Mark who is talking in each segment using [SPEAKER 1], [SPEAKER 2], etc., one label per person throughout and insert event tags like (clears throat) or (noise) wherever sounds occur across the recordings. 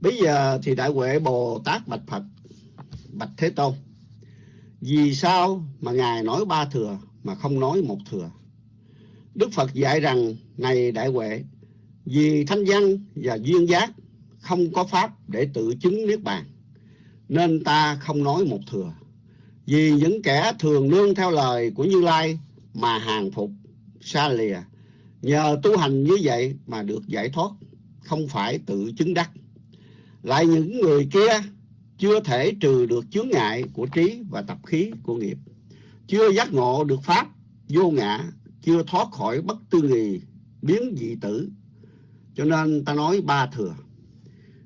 [SPEAKER 1] bây giờ thì đại huệ bồ tát bạch phật, bạch thế tôn, vì sao mà ngài nói ba thừa mà không nói một thừa? Đức phật dạy rằng, này đại huệ, vì thanh văn và duyên giác không có pháp để tự chứng niết bàn, nên ta không nói một thừa. Vì những kẻ thường nương theo lời của như lai mà hàng phục xa lìa, nhờ tu hành như vậy mà được giải thoát, không phải tự chứng đắc lại những người kia chưa thể trừ được chướng ngại của trí và tập khí của nghiệp. Chưa giác ngộ được pháp, vô ngã, chưa thoát khỏi bất tư nghì, biến dị tử. Cho nên ta nói ba thừa.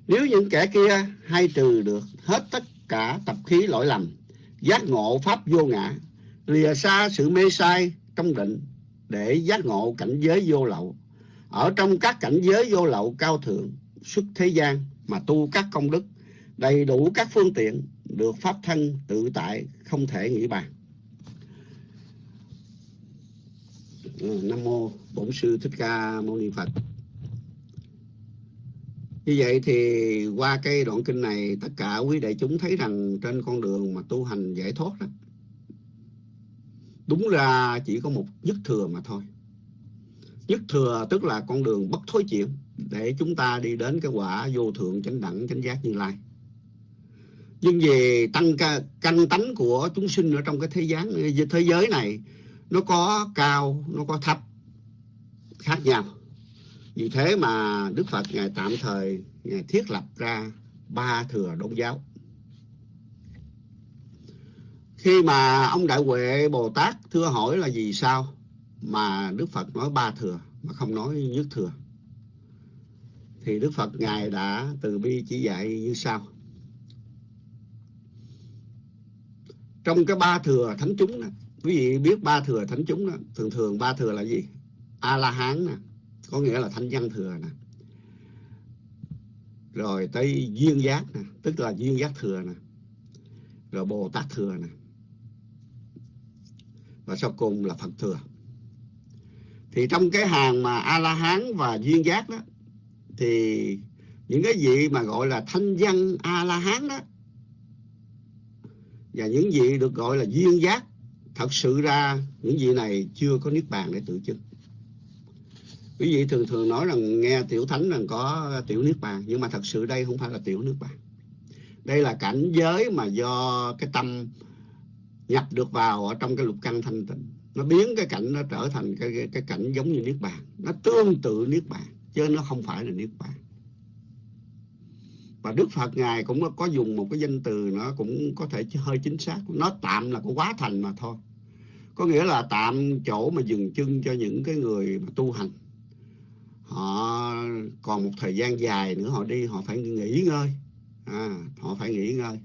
[SPEAKER 1] Nếu những kẻ kia hay trừ được hết tất cả tập khí lỗi lầm, giác ngộ pháp vô ngã, lìa xa sự mê sai trong định để giác ngộ cảnh giới vô lậu, ở trong các cảnh giới vô lậu cao thượng, xuất thế gian mà tu các công đức, đầy đủ các phương tiện, được pháp thân tự tại, không thể nghĩ bàn. Ừ, Nam mô bổn sư thích ca mâu ni phật. Như vậy thì qua cái đoạn kinh này, tất cả quý đại chúng thấy rằng trên con đường mà tu hành giải thoát đó, đúng ra chỉ có một nhất thừa mà thôi. Nhất thừa tức là con đường bất thối chuyển để chúng ta đi đến cái quả vô thượng chánh đẳng chánh giác như lai. Nhưng về tăng ca, canh tánh của chúng sinh ở trong cái thế giới thế giới này nó có cao nó có thấp khác nhau. Vì thế mà đức phật ngài tạm thời ngài thiết lập ra ba thừa đôn giáo. Khi mà ông đại huệ bồ tát thưa hỏi là vì sao mà đức phật nói ba thừa mà không nói nhất thừa? Thì đức phật ngài đã từ bi chỉ dạy như sau. Trong cái ba thừa thánh chúng đó, quý vị biết ba thừa thánh chúng đó, thường thường ba thừa là gì? A la hán nè có nghĩa là thánh văn thừa nè. Rồi tới duyên giác nè tức là duyên giác thừa nè. Rồi bồ tát thừa nè. Và sau cùng là phật thừa. Thì trong cái hàng mà a la hán và duyên giác đó thì những cái vị mà gọi là thanh văn a la hán đó và những vị được gọi là duyên giác thật sự ra những vị này chưa có niết bàn để tự chứng. Quý vị thường thường nói rằng nghe tiểu thánh rằng có tiểu niết bàn nhưng mà thật sự đây không phải là tiểu niết bàn. Đây là cảnh giới mà do cái tâm nhập được vào ở trong cái lục căn thanh tịnh. Nó biến cái cảnh nó trở thành cái, cái, cái cảnh giống như niết bàn. Nó tương tự niết bàn chứ nó không phải là niết bàn. Và Đức Phật Ngài cũng có dùng một cái danh từ nó cũng có thể hơi chính xác. Nó tạm là có quá thành mà thôi. Có nghĩa là tạm chỗ mà dừng chân cho những cái người mà tu hành. Họ còn một thời gian dài nữa họ đi họ phải nghỉ ngơi. À, họ phải nghỉ ngơi.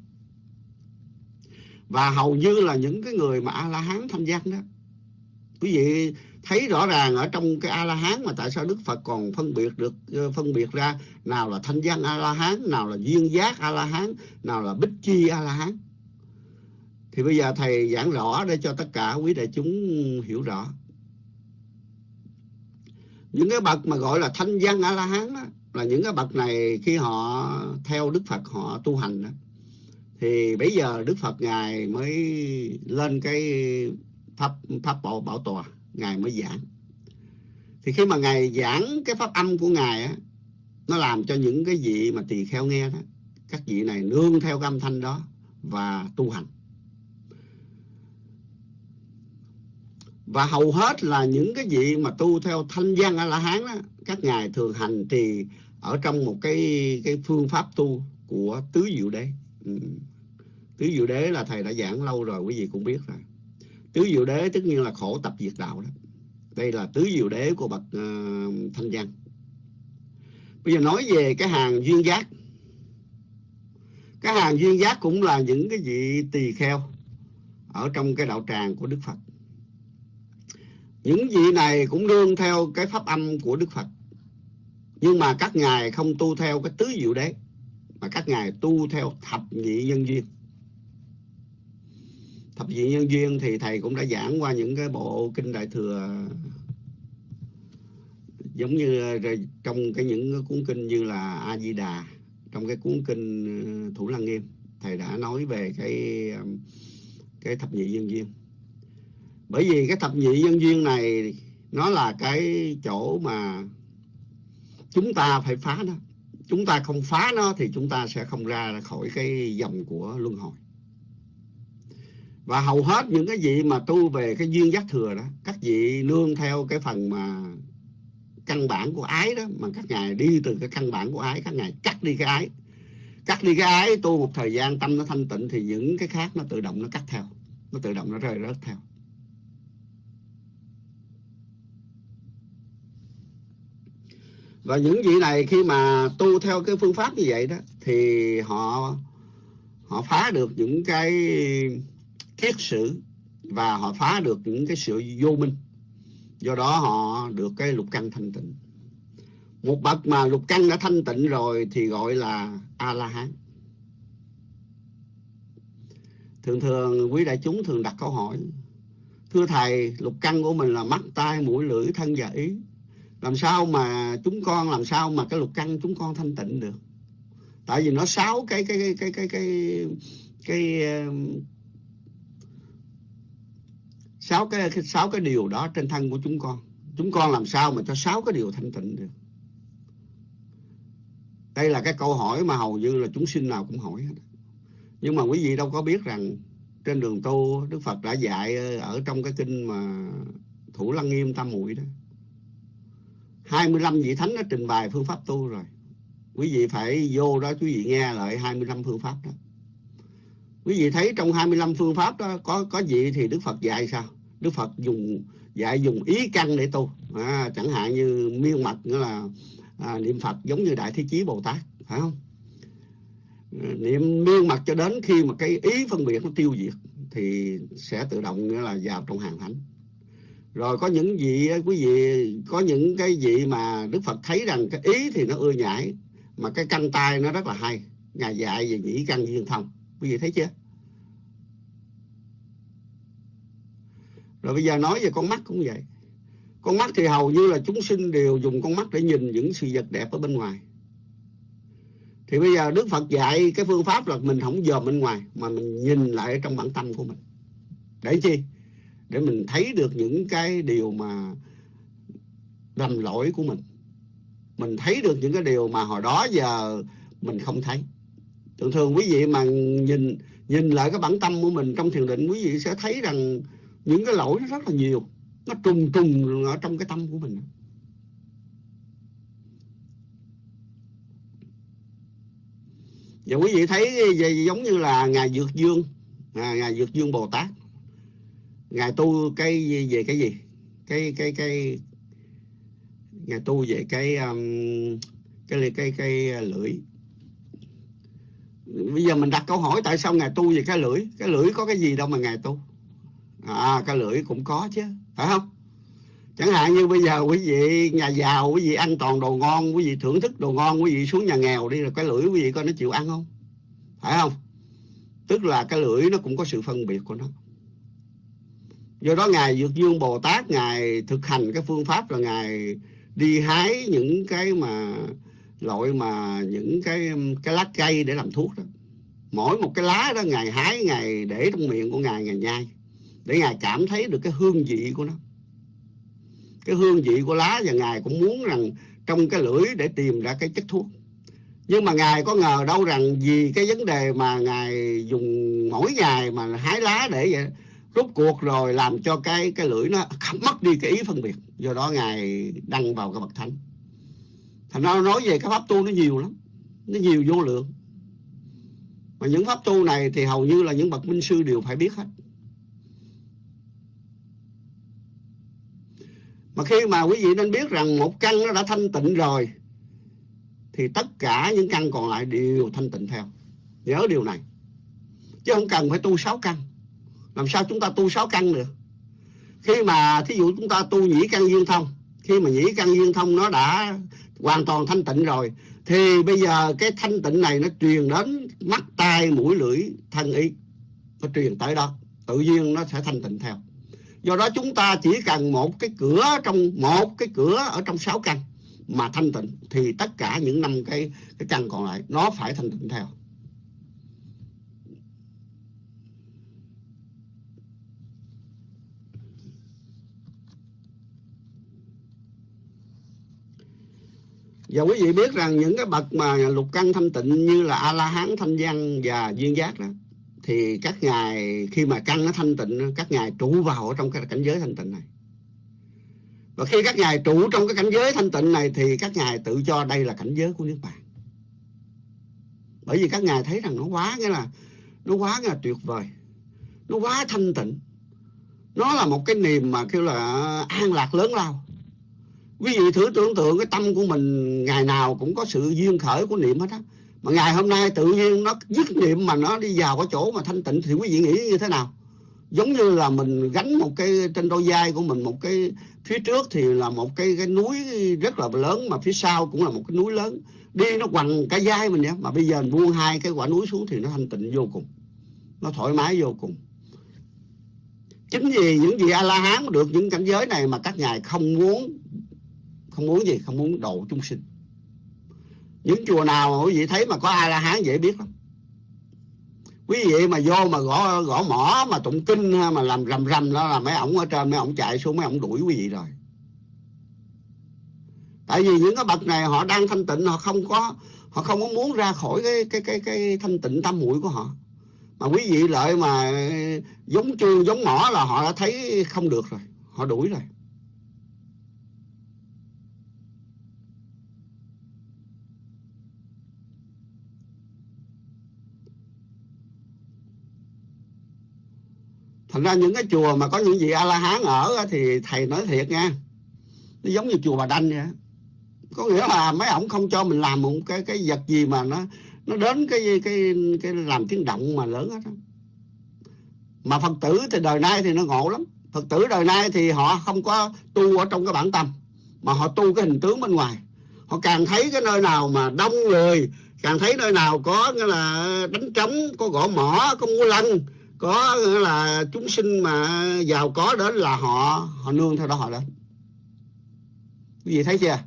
[SPEAKER 1] Và hầu như là những cái người mà a la hán tham giác đó quý vị thấy rõ ràng ở trong cái a la hán mà tại sao đức phật còn phân biệt được ờ, phân biệt ra nào là thanh văn a la hán nào là duyên giác a la hán nào là bích chi a la hán thì bây giờ thầy giảng rõ để cho tất cả quý đại chúng hiểu rõ. Những cái bậc mà gọi là thanh văn a la hán đó, là những cái bậc này khi họ theo đức phật họ tu hành đó, thì bây giờ đức phật ngài mới lên cái pháp pháp bảo bảo tòa ngài mới giảng. Thì khi mà ngài giảng cái pháp âm của ngài á, nó làm cho những cái vị mà tỳ kheo nghe đó, các vị này nương theo cái âm thanh đó và tu hành. Và hầu hết là những cái vị mà tu theo thanh văn a la hán đó, các ngài thường hành trì ở trong một cái cái phương pháp tu của tứ diệu đế. Ừ. tứ diệu đế là thầy đã giảng lâu rồi, quý vị cũng biết rồi tứ diệu đế tất nhiên là khổ tập diệt đạo đó. Đây là tứ diệu đế của bậc uh, thanh văn. Bây giờ nói về cái hàng duyên giác. Cái hàng duyên giác cũng là những cái vị tỳ kheo ở trong cái đạo tràng của đức phật. Những vị này cũng đương theo cái pháp âm của đức phật. Nhưng mà các ngài không tu theo cái tứ diệu đế mà các ngài tu theo thập nhị nhân duyên thập nhị nhân duyên thì thầy cũng đã giảng qua những cái bộ kinh đại thừa. Giống như ờ, trong cái những cuốn kinh như là a di đà trong cái cuốn kinh ờ, thủ lăng nghiêm, thầy đã nói về cái ờ, cái thập nhị nhân duyên. Bởi vì cái thập nhị nhân duyên này, nó là cái chỗ mà chúng ta phải phá nó. Chúng ta không phá nó thì chúng ta sẽ không ra khỏi cái dòng của luân hồi và hầu hết những cái gì mà tu về cái duyên giác thừa đó, các vị nương theo cái phần mà căn bản của ái đó, mà các ngài đi từ cái căn bản của ái, các ngài cắt đi cái ái. Cắt đi cái ái, tu một thời gian, tâm nó thanh tịnh thì những cái khác nó tự động nó cắt theo, nó tự động nó rơi rớt theo. Và những vị này khi mà tu theo cái phương pháp như vậy đó, thì họ họ phá được những cái thiết sử và họ phá được những cái sự vô minh. Do đó họ được cái lục căn thanh tịnh. Một bậc mà lục căn đã thanh tịnh rồi thì gọi là a la hán thường thường quý đại chúng thường đặt câu hỏi, thưa thầy, lục căn của mình là mắt, tai, mũi, lưỡi, thân và ý. Làm sao mà chúng con, làm sao mà cái lục căn chúng con thanh tịnh được? Tại vì nó sáu cái cái cái cái cái cái cái sáu cái sáu cái điều đó trên thân của chúng con. Chúng con làm sao mà cho sáu cái điều thanh tịnh được? Đây là cái câu hỏi mà hầu như là chúng sinh nào cũng hỏi hết. Nhưng mà quý vị đâu có biết rằng trên đường tu, Đức Phật đã dạy ở trong cái kinh mà Thủ Lăng Nghiêm Tam Muội đó. 25 vị thánh đã trình bày phương pháp tu rồi. Quý vị phải vô đó, quý vị nghe lại 25 phương pháp đó quý vị thấy trong 25 phương pháp đó có có gì thì Đức Phật dạy sao? Đức Phật dùng dạy dùng ý căn để tu. À, chẳng hạn như miêu mật nghĩa là à, niệm Phật giống như đại thế chí Bồ Tát phải không? À, niệm miêu mật cho đến khi mà cái ý phân biệt nó tiêu diệt thì sẽ tự động nghĩa là vào trong hàng thánh. Rồi có những vị quý vị có những cái vị mà Đức Phật thấy rằng cái ý thì nó ưa nhảy mà cái căn tay nó rất là hay. Ngài dạy về nhĩ căn duyên thông quý vị thấy chưa? Rồi bây giờ nói về con mắt cũng vậy. Con mắt thì hầu như là chúng sinh đều dùng con mắt để nhìn những sự vật đẹp ở bên ngoài. Thì bây giờ Đức Phật dạy cái phương pháp là mình không dòm bên ngoài, mà mình nhìn lại trong bản tâm của mình. Để chi? Để mình thấy được những cái điều mà lầm lỗi của mình. Mình thấy được những cái điều mà hồi đó giờ mình không thấy thường thường quý vị mà nhìn nhìn lại cái bản tâm của mình trong thiền định quý vị sẽ thấy rằng những cái lỗi nó rất là nhiều. Nó trùng trùng ở trong cái tâm của mình. Và quý vị thấy giống như là ngài dược dương à, ngài dược dương bồ tát. Ngài tu cái về cái gì? Cái cái cái ngài tu về cái um, cái cái cái, cái lưỡi bây giờ mình đặt câu hỏi tại sao ngài tu về cái lưỡi? Cái lưỡi có cái gì đâu mà ngài tu. À cái lưỡi cũng có chứ, phải không? Chẳng hạn như bây giờ quý vị nhà giàu, quý vị ăn toàn đồ ngon, quý vị thưởng thức đồ ngon, quý vị xuống nhà nghèo đi là cái lưỡi quý vị coi nó chịu ăn không? Phải không? Tức là cái lưỡi nó cũng có sự phân biệt của nó. Do đó ngài dược dương bồ tát, ngài thực hành cái phương pháp là ngài đi hái những cái mà loại mà những cái cái lá cây để làm thuốc đó. Mỗi một cái lá đó ngài hái ngài để trong miệng của ngài ngài nhai, để ngài cảm thấy được cái hương vị của nó. Cái hương vị của lá và ngài cũng muốn rằng trong cái lưỡi để tìm ra cái chất thuốc. Nhưng mà ngài có ngờ đâu rằng vì cái vấn đề mà ngài dùng mỗi ngày mà hái lá để vậy rút cuộc rồi làm cho cái cái lưỡi nó mất đi cái ý phân biệt. Do đó ngài đăng vào cái bậc thánh thành ra nói về cái pháp tu nó nhiều lắm, nó nhiều vô lượng. Mà những pháp tu này thì hầu như là những bậc minh sư đều phải biết hết. Mà khi mà quý vị nên biết rằng một căn nó đã thanh tịnh rồi, thì tất cả những căn còn lại đều thanh tịnh theo. Nhớ điều này. Chứ không cần phải tu sáu căn. Làm sao chúng ta tu sáu căn được? Khi mà thí dụ chúng ta tu nhĩ căn duyên thông, khi mà nhĩ căn duyên thông nó đã hoàn toàn thanh tịnh rồi. Thì bây giờ cái thanh tịnh này nó truyền đến mắt, tai, mũi, lưỡi, thân ý. Nó truyền tới đó. Tự nhiên nó sẽ thanh tịnh theo. Do đó chúng ta chỉ cần một cái cửa trong, một cái cửa ở trong sáu căn mà thanh tịnh, thì tất cả những năm cái cái căn còn lại nó phải thanh tịnh theo. Và quý vị biết rằng những cái bậc mà lục căn thanh tịnh như là A-la-hán, thanh văn và duyên giác đó thì các ngài khi mà căn nó thanh tịnh các ngài trụ vào ở trong cái cảnh giới thanh tịnh này. Và khi các ngài trụ trong cái cảnh giới thanh tịnh này thì các ngài tự cho đây là cảnh giới của nước bạn. Bởi vì các ngài thấy rằng nó quá nghĩa là nó quá là tuyệt vời. Nó quá thanh tịnh. Nó là một cái niềm mà kêu là an lạc lớn lao quý vị thử tưởng tượng cái tâm của mình, ngày nào cũng có sự duyên khởi của niệm hết á. Mà ngày hôm nay tự nhiên nó dứt niệm mà nó đi vào cái chỗ mà thanh tịnh thì quý vị nghĩ như thế nào? Giống như là mình gánh một cái, trên đôi vai của mình một cái, phía trước thì là một cái cái núi rất là lớn mà phía sau cũng là một cái núi lớn. Đi nó quằn cả vai mình vậy mà bây giờ mình buông hai cái quả núi xuống thì nó thanh tịnh vô cùng. Nó thoải mái vô cùng. Chính vì những gì a la hán được những cảnh giới này mà các ngài không muốn không muốn gì, không muốn độ chúng sinh. Những chùa nào mà quý vị thấy mà có ai la hán dễ biết lắm. Quý vị mà vô mà gõ gõ mỏ mà tụng kinh, mà làm rầm rầm đó là mấy ổng ở trên, mấy ổng chạy xuống, mấy ổng đuổi quý vị rồi. Tại vì những cái bậc này họ đang thanh tịnh, họ không có, họ không có muốn ra khỏi cái cái cái cái thanh tịnh tâm mũi của họ. Mà quý vị lợi mà, giống chuông giống mỏ là họ đã thấy không được rồi, họ đuổi rồi. Thành ra những cái chùa mà có những vị a la hán ở thì thầy nói thiệt nha, nó giống như chùa bà đanh vậy có nghĩa là mấy ổng không cho mình làm một cái cái vật gì mà nó nó đến cái cái cái làm tiếng động mà lớn hết đó. mà phật tử thì đời nay thì nó ngộ lắm. Phật tử đời nay thì họ không có tu ở trong cái bản tâm, mà họ tu cái hình tướng bên ngoài. Họ càng thấy cái nơi nào mà đông người, càng thấy nơi nào có, nghĩa là đánh trống, có gõ mỏ có mua lân có là chúng sinh mà giàu có đến là họ họ nương theo đó họ lên. quý vị thấy chưa?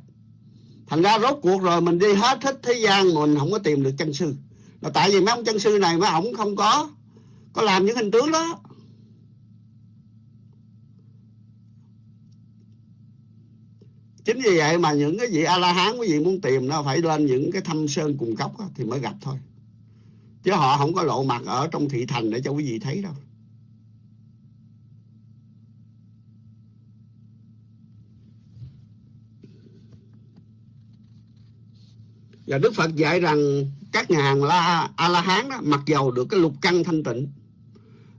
[SPEAKER 1] Thành ra rốt cuộc rồi mình đi hết hết thế gian mình không có tìm được chân sư. Là tại vì mấy ông chân sư này mấy ông không có có làm những hình tướng đó. Chính vì vậy mà những cái vị a la hán quý vị muốn tìm nó phải lên những cái thâm sơn cùng cốc đó, thì mới gặp thôi chứ họ không có lộ mặt ở trong thị thành để cho quý vị thấy đâu. Và Đức Phật dạy rằng các nhà hàng la a la hán đó, mặc dầu được cái lục căn thanh tịnh,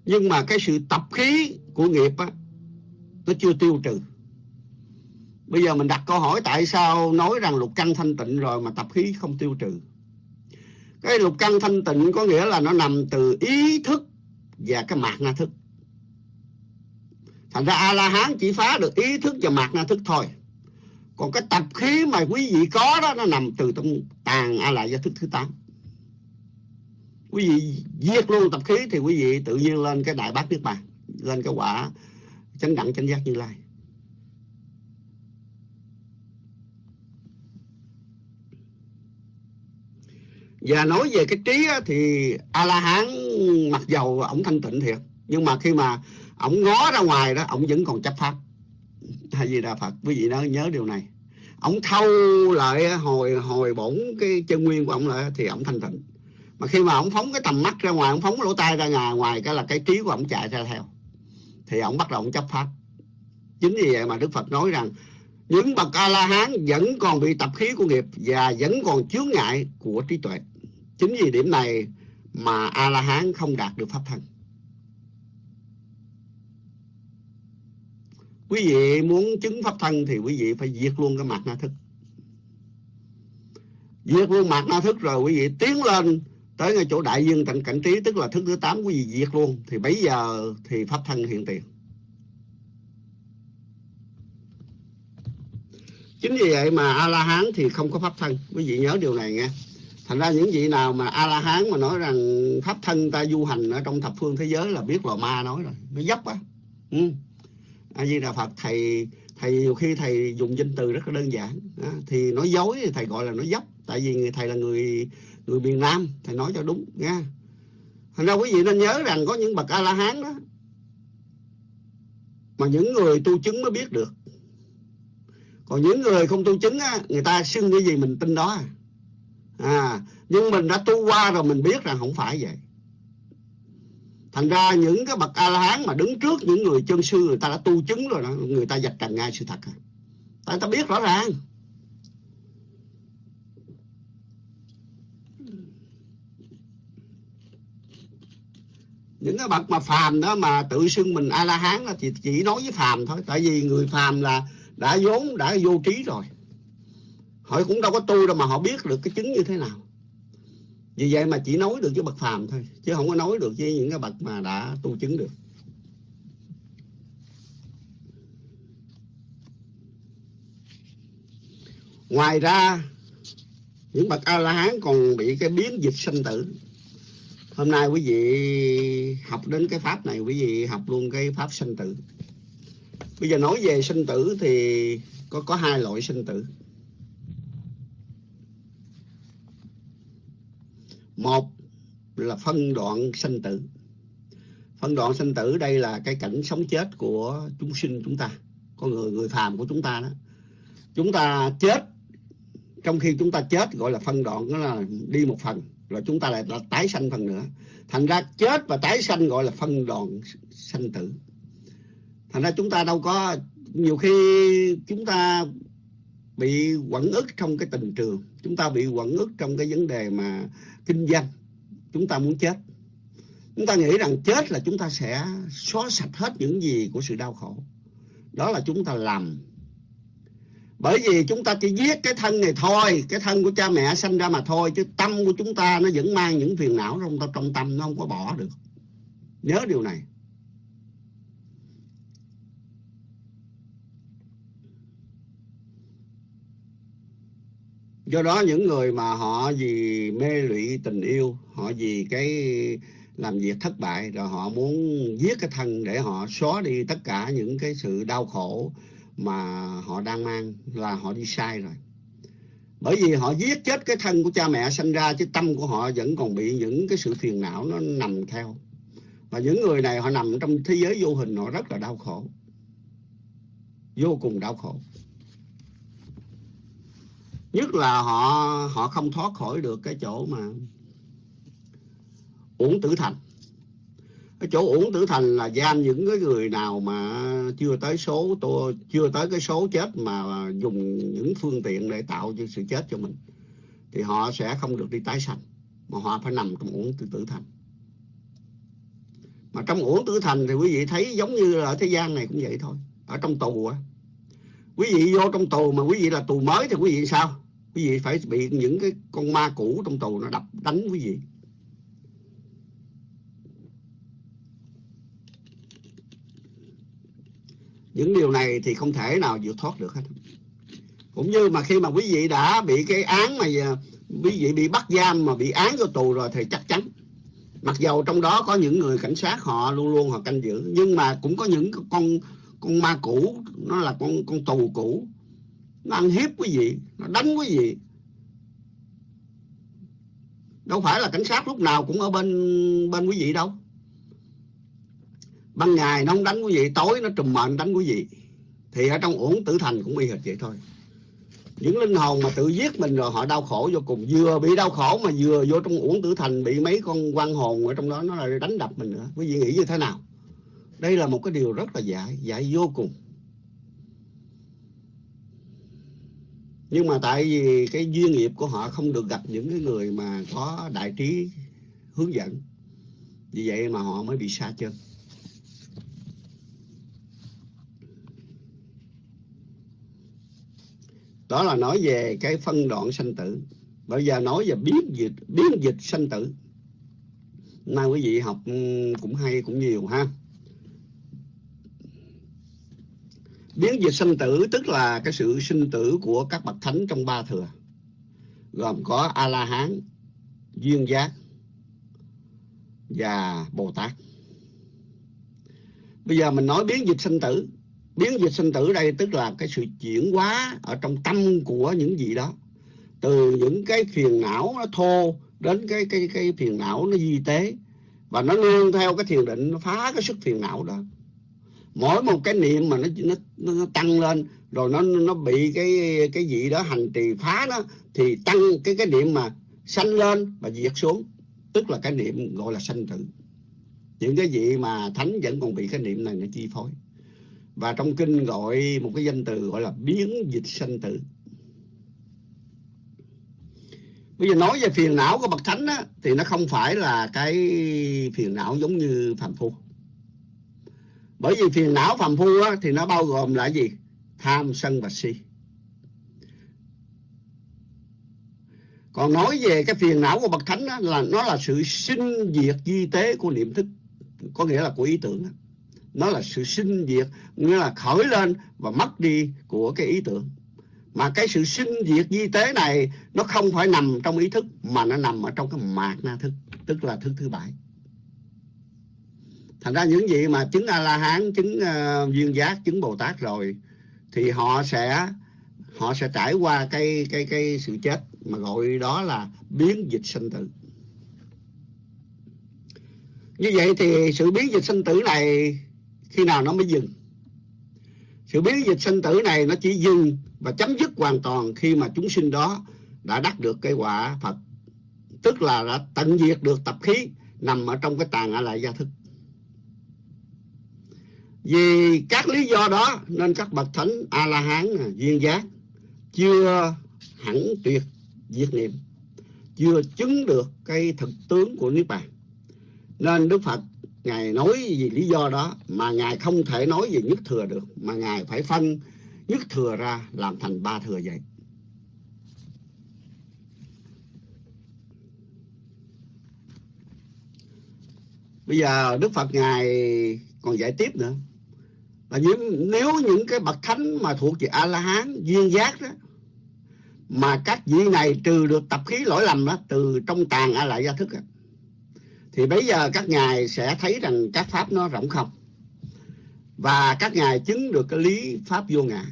[SPEAKER 1] nhưng mà cái sự tập khí của nghiệp á, nó chưa tiêu trừ. Bây giờ mình đặt câu hỏi tại sao nói rằng lục căn thanh tịnh rồi mà tập khí không tiêu trừ? Cái lục căn thanh tịnh có nghĩa là nó nằm từ ý thức và cái mạt na thức. Thành ra a la hán chỉ phá được ý thức và mạt na thức thôi. Còn cái tập khí mà quý vị có đó, nó nằm từ trong tàn a la gia thức thứ tám. Quý vị giết luôn tập khí thì quý vị tự nhiên lên cái đại bát niết bàn, lên cái quả chánh đẳng chánh giác như lai. Và nói về cái trí á, thì a la hán mặc dầu ổng thanh tịnh thiệt nhưng mà khi mà ổng ngó ra ngoài đó ổng vẫn còn chấp pháp. Hay gì đà phật quý vị đó nhớ điều này. Ổng thâu lại hồi hồi bổn cái chân nguyên của ổng lại thì ổng thanh tịnh. Mà khi mà ổng phóng cái tầm mắt ra ngoài ổng phóng lỗ tai ra ngoài ngoài cái là cái trí của ổng chạy ra theo. Thì ổng bắt đầu ổng chấp pháp. Chính vì vậy mà đức phật nói rằng những bậc a la hán vẫn còn bị tập khí của nghiệp và vẫn còn chướng ngại của trí tuệ chính vì điểm này mà a la hán không đạt được pháp thân. Quý vị muốn chứng pháp thân thì quý vị phải diệt luôn cái mặt na thức. Diệt luôn mặt na thức rồi quý vị tiến lên tới ngay chỗ đại dương tận cảnh trí, tức là thức thứ tám, quý vị diệt luôn. Thì bây giờ thì pháp thân hiện tiền. Chính vì vậy mà a la hán thì không có pháp thân. Quý vị nhớ điều này nghe thành ra những vị nào mà a la hán mà nói rằng pháp thân ta du hành ở trong thập phương thế giới là biết là ma nói rồi nó dấp á ừ. a di đà phật thầy thầy nhiều khi thầy dùng danh từ rất là đơn giản à, thì nói dối thì thầy gọi là nói dấp tại vì thầy là người người miền Nam thầy nói cho đúng nha thành ra quý vị nên nhớ rằng có những bậc a la hán đó mà những người tu chứng mới biết được còn những người không tu chứng á, người ta xưng cái gì mình tin đó à à nhưng mình đã tu qua rồi, mình biết rằng không phải vậy. Thành ra những cái bậc a la hán mà đứng trước những người chân sư, người ta đã tu chứng rồi đó, người ta dạch trần ngay sự thật. À. tại ta biết rõ ràng. Những cái bậc mà phàm đó mà tự xưng mình a la hán thì chỉ nói với phàm thôi, tại vì người phàm là đã vốn đã vô trí rồi họ cũng đâu có tu đâu mà họ biết được cái chứng như thế nào. Vì vậy mà chỉ nói được với bậc phàm thôi, chứ không có nói được với những cái bậc mà đã tu chứng được. Ngoài ra, những bậc a la hán còn bị cái biến dịch sinh tử. Hôm nay quý vị học đến cái pháp này, quý vị học luôn cái pháp sinh tử. Bây giờ nói về sinh tử thì có có hai loại sinh tử. Một là phân đoạn sinh tử. Phân đoạn sinh tử đây là cái cảnh sống chết của chúng sinh chúng ta, con người người phàm của chúng ta đó. Chúng ta chết, trong khi chúng ta chết gọi là phân đoạn, đó là đi một phần rồi chúng ta lại là tái sanh phần nữa. Thành ra chết và tái sanh gọi là phân đoạn sanh tử. Thành ra chúng ta đâu có, nhiều khi chúng ta bị quẩn ức trong cái tình trường. Chúng ta bị quẩn ức trong cái vấn đề mà kinh doanh. Chúng ta muốn chết. Chúng ta nghĩ rằng chết là chúng ta sẽ xóa sạch hết những gì của sự đau khổ. Đó là chúng ta làm. Bởi vì chúng ta chỉ giết cái thân này thôi. Cái thân của cha mẹ sinh ra mà thôi. Chứ tâm của chúng ta nó vẫn mang những phiền não trong trong tâm, nó không có bỏ được. Nhớ điều này. Do đó những người mà họ vì mê lụy tình yêu, họ vì cái làm việc thất bại, rồi họ muốn giết cái thân để họ xóa đi tất cả những cái sự đau khổ mà họ đang mang là họ đi sai rồi. Bởi vì họ giết chết cái thân của cha mẹ sinh ra, chứ tâm của họ vẫn còn bị những cái sự phiền não nó nằm theo. Và những người này họ nằm trong thế giới vô hình, họ rất là đau khổ. Vô cùng đau khổ nhất là họ họ không thoát khỏi được cái chỗ mà uổng tử thành. Cái chỗ uổng tử thành là giam những cái người nào mà chưa tới số tôi chưa tới cái số chết mà dùng những phương tiện để tạo cho sự chết cho mình thì họ sẽ không được đi tái sanh mà họ phải nằm trong uổng tử, tử thành. Mà trong uổng tử thành thì quý vị thấy giống như là ở thế gian này cũng vậy thôi ở trong tù á. Quý vị vô trong tù mà quý vị là tù mới thì quý vị sao? Quý vị phải bị những cái con ma cũ trong tù nó đập, đánh quý vị. Những điều này thì không thể nào vượt thoát được hết. Cũng như mà khi mà quý vị đã bị cái án mà à, quý vị bị bắt giam mà bị án vô tù rồi thì chắc chắn. Mặc dầu trong đó có những người cảnh sát họ luôn luôn họ canh giữ, nhưng mà cũng có những con con ma cũ, nó là con con tù cũ nó ăn hiếp quý vị, nó đánh quý vị. Đâu phải là cảnh sát lúc nào cũng ở bên bên quý vị đâu. Ban ngày nó không đánh quý vị, tối nó trùm mệnh đánh quý vị. Thì ở trong uổng tử thành cũng y hệt vậy thôi. Những linh hồn mà tự giết mình rồi họ đau khổ vô cùng. Vừa bị đau khổ mà vừa vô trong uổng tử thành bị mấy con quan hồn ở trong đó nó lại đánh đập mình nữa. Quý vị nghĩ như thế nào? Đây là một cái điều rất là dại dại vô cùng. Nhưng mà tại vì cái duyên nghiệp của họ không được gặp những cái người mà có đại trí hướng dẫn. Vì vậy mà họ mới bị xa chân. Đó là nói về cái phân đoạn sanh tử. Bây giờ nói về biến dịch biến dịch sanh tử. Nay quý vị học ừ, cũng hay, cũng nhiều ha. Biến dịch sanh tử, tức là cái sự sinh tử của các bậc thánh trong ba thừa, gồm có a la hán duyên giác và bồ tát bây giờ mình nói biến dịch sanh tử. Biến dịch sinh tử đây tức là cái sự chuyển hóa ở trong tâm của những gì đó. Từ những cái phiền não nó thô đến cái cái cái phiền não nó di tế. Và nó nương theo cái thiền định, nó phá cái sức phiền não đó mỗi một cái niệm mà nó nó, nó tăng lên rồi nó nó bị cái cái gì đó hành trì phá nó thì tăng cái cái niệm mà sanh lên và diệt xuống. Tức là cái niệm gọi là sanh tử. Những cái gì mà thánh vẫn còn bị cái niệm này nó chi phối. Và trong kinh gọi một cái danh từ gọi là biến dịch sanh tử. Bây giờ nói về phiền não của bậc thánh á, thì nó không phải là cái phiền não giống như phàm phu bởi vì phiền não phàm phu á, thì nó bao gồm là gì? Tham sân và si. Còn nói về cái phiền não của bậc thánh á, là nó là sự sinh diệt di tế của niệm thức có nghĩa là của ý tưởng nó là sự sinh diệt nghĩa là khởi lên và mất đi của cái ý tưởng. Mà cái sự sinh diệt di tế này nó không phải nằm trong ý thức mà nó nằm ở trong cái mạt na thức tức là thức thứ bảy thành ra những gì mà chứng a la hán chứng uh, duyên giác chứng bồ tát rồi thì họ sẽ họ sẽ trải qua cái cái cái sự chết mà gọi đó là biến dịch sinh tử. Như vậy thì sự biến dịch sinh tử này khi nào nó mới dừng? Sự biến dịch sinh tử này nó chỉ dừng và chấm dứt hoàn toàn khi mà chúng sinh đó đã đắc được cái quả Phật tức là đã tận diệt được tập khí nằm ở trong cái tàn a lại gia thức vì các lý do đó nên các bậc thánh a la hán duyên giác chưa hẳn tuyệt diệt niệm, chưa chứng được cái thực tướng của niết bàn. Nên đức phật, ngài nói vì lý do đó mà ngài không thể nói về nhất thừa được, mà ngài phải phân nhất thừa ra làm thành ba thừa vậy. Bây giờ đức phật ngài còn giải tiếp nữa là những, nếu những cái bậc thánh mà thuộc về a la hán duyên giác đó mà các vị này trừ được tập khí lỗi lầm đó từ trong tàn a lại gia thức đó, thì bây giờ các ngài sẽ thấy rằng các pháp nó rộng không. Và các ngài chứng được cái lý pháp vô ngã.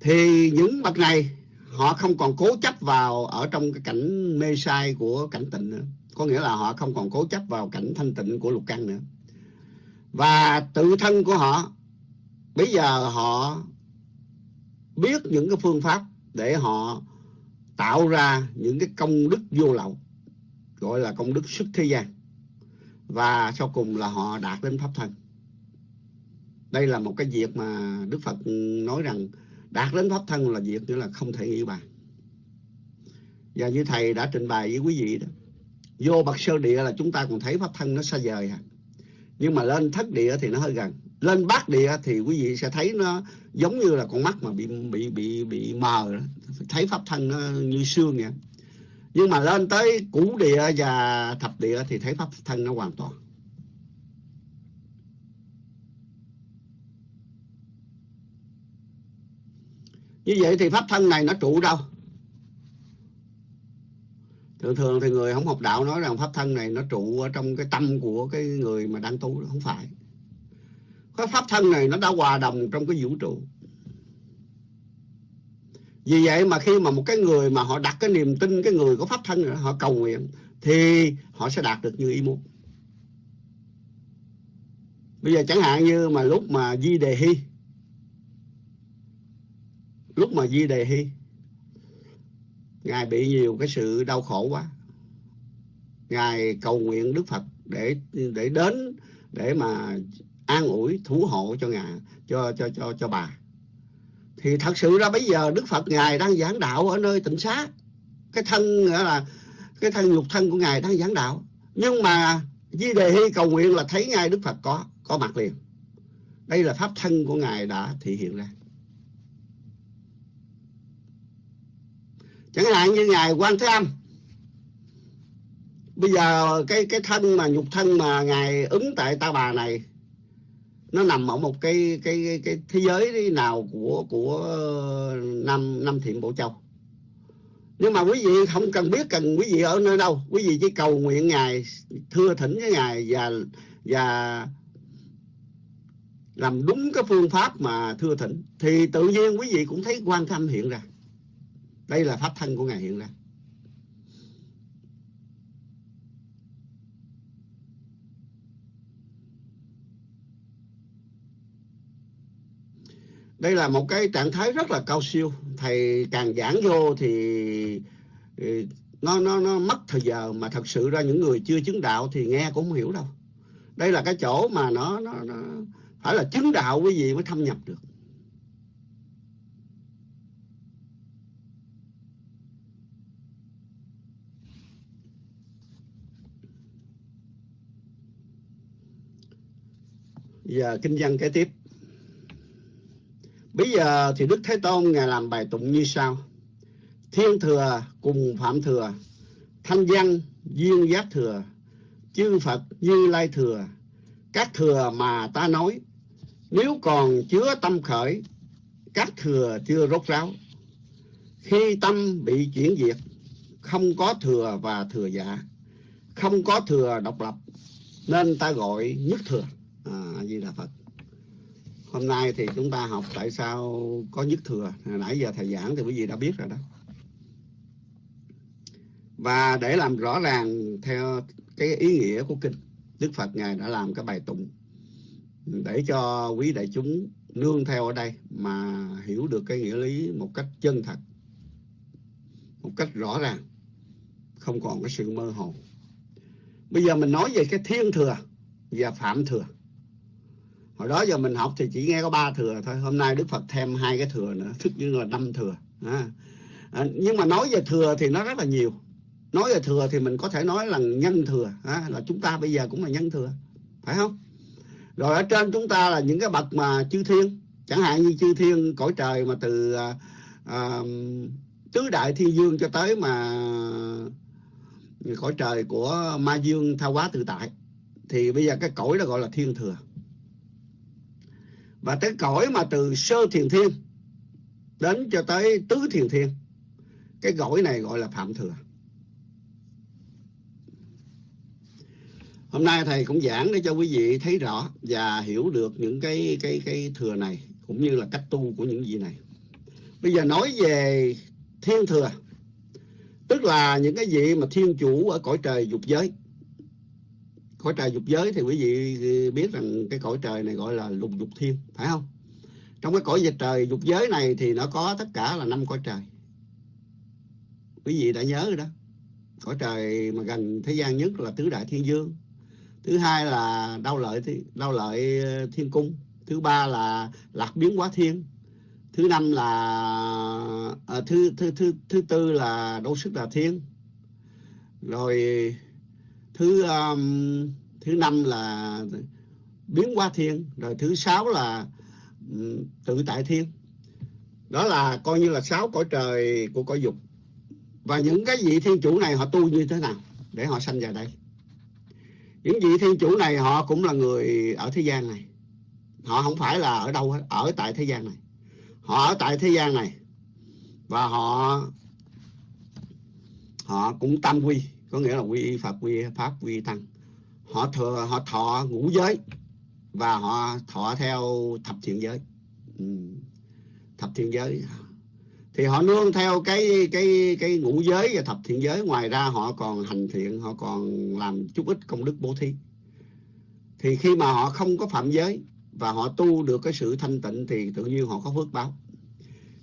[SPEAKER 1] Thì những bậc này họ không còn cố chấp vào ở trong cái cảnh mê sai của cảnh tịnh nữa có nghĩa là họ không còn cố chấp vào cảnh thanh tịnh của lục căn nữa. Và tự thân của họ, bây giờ họ biết những cái phương pháp để họ tạo ra những cái công đức vô lậu, gọi là công đức xuất thế gian. Và sau cùng là họ đạt đến pháp thân. Đây là một cái việc mà đức phật nói rằng đạt đến pháp thân là việc nữa là không thể nghĩ bàn. Và như thầy đã trình bày với quý vị đó vô bậc sơ địa là chúng ta còn thấy pháp thân nó xa vời à nhưng mà lên thất địa thì nó hơi gần. Lên bát địa thì quý vị sẽ thấy nó giống như là con mắt mà bị bị bị bị mờ. Thấy pháp thân nó như xương vậy. Nhưng mà lên tới cũ địa và thập địa thì thấy pháp thân nó hoàn toàn. Như vậy thì pháp thân này nó trụ đâu? Thường thường thì người không học đạo nói rằng pháp thân này nó trụ ở trong cái tâm của cái người mà đang tu không phải. Cái pháp thân này nó đã hòa đồng trong cái vũ trụ. Vì vậy mà khi mà một cái người mà họ đặt cái niềm tin cái người có pháp thân này, họ cầu nguyện thì họ sẽ đạt được như ý muốn. Bây giờ chẳng hạn như mà lúc mà di đề hy lúc mà di đề hy ngài bị nhiều cái sự đau khổ quá. Ngài cầu nguyện đức phật để để đến, để mà an ủi, thủ hộ cho ngài, cho cho cho cho bà. Thì thật sự ra bây giờ đức phật ngài đang giảng đạo ở nơi tịnh xá. Cái thân là, cái thân nhục thân của ngài đang giảng đạo. Nhưng mà di đề hy cầu nguyện là thấy ngài đức phật có có mặt liền. Đây là pháp thân của ngài đã thể hiện ra. Chẳng hạn như ngài quan thế âm. Bây giờ cái cái thân mà nhục thân mà ngài ứng tại ta bà này nó nằm ở một cái cái cái, cái thế giới nào của của năm năm thiện bộ châu. Nhưng mà quý vị không cần biết cần quý vị ở nơi đâu. Quý vị chỉ cầu nguyện ngài thưa thỉnh với ngài và và làm đúng cái phương pháp mà thưa thỉnh. Thì tự nhiên quý vị cũng thấy quan tâm hiện ra đây là pháp thân của ngài hiện ra đây là một cái trạng thái rất là cao siêu. Thầy càng giảng vô thì ừ, nó nó nó mất thời giờ mà thật sự ra những người chưa chứng đạo thì nghe cũng không hiểu đâu. Đây là cái chỗ mà nó nó, nó phải là chứng đạo quý vị mới thâm nhập được. Dạ, giờ kinh văn kế tiếp. Bây giờ thì đức thế tôn ngài làm bài tụng như sau. Thiên thừa cùng phạm thừa, thanh văn, duyên giác thừa, chư phật, như lai thừa. Các thừa mà ta nói, nếu còn chứa tâm khởi, các thừa chưa rốt ráo. Khi tâm bị chuyển diệt, không có thừa và thừa giả, không có thừa độc lập, nên ta gọi nhất thừa à, di đà phật. Hôm nay thì chúng ta học tại sao có nhất thừa. Nãy giờ thầy giảng thì quý vị đã biết rồi đó. Và để làm rõ ràng theo cái ý nghĩa của kinh đức phật ngài đã làm cái bài tụng để cho quý đại chúng nương theo ở đây mà hiểu được cái nghĩa lý một cách chân thật một cách rõ ràng không còn cái sự mơ hồ. Bây giờ mình nói về cái thiên thừa và phạm thừa hồi đó giờ mình học thì chỉ nghe có ba thừa thôi. Hôm nay đức phật thêm hai cái thừa nữa tức như là năm thừa. À. À, nhưng mà nói về thừa thì nó rất là nhiều. Nói về thừa thì mình có thể nói là nhân thừa. À, là chúng ta bây giờ cũng là nhân thừa. Phải không? Rồi ở trên chúng ta là những cái bậc mà chư thiên. Chẳng hạn như chư thiên cõi trời mà từ à, à, tứ đại thiên dương cho tới mà cõi trời của ma dương tha hóa tự tại. Thì bây giờ cái cõi đó gọi là thiên thừa và tới cõi mà từ sơ thiền thiên đến cho tới tứ thiền thiên, cái cõi này gọi là phạm thừa. Hôm nay thầy cũng giảng để cho quý vị thấy rõ và hiểu được những cái cái cái thừa này, cũng như là cách tu của những gì này. Bây giờ nói về thiên thừa, tức là những cái gì mà thiên chủ ở cõi trời dục giới cõi trời dục giới thì quý vị ờ, biết rằng cái cõi trời này gọi là lục dục thiên phải không? Trong cái cõi dịch trời dục giới này thì nó có tất cả là năm cõi trời. Quý vị đã nhớ rồi đó. Cõi trời mà gần thế gian nhất là tứ đại thiên dương. Thứ hai là đau lợi đau lợi ờ, thiên cung. Thứ ba là lạc biến hóa thiên. Thứ năm là à, thứ thứ thứ thứ tư là đấu sức đà thiên. Rồi thứ um, thứ năm là biến hóa thiên rồi thứ sáu là um, tự tại thiên. Đó là coi như là sáu cõi trời của cõi dục. Và những cái vị thiên chủ này họ tu như thế nào để họ sanh vào đây? Những vị thiên chủ này họ cũng là người ở thế gian này. Họ không phải là ở đâu hết ở tại thế gian này. Họ ở tại thế gian này và họ họ cũng tam quy có nghĩa là quy phật, quy pháp, quy tăng. Họ thừa, họ thọ ngũ giới và họ thọ theo thập thiện giới. Ừ. thập thiện giới. Thì họ nương theo cái cái cái ngũ giới và thập thiện giới. Ngoài ra họ còn hành thiện, họ còn làm chút ít công đức bố thí. Thì khi mà họ không có phạm giới và họ tu được cái sự thanh tịnh thì tự nhiên họ có phước báo.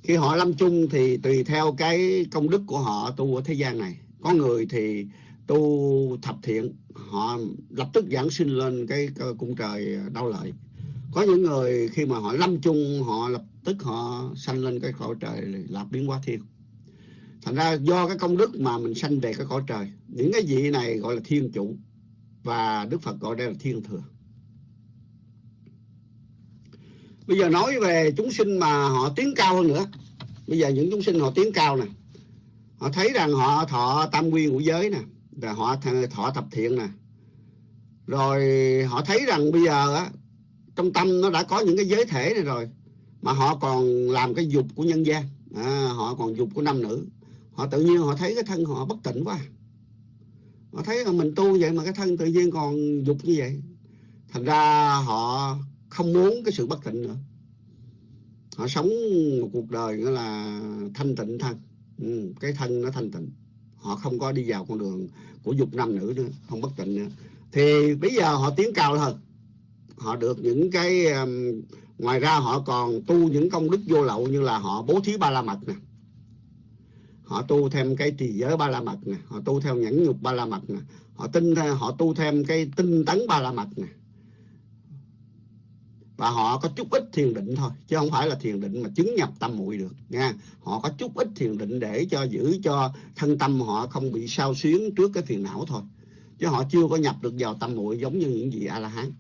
[SPEAKER 1] Khi họ lâm chung thì tùy theo cái công đức của họ tu ở thế gian này có người thì tu thập thiện, họ lập tức giảng sinh lên cái cung trời đau lợi có những người khi mà họ lâm chung, họ lập tức họ sanh lên cái cõi trời lạp biến hóa thiên. Thành ra do cái công đức mà mình sanh về cái cõi trời, những cái vị này gọi là thiên chủ và đức phật gọi đây là thiên thừa. Bây giờ nói về chúng sinh mà họ tiến cao hơn nữa. Bây giờ những chúng sinh họ tiến cao này họ thấy rằng họ thọ tam quy ngũ giới nè và họ thọ thập thiện nè. Rồi họ thấy rằng bây giờ á trong tâm nó đã có những cái giới thể này rồi mà họ còn làm cái dục của nhân gian. À, họ còn dục của nam nữ. Họ tự nhiên họ thấy cái thân họ bất tỉnh quá. Họ thấy là mình tu vậy mà cái thân tự nhiên còn dục như vậy. Thành ra họ không muốn cái sự bất tịnh nữa. Họ sống một cuộc đời gọi là thanh tịnh thân ừ, cái thân nó thanh tịnh. Họ không có đi vào con đường của dục nam nữ nữa không bất tịnh nữa. Thì bây giờ họ tiến cao hơn họ được những cái um, ngoài ra họ còn tu những công đức vô lậu như là họ bố thí ba la mật nè. Họ tu thêm cái trì giới ba la mật nè. Họ tu theo nhẫn nhục ba la mật nè. Họ tin họ tu thêm cái tinh tấn ba la mật nè và họ có chút ít thiền định thôi, chứ không phải là thiền định mà chứng nhập tâm muội được, nha. Họ có chút ít thiền định để cho giữ cho thân tâm họ không bị sao xuyến trước cái phiền não thôi. Chứ họ chưa có nhập được vào tâm muội giống như những vị a la hán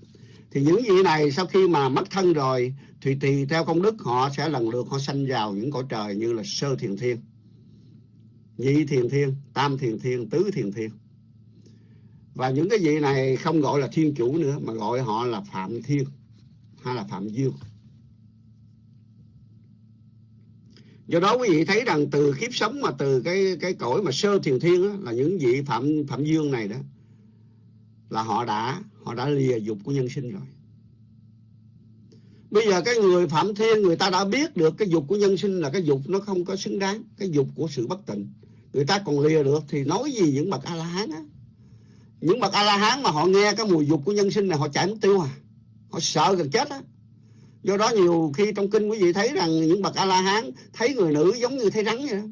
[SPEAKER 1] thì những vị này sau khi mà mất thân rồi, thì tùy theo công đức, họ sẽ lần lượt họ sanh vào những cõi trời như là sơ thiền thiên, nhị thiền thiên, tam thiền thiên, tứ thiền thiên. Và những cái vị này không gọi là thiên chủ nữa, mà gọi họ là phạm thiên hay là phạm dương. Do đó quý vị thấy rằng từ kiếp sống mà từ cái cái cõi mà sơ thiền thiên đó, là những vị phạm phạm dương này đó là họ đã họ đã lìa dục của nhân sinh rồi. Bây giờ cái người phạm thiên người ta đã biết được cái dục của nhân sinh là cái dục nó không có xứng đáng cái dục của sự bất tịnh. Người ta còn lìa được thì nói gì những bậc a la hán á? Những bậc a la hán mà họ nghe cái mùi dục của nhân sinh này họ chạy mất tiêu à? Họ sợ gần chết á. Do đó nhiều khi trong kinh quý vị thấy rằng những bậc a la hán thấy người nữ giống như thấy rắn vậy đó.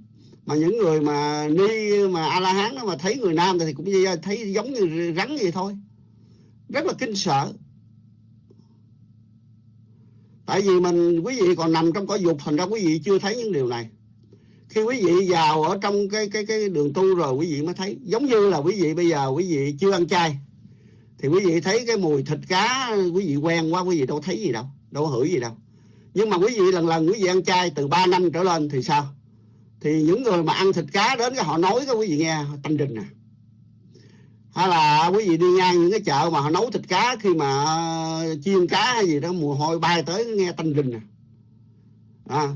[SPEAKER 1] Mà những người mà ni, mà a la hán đó mà thấy người nam thì cũng như thấy giống như rắn vậy thôi. Rất là kinh sợ. Tại vì mình, quý vị còn nằm trong cõi dục, thành ra quý vị chưa thấy những điều này. Khi quý vị vào ở trong cái cái cái đường tu rồi, quý vị mới thấy. Giống như là quý vị bây giờ quý vị chưa ăn chay thì quý vị thấy cái mùi thịt cá, quý vị quen quá, quý vị đâu thấy gì đâu đâu hửi gì đâu. Nhưng mà quý vị lần lần quý vị ăn chay từ 3 năm trở lên thì sao? Thì những người mà ăn thịt cá đến cái họ nói cái quý vị nghe tanh trình nè. Hay là quý vị đi ngang những cái chợ mà họ nấu thịt cá khi mà chiên cá hay gì đó, mùi hôi bay tới, nghe tanh trình nè. À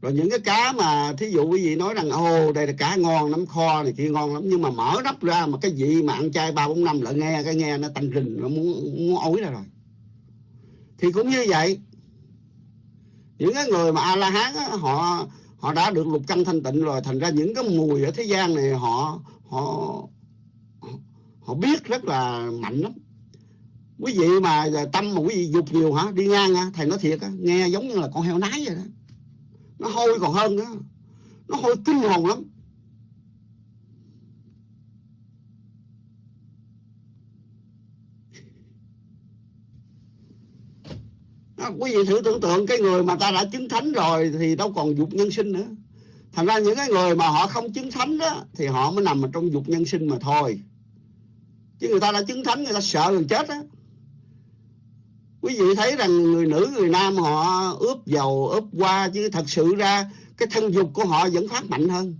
[SPEAKER 1] rồi những cái cá mà thí dụ quý vị nói rằng ô đây là cá ngon lắm, kho này kia ngon lắm. Nhưng mà mở nắp ra mà cái vị mà ăn chay ba bốn năm lại nghe, cái nghe nó tanh rình nó muốn muốn ối ra rồi. Thì cũng như vậy, những cái người mà a la hán họ họ đã được lục căn thanh tịnh rồi, thành ra những cái mùi ở thế gian này họ họ họ biết rất là mạnh lắm. Quý vị mà tâm mà quý vị dục nhiều hả? Đi ngang hả thầy nói thiệt á, nghe giống như là con heo nái vậy đó nó hôi còn hơn nữa. Nó hôi kinh hồn lắm. Đó, quý vị thử tưởng tượng cái người mà ta đã chứng thánh rồi thì đâu còn dục nhân sinh nữa. Thành ra những cái người mà họ không chứng thánh đó thì họ mới nằm ở trong dục nhân sinh mà thôi. Chứ người ta đã chứng thánh người ta sợ gần chết á quý vị thấy rằng người nữ, người nam họ ướp dầu, ướp qua chứ thật sự ra cái thân dục của họ vẫn phát mạnh hơn.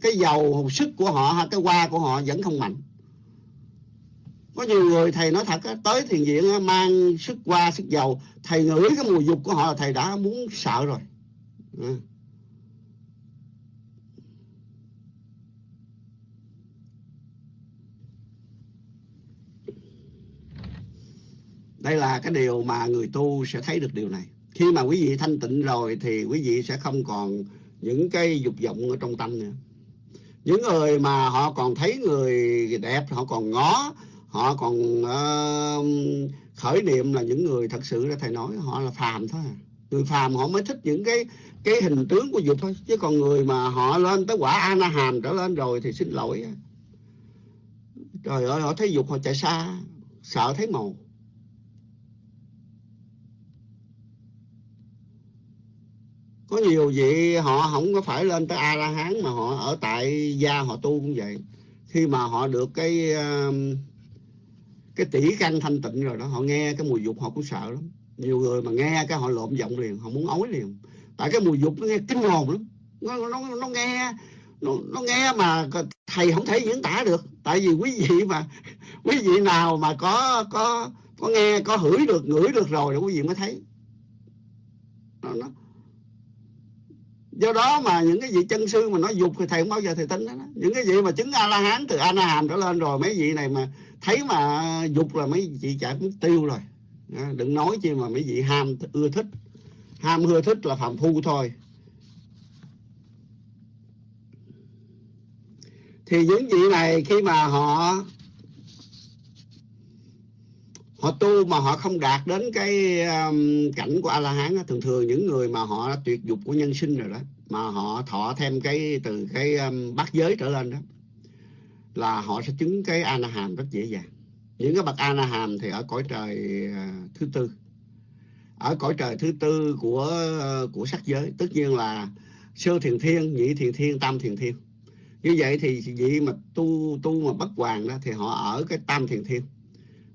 [SPEAKER 1] Cái dầu hồn sức của họ hay cái qua của họ vẫn không mạnh. Có nhiều người, thầy nói thật tới thiền viện mang sức qua sức dầu. Thầy ngửi cái mùi dục của họ là thầy đã muốn sợ rồi. À. đây là cái điều mà người tu sẽ thấy được điều này. Khi mà quý vị thanh tịnh rồi thì quý vị sẽ không còn những cái dục vọng ở trong tâm nữa. Những người mà họ còn thấy người đẹp họ còn ngó họ còn uh, khởi niệm là những người thật sự là thầy nói họ là phàm thôi. Người phàm họ mới thích những cái cái hình tướng của dục thôi. Chứ còn người mà họ lên tới quả a na hàm trở lên rồi thì xin lỗi trời ơi họ thấy dục họ chạy xa sợ thấy màu có nhiều vị họ không có phải lên tới a la hán mà họ ở tại gia họ tu cũng vậy. Khi mà họ được cái um, cái tỷ căn thanh tịnh rồi đó họ nghe cái mùi dục họ cũng sợ lắm. Nhiều người mà nghe cái họ lộn giọng liền họ muốn ói liền. Tại cái mùi dục nó nghe kinh hồn lắm. Nó nó nó nghe nó, nó nghe mà thầy không thể diễn tả được. Tại vì quý vị mà (laughs) quý vị nào mà có có có nghe có hửi được ngửi được rồi thì quý vị mới thấy. Nó, nó do đó mà những cái vị chân sư mà nói dục thì thầy không bao giờ thầy tính đó những cái vị mà chứng a la hán từ a na hàm trở lên rồi, mấy vị này mà thấy mà dục là mấy vị chạy cũng tiêu rồi. Đừng nói chi mà mấy vị ham ưa thích. Ham ưa thích là phạm phu thôi. Thì những vị này khi mà họ họ tu mà họ không đạt đến cái um, cảnh của a la hán thường thường những người mà họ đã tuyệt dục của nhân sinh rồi đó mà họ thọ thêm cái từ cái um, bát giới trở lên đó là họ sẽ chứng cái a la hàm rất dễ dàng. Những cái bậc a la hàm thì ở cõi trời uh, thứ tư. Ở cõi trời thứ tư của uh, của sắc giới tất nhiên là sơ thiền thiên nhị thiền thiên tam thiền thiên. Như vậy thì vị mà tu tu mà bất hoàng đó thì họ ở cái tam thiền thiên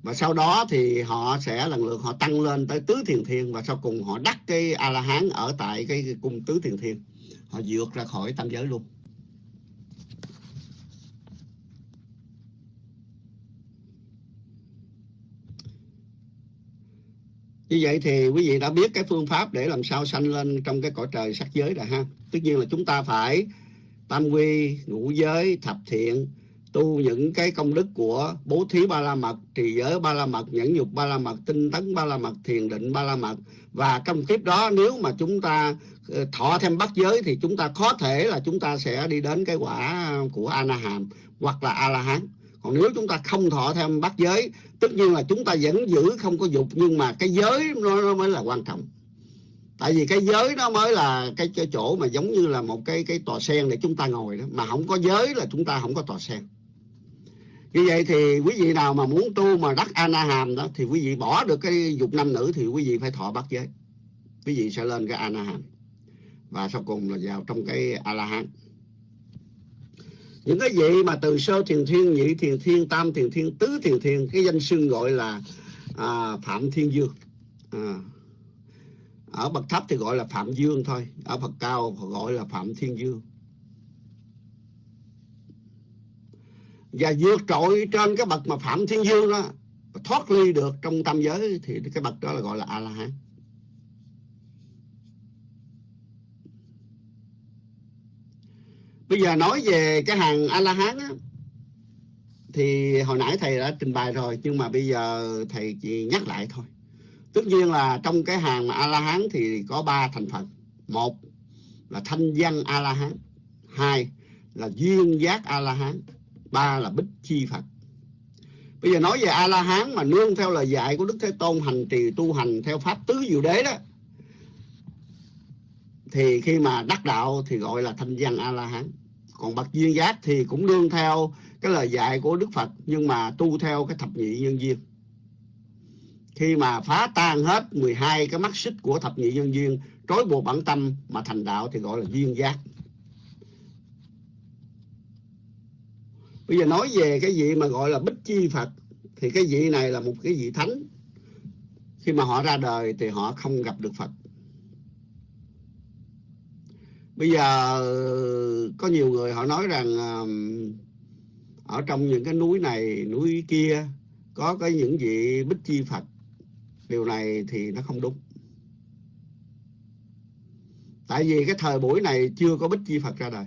[SPEAKER 1] và sau đó thì họ sẽ lần lượt họ tăng lên tới tứ thiền thiên và sau cùng họ đắc cái a la hán ở tại cái cung tứ thiền thiên họ vượt ra khỏi tam giới luôn Như vậy thì quý vị đã biết cái phương pháp để làm sao sanh lên trong cái cõi trời sắc giới rồi ha. Tất nhiên là chúng ta phải tam quy, ngũ giới, thập thiện, tu những cái công đức của bố thí ba la mật, trì giới ba la mật, nhẫn nhục ba la mật, tinh tấn ba la mật, thiền định ba la mật. Và trong kiếp đó nếu mà chúng ta ờ, thọ thêm bắt giới thì chúng ta có thể là chúng ta sẽ đi đến cái quả của A Na Hàm hoặc là A La Hán. Còn nếu chúng ta không thọ thêm bắt giới, tất nhiên là chúng ta vẫn giữ không có dục nhưng mà cái giới nó, nó mới là quan trọng tại vì cái giới nó mới là cái, cái chỗ mà giống như là một cái cái tòa sen để chúng ta ngồi đó mà không có giới là chúng ta không có tòa sen như vậy thì quý vị nào mà muốn tu mà đắc a na hàm đó thì quý vị bỏ được cái dục nam nữ thì quý vị phải thọ bát giới. Quý vị sẽ lên cái a na hàm và sau cùng là vào trong cái a la hán những cái vị mà từ sơ thiền thiên nhị thiền thiên tam thiền thiên tứ thiền thiên cái danh xưng gọi là à, phạm thiên dương. À, ở bậc thấp thì gọi là phạm dương thôi ở bậc cao gọi là phạm thiên dương. Và vượt trội trên cái bậc mà phạm thiên dương đó, thoát ly được trong tam giới thì cái bậc đó là gọi là a la hán bây giờ nói về cái hàng a la hán á, thì hồi nãy thầy đã trình bày rồi, nhưng mà bây giờ thầy chỉ nhắc lại thôi. Tất nhiên là trong cái hàng a la hán thì có ba thành phần. Một là thanh văn a la hán hai là duyên giác a la hán ba là bích chi phật. Bây giờ nói về a la hán mà nương theo lời dạy của đức thế tôn, hành trì, tu hành theo pháp tứ diệu đế đó, thì khi mà đắc đạo thì gọi là thanh văn a la hán còn bậc duyên giác thì cũng nương theo cái lời dạy của đức phật, nhưng mà tu theo cái thập nhị nhân duyên. Khi mà phá tan hết 12 cái mắt xích của thập nhị nhân duyên, trói buộc bản tâm mà thành đạo thì gọi là duyên giác. Bây giờ nói về cái vị mà gọi là bích chi phật, thì cái vị này là một cái vị thánh. Khi mà họ ra đời thì họ không gặp được phật. Bây giờ, có nhiều người họ nói rằng ở trong những cái núi này, núi kia có cái những vị bích chi phật. Điều này thì nó không đúng. Tại vì cái thời buổi này chưa có bích chi phật ra đời.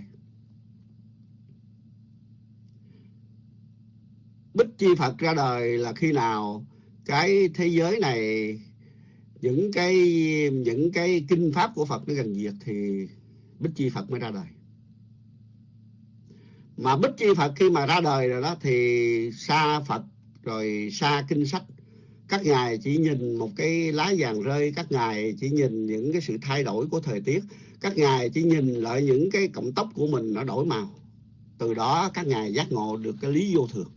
[SPEAKER 1] Bích chi phật ra đời là khi nào? Cái thế giới này, những cái những cái kinh pháp của phật nó gần diệt thì bích chi phật mới ra đời. Mà bích chi phật khi mà ra đời rồi đó thì xa phật, rồi xa kinh sách, các ngài chỉ nhìn một cái lá vàng rơi, các ngài chỉ nhìn những cái sự thay đổi của thời tiết, các ngài chỉ nhìn lại những cái cộng tóc của mình nó đổi màu. Từ đó các ngài giác ngộ được cái lý vô thường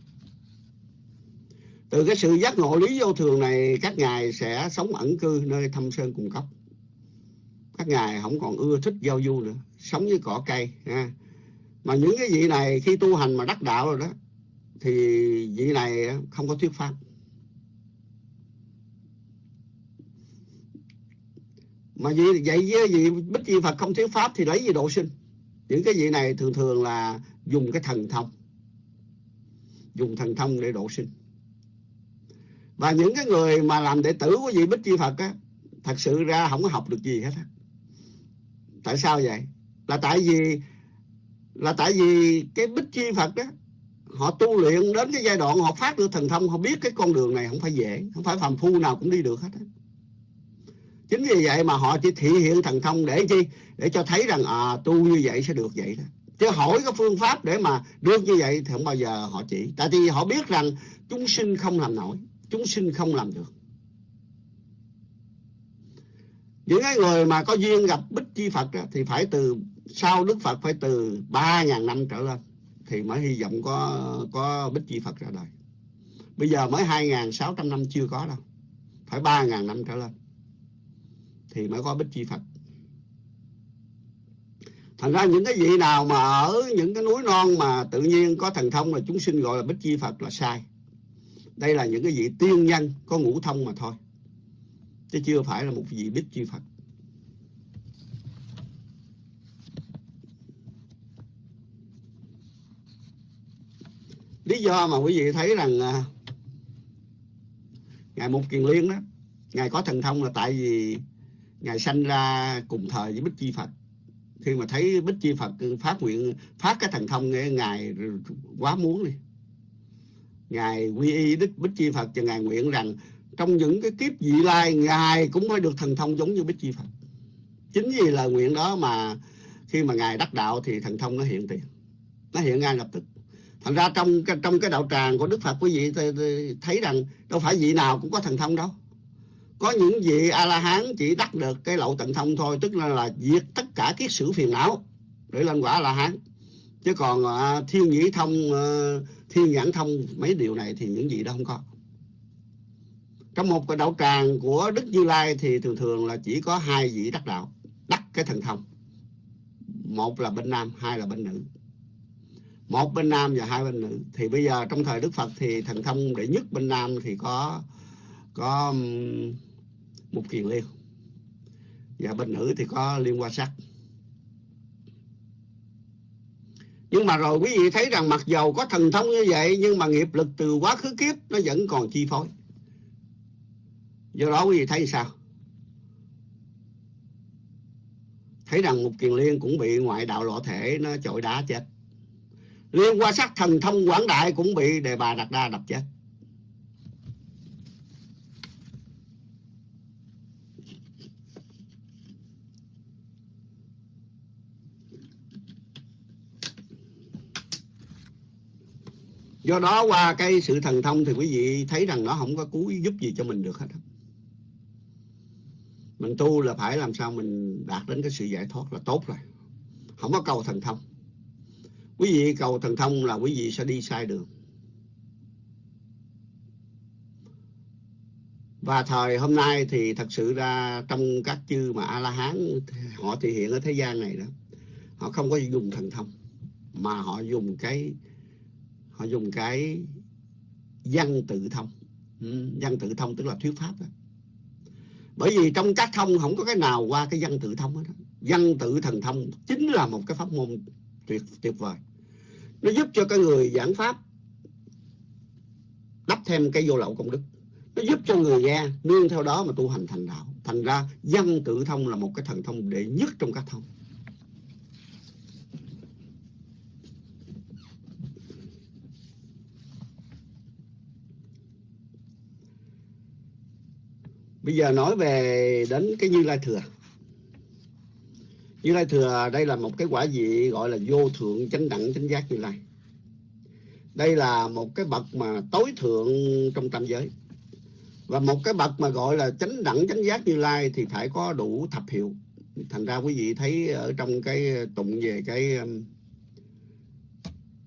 [SPEAKER 1] từ cái sự giác ngộ lý vô thường này các ngài sẽ sống ẩn cư nơi thâm sơn cùng cốc. Các ngài không còn ưa thích giao du nữa sống với cỏ cây ha. mà những cái vị này khi tu hành mà đắc đạo rồi đó thì vị này không có thuyết pháp. Mà vậy, vậy với vị bích di phật không thuyết pháp thì lấy gì độ sinh? Những cái vị này thường thường là dùng cái thần thông. Dùng thần thông để độ sinh và những cái người mà làm đệ tử của vị bích chi phật á, thật sự ra không có học được gì hết á. Tại sao vậy? Là tại vì, là tại vì cái bích chi phật đó họ tu luyện đến cái giai đoạn họ phát được thần thông, họ biết cái con đường này không phải dễ, không phải phàm phu nào cũng đi được hết chính vì vậy mà họ chỉ thị hiện thần thông để chi? Để cho thấy rằng à tu như vậy sẽ được vậy đó. Chứ hỏi cái phương pháp để mà được như vậy thì không bao giờ họ chỉ. Tại vì họ biết rằng chúng sinh không làm nổi chúng sinh không làm được. Những cái người mà có duyên gặp bích chi phật đó, thì phải từ sau đức phật phải từ ba ngàn năm trở lên thì mới hy vọng có có bích chi phật ra đời. Bây giờ mới hai ngàn sáu trăm năm chưa có đâu phải ba ngàn năm trở lên thì mới có bích chi phật. Thành ra những cái vị nào mà ở những cái núi non mà tự nhiên có thần thông là chúng sinh gọi là bích chi phật là sai đây là những cái vị tiên nhân, có ngũ thông mà thôi. Chứ chưa phải là một vị bích chi phật. Lý do mà quý vị thấy rằng à, ngài mục kiền liên đó, ngài có thần thông là tại vì ngài sanh ra cùng thời với bích chi phật. Khi mà thấy bích chi phật phát nguyện, phát cái thần thông ngài quá muốn đi ngài quy y đức bích chi phật và ngài nguyện rằng trong những cái kiếp vị lai ngài cũng phải được thần thông giống như bích chi phật. Chính vì lời nguyện đó mà khi mà ngài đắc đạo thì thần thông nó hiện tiền. Nó hiện ngay lập tức. Thành ra trong trong cái đạo tràng của đức phật quý vị thấy rằng đâu phải vị nào cũng có thần thông đâu. Có những vị a la hán chỉ đắc được cái lậu tận thông thôi tức là là diệt tất cả kiết sử phiền não để lên quả a la hán chứ còn uh, thiên nhĩ thông uh, thiên nhãn thông mấy điều này thì những gì đó không có. Trong một cái đạo tràng của đức như lai thì thường thường là chỉ có hai vị đắc đạo, đắc cái thần thông. Một là bên nam, hai là bên nữ. Một bên nam và hai bên nữ. Thì bây giờ trong thời đức phật thì thần thông đệ nhất bên nam thì có có um, một kiền liên và bên nữ thì có liên quan sắc. Nhưng mà rồi quý vị thấy rằng mặc dầu có thần thông như vậy, nhưng mà nghiệp lực từ quá khứ kiếp nó vẫn còn chi phối. Do đó quý vị thấy sao? Thấy rằng một kiền liên cũng bị ngoại đạo lộ thể nó chọi đá chết. Liên quan sắc thần thông quảng đại cũng bị đề bà đặt đa đập chết. Do đó qua cái sự thần thông thì quý vị thấy rằng nó không có cứu giúp gì cho mình được hết. Mình tu là phải làm sao mình đạt đến cái sự giải thoát là tốt rồi. Không có cầu thần thông. Quý vị cầu thần thông là quý vị sẽ đi sai đường. Và thời hôm nay thì thật sự ra trong các chư mà a la hán họ thể hiện ở thế gian này đó, họ không có dùng thần thông, mà họ dùng cái họ dùng cái văn tự thông. Ừ, văn tự thông tức là thuyết pháp đó. bởi vì trong các thông không có cái nào qua cái văn tự thông hết văn tự thần thông chính là một cái pháp môn tuyệt tuyệt vời. Nó giúp cho cái người giảng pháp đắp thêm cái vô lậu công đức. Nó giúp cho người nghe nương theo đó mà tu hành thành đạo. Thành ra văn tự thông là một cái thần thông đệ nhất trong các thông. Bây giờ nói về đến cái Như Lai Thừa. Như Lai Thừa đây là một cái quả vị gọi là vô thượng chánh đẳng chánh giác Như Lai. Đây là một cái bậc mà tối thượng trong tam giới. Và một cái bậc mà gọi là chánh đẳng chánh giác Như Lai thì phải có đủ thập hiệu. Thành ra quý vị thấy ở trong cái tụng về cái um,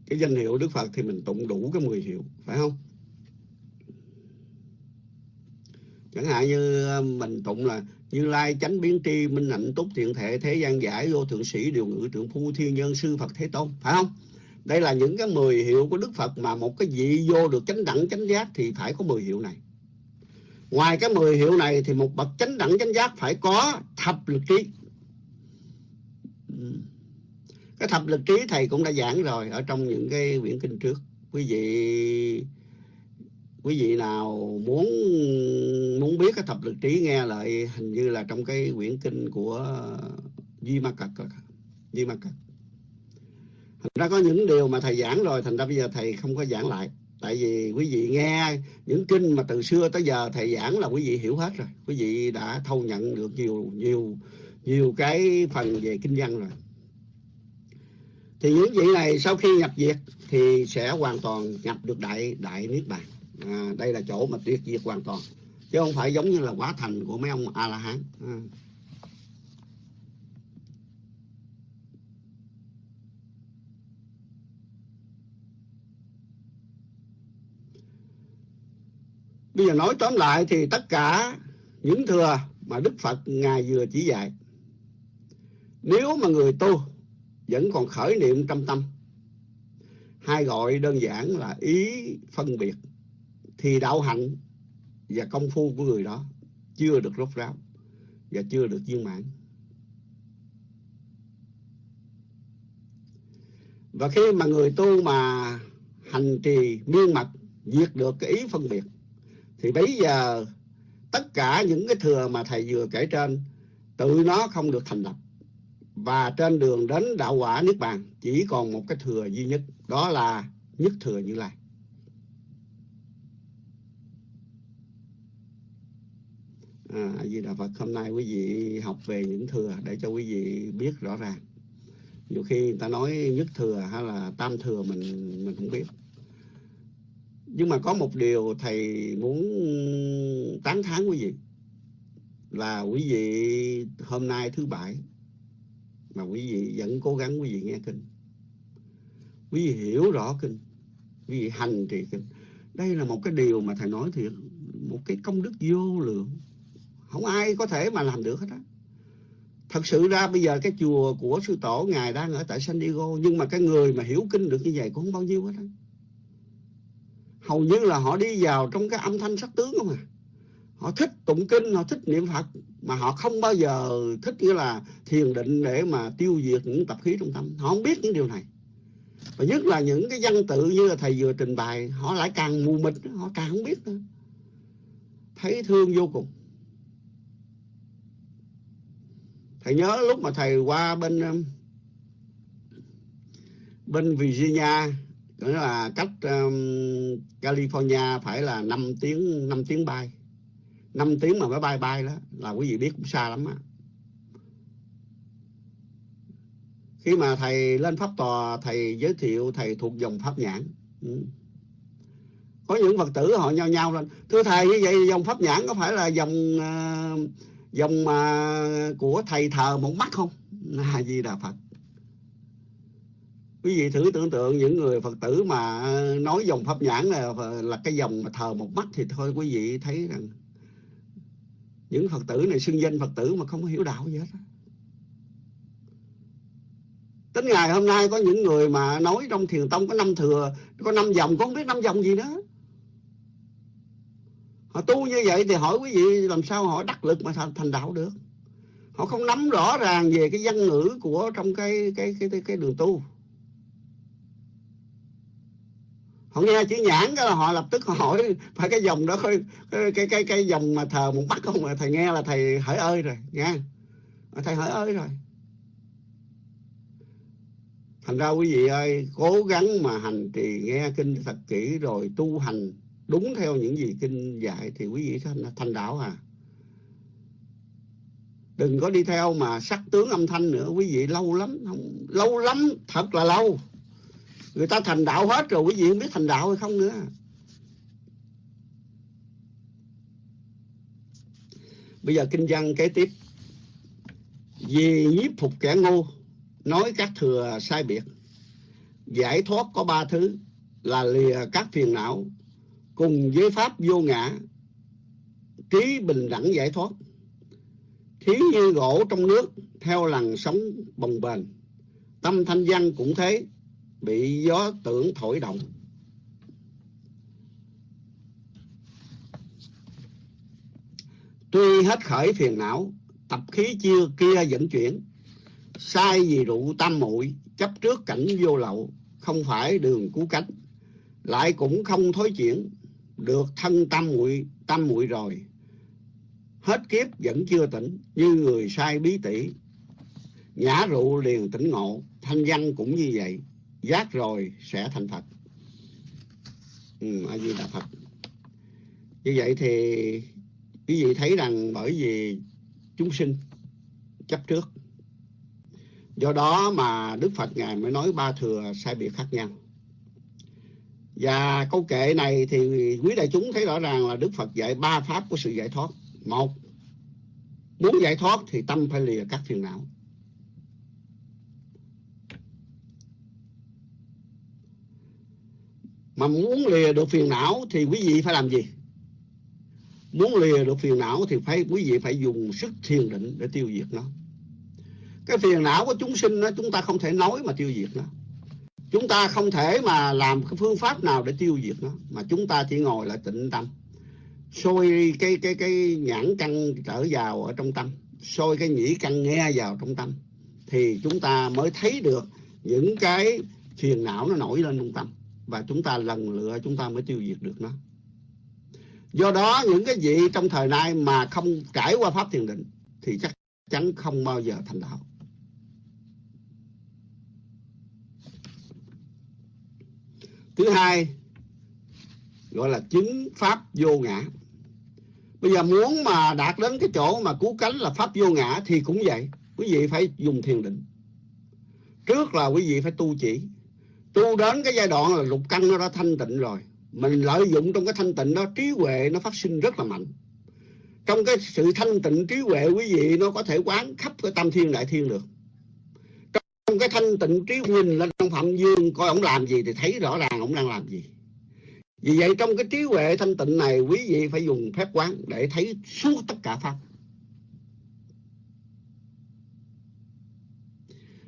[SPEAKER 1] cái danh hiệu Đức Phật thì mình tụng đủ cái 10 hiệu, phải không? Chẳng hạn như ờ, mình tụng là như lai chánh biến tri, minh hạnh túc thiện thể, thế gian giải vô thượng sĩ, điều ngự trượng phu, thiên nhân, sư phật, thế tôn. Phải không? Đây là những cái mười hiệu của đức phật mà một cái vị vô được chánh đẳng, chánh giác thì phải có mười hiệu này. Ngoài cái mười hiệu này thì một bậc chánh đẳng, chánh giác phải có thập lực trí. Ừ. Cái thập lực trí thầy cũng đã giảng rồi ở trong những cái quyển kinh trước. Quý vị quý vị nào muốn muốn biết cái thập lực trí nghe lại, hình như là trong cái quyển kinh của duy Ma Cật duy Ma Cật. Ra có những điều mà thầy giảng rồi, thành ra bây giờ thầy không có giảng lại. Tại vì quý vị nghe những kinh mà từ xưa tới giờ thầy giảng là quý vị hiểu hết rồi. Quý vị đã thâu nhận được nhiều nhiều nhiều cái phần về kinh văn rồi. Thì những vị này sau khi nhập diệt thì sẽ hoàn toàn nhập được đại đại niết bàn à, đây là chỗ mà tuyệt diệt hoàn toàn chứ không phải giống như là quá thành của mấy ông a la hán à. Bây giờ nói tóm lại thì tất cả những thừa mà Đức Phật Ngài vừa chỉ dạy. Nếu mà người tu vẫn còn khởi niệm trong tâm, hay gọi đơn giản là ý phân biệt, thì đạo hạnh và công phu của người đó chưa được rốt ráo và chưa được viên mãn. Và khi mà người tu mà hành trì miên mật, diệt được cái ý phân biệt, thì bây giờ tất cả những cái thừa mà thầy vừa kể trên, tự nó không được thành lập và trên đường đến đạo quả niết bàn chỉ còn một cái thừa duy nhất, đó là nhất thừa như lai à, Di Đà Phật hôm nay quý vị học về những thừa để cho quý vị biết rõ ràng. Nhiều khi người ta nói nhất thừa hay là tam thừa mình mình không biết. Nhưng mà có một điều thầy muốn tán thán quý vị là quý vị hôm nay thứ bảy mà quý vị vẫn cố gắng quý vị nghe kinh. Quý vị hiểu rõ kinh quý vị hành trì kinh. Đây là một cái điều mà thầy nói thiệt một cái công đức vô lượng không ai có thể mà làm được hết á. Thật sự ra bây giờ cái chùa của sư tổ ngài đang ở tại San Diego, nhưng mà cái người mà hiểu kinh được như vậy cũng không bao nhiêu hết á. Hầu như là họ đi vào trong cái âm thanh sắc tướng không à. Họ thích tụng kinh, họ thích niệm phật, mà họ không bao giờ thích như là thiền định để mà tiêu diệt những tập khí trong tâm. Họ không biết những điều này. Và nhất là những cái văn tự như là thầy vừa trình bày, họ lại càng mù mịt, họ càng không biết nữa. Thấy thương vô cùng. Thầy nhớ lúc mà thầy qua bên um, bên Virginia nghĩa là cách um, California phải là 5 tiếng 5 tiếng bay. 5 tiếng mà máy bay bay đó là quý vị biết cũng xa lắm á. Khi mà thầy lên pháp tòa thầy giới thiệu thầy thuộc dòng pháp nhãn. Ừ. có những phật tử họ nhau nhau lên thưa thầy như vậy dòng pháp nhãn có phải là dòng uh, dòng uh, của thầy thờ một mắt không? A gì đà phật. Quý vị thử tưởng tượng những người phật tử mà nói dòng pháp nhãn là là cái dòng mà thờ một mắt thì thôi quý vị thấy rằng những phật tử này xưng danh phật tử mà không hiểu đạo gì hết tính ngày hôm nay có những người mà nói trong thiền tông có năm thừa có năm dòng có không biết năm dòng gì nữa họ tu như vậy thì hỏi quý vị làm sao họ đắc lực mà thành, thành đạo được? Họ không nắm rõ ràng về cái văn ngữ của trong cái cái cái cái, cái đường tu. Họ nghe chữ nhãn cái là họ lập tức họ hỏi phải cái dòng đó cái cái cái cái dòng mà thờ một bắt không? Mà thầy nghe là thầy hỏi ơi rồi nghe thầy hỏi ơi rồi. Thành ra quý vị ơi cố gắng mà hành trì nghe kinh thật kỹ rồi tu hành đúng theo những gì kinh dạy thì quý vị thành, thành đạo à. Đừng có đi theo mà sắc tướng âm thanh nữa quý vị lâu lắm không lâu lắm thật là lâu. Người ta thành đạo hết rồi quý vị không biết thành đạo hay không nữa. Bây giờ kinh văn kế tiếp. Vì nhiếp phục kẻ ngu nói các thừa sai biệt. Giải thoát có ba thứ là lìa các phiền não cùng với pháp vô ngã trí bình đẳng giải thoát. Thí như gỗ trong nước, theo làn sóng bồng bềnh. Tâm thanh văn cũng thế, bị gió tưởng thổi động. Tuy hết khởi phiền não, tập khí chưa kia dẫn chuyển. Sai vì rượu tam muội, chấp trước cảnh vô lậu, không phải đường cứu cánh. Lại cũng không thối chuyển được thân tâm muội tâm muội rồi. Hết kiếp vẫn chưa tỉnh như người sai bí tỷ nhã rượu liền tỉnh ngộ thanh văn cũng như vậy. Giác rồi sẽ thành phật. Ừ, a di đà phật. Như vậy thì quý vị thấy rằng bởi vì chúng sinh chấp trước do đó mà đức phật ngài mới nói ba thừa sai biệt khác nhau và câu kệ này thì quý đại chúng thấy rõ ràng là đức phật dạy ba pháp của sự giải thoát. Một, muốn giải thoát thì tâm phải lìa các phiền não. Mà muốn lìa được phiền não thì quý vị phải làm gì? Muốn lìa được phiền não thì phải, quý vị phải dùng sức thiền định để tiêu diệt nó. Cái phiền não của chúng sinh đó chúng ta không thể nói mà tiêu diệt nó chúng ta không thể mà làm cái phương pháp nào để tiêu diệt nó, mà chúng ta chỉ ngồi lại tịnh tâm. Sôi cái cái cái nhãn căn trở vào ở trong tâm sôi cái nhĩ căn nghe vào trong tâm, thì chúng ta mới thấy được những cái phiền não nó nổi lên trong tâm, và chúng ta lần lựa chúng ta mới tiêu diệt được nó. Do đó, những cái gì trong thời nay mà không trải qua pháp thiền định, thì chắc chắn không bao giờ thành đạo. Thứ hai, gọi là chứng pháp vô ngã. Bây giờ muốn mà đạt đến cái chỗ mà cứu cánh là pháp vô ngã thì cũng vậy. Quý vị phải dùng thiền định. Trước là quý vị phải tu chỉ. Tu đến cái giai đoạn là lục căn nó đã thanh tịnh rồi. Mình lợi dụng trong cái thanh tịnh đó, trí huệ nó phát sinh rất là mạnh. Trong cái sự thanh tịnh, trí huệ quý vị nó có thể quán khắp cái tam thiên đại thiên được trong cái thanh tịnh trí huynh lên trong phạm dương, coi ông làm gì thì thấy rõ ràng ông đang làm gì. Vì vậy trong cái trí huệ thanh tịnh này, quý vị phải dùng phép quán để thấy suốt tất cả pháp.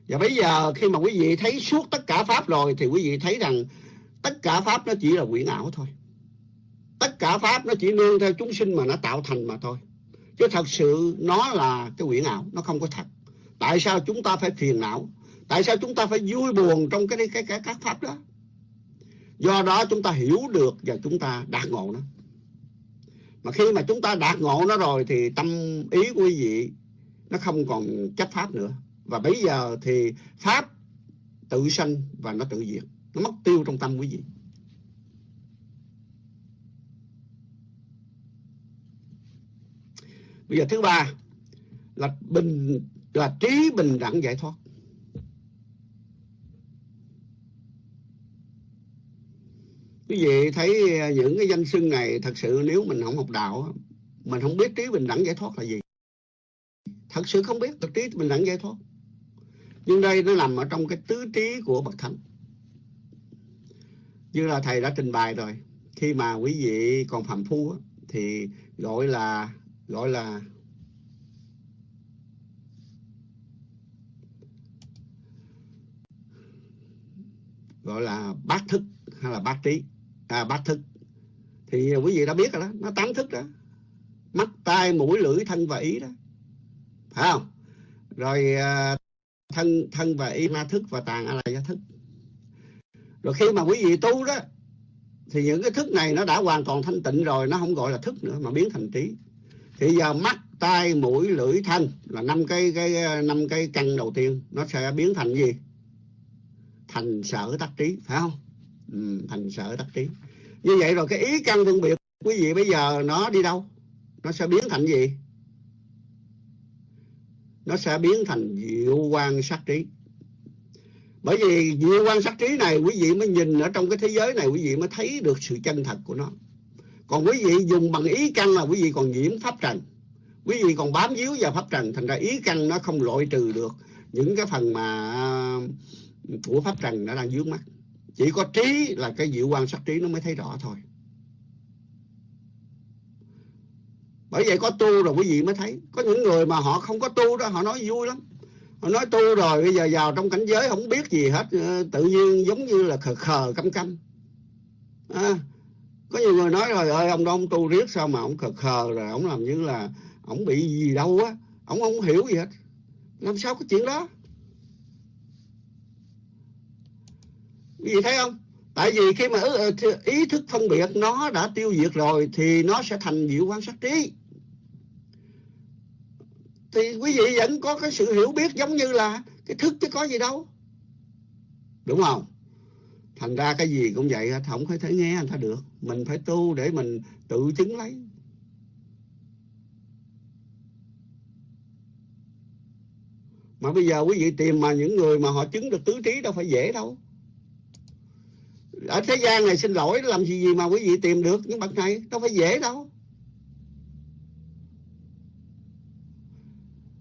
[SPEAKER 1] Và bây giờ khi mà quý vị thấy suốt tất cả pháp rồi thì quý vị thấy rằng tất cả pháp nó chỉ là quyển ảo thôi. Tất cả pháp nó chỉ nương theo chúng sinh mà nó tạo thành mà thôi. Chứ thật sự nó là cái quyển ảo, nó không có thật. Tại sao chúng ta phải phiền não? Tại sao chúng ta phải vui buồn trong cái cái, cái các pháp đó? Do đó chúng ta hiểu được và chúng ta đạt ngộ nó. Mà khi mà chúng ta đạt ngộ nó rồi thì tâm ý của quý vị nó không còn chấp pháp nữa. Và bây giờ thì pháp tự sanh và nó tự diệt. Nó mất tiêu trong tâm quý vị. Bây giờ thứ ba là bình là trí bình đẳng giải thoát. Quý vị thấy à, những cái danh xưng này thật sự nếu mình không học đạo mình không biết trí bình đẳng giải thoát là gì. Thật sự không biết được trí bình đẳng giải thoát. Nhưng đây nó nằm ở trong cái tứ trí của bậc thánh. Như là thầy đã trình bày rồi, khi mà quý vị còn phạm phu thì gọi là gọi là gọi là bát thức hay là bát trí à, bát thức. Thì quý vị đã biết rồi đó nó tám thức đó mắt tai mũi lưỡi thân và ý đó. Phải không? Rồi à, thân thân và ý ma thức và tàn là gia thức. Rồi khi mà quý vị tu đó thì những cái thức này nó đã hoàn toàn thanh tịnh rồi nó không gọi là thức nữa mà biến thành trí. Thì giờ mắt tai mũi lưỡi thân là năm cái cái năm cái căn đầu tiên nó sẽ biến thành gì? Thành sở tác trí phải không? Ừ, thành sở đắc trí như vậy rồi cái ý căn phân biệt quý vị bây giờ nó đi đâu? Nó sẽ biến thành gì? Nó sẽ biến thành diệu quan sát trí. Bởi vì diệu quan sát trí này quý vị mới nhìn ở trong cái thế giới này quý vị mới thấy được sự chân thật của nó. Còn quý vị dùng bằng ý căn là quý vị còn nhiễm pháp trần. Quý vị còn bám víu vào pháp trần thành ra ý căn nó không loại trừ được những cái phần mà à, của pháp trần nó đang dướng mắt chỉ có trí là cái diệu quan sát trí nó mới thấy rõ thôi. Bởi vậy có tu rồi quý vị mới thấy. Có những người mà họ không có tu đó họ nói vui lắm. Họ nói tu rồi bây giờ vào trong cảnh giới không biết gì hết ờ, tự nhiên giống như là khờ khờ căm căm. À, có nhiều người nói rồi ơi ông đó ông tu riết sao mà ông khờ khờ rồi ông làm như là ông bị gì đâu á ông không hiểu gì hết. Làm sao có chuyện đó? Vì thấy không? Tại vì khi mà ừ, ừ, ý thức phân biệt nó đã tiêu diệt rồi thì nó sẽ thành diệu quan sát trí. Thì quý vị vẫn có cái sự hiểu biết giống như là cái thức chứ có gì đâu. Đúng không? Thành ra cái gì cũng vậy không có thể nghe anh ta được. Mình phải tu để mình tự chứng lấy. Mà bây giờ quý vị tìm mà những người mà họ chứng được tứ trí đâu phải dễ đâu ở thế gian này xin lỗi, làm gì gì mà quý vị tìm được những bậc này đâu phải dễ đâu.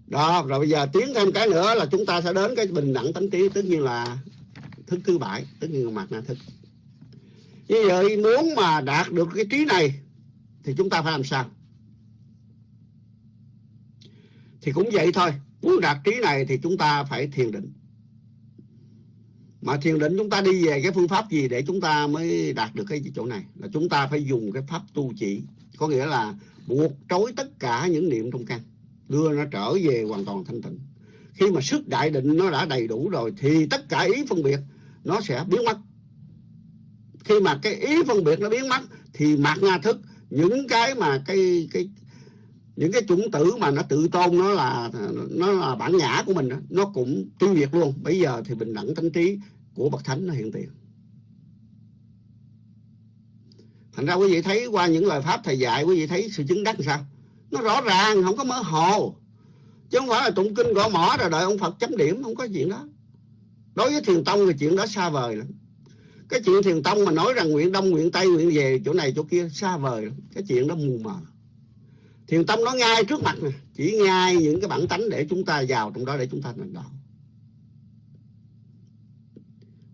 [SPEAKER 1] Đó, rồi bây giờ tiến thêm cái nữa là chúng ta sẽ đến cái bình đẳng tánh trí, tất nhiên là thức thứ bảy, tất nhiên là mặt na thức. Như vậy muốn mà đạt được cái trí này, thì chúng ta phải làm sao? Thì cũng vậy thôi, muốn đạt trí này thì chúng ta phải thiền định mà thiền định chúng ta đi về cái phương pháp gì để chúng ta mới đạt được cái chỗ này? Là chúng ta phải dùng cái pháp tu chỉ. Có nghĩa là buộc trói tất cả những niệm trong căn. Đưa nó trở về hoàn toàn thanh tịnh. Khi mà sức đại định nó đã đầy đủ rồi thì tất cả ý phân biệt nó sẽ biến mất. Khi mà cái ý phân biệt nó biến mất thì mạt nga thức, những cái mà cái cái những cái chủng tử mà nó tự tôn nó là nó là bản ngã của mình đó, nó cũng tiêu diệt luôn. Bây giờ thì bình đẳng tánh trí của bậc thánh nó hiện tiền. Thành ra quý vị thấy qua những lời pháp thầy dạy quý vị thấy sự chứng đắc sao? Nó rõ ràng không có mơ hồ. Chứ không phải là tụng kinh gõ mỏ rồi đợi ông phật chấm điểm không có chuyện đó. Đối với thiền tông thì chuyện đó xa vời lắm. Cái chuyện thiền tông mà nói rằng nguyện đông nguyện tây nguyện về chỗ này chỗ kia xa vời lắm. Cái chuyện đó mù mờ thiền tông nó ngay trước mặt này chỉ ngay những cái bản tánh để chúng ta vào trong đó để chúng ta thành đạo.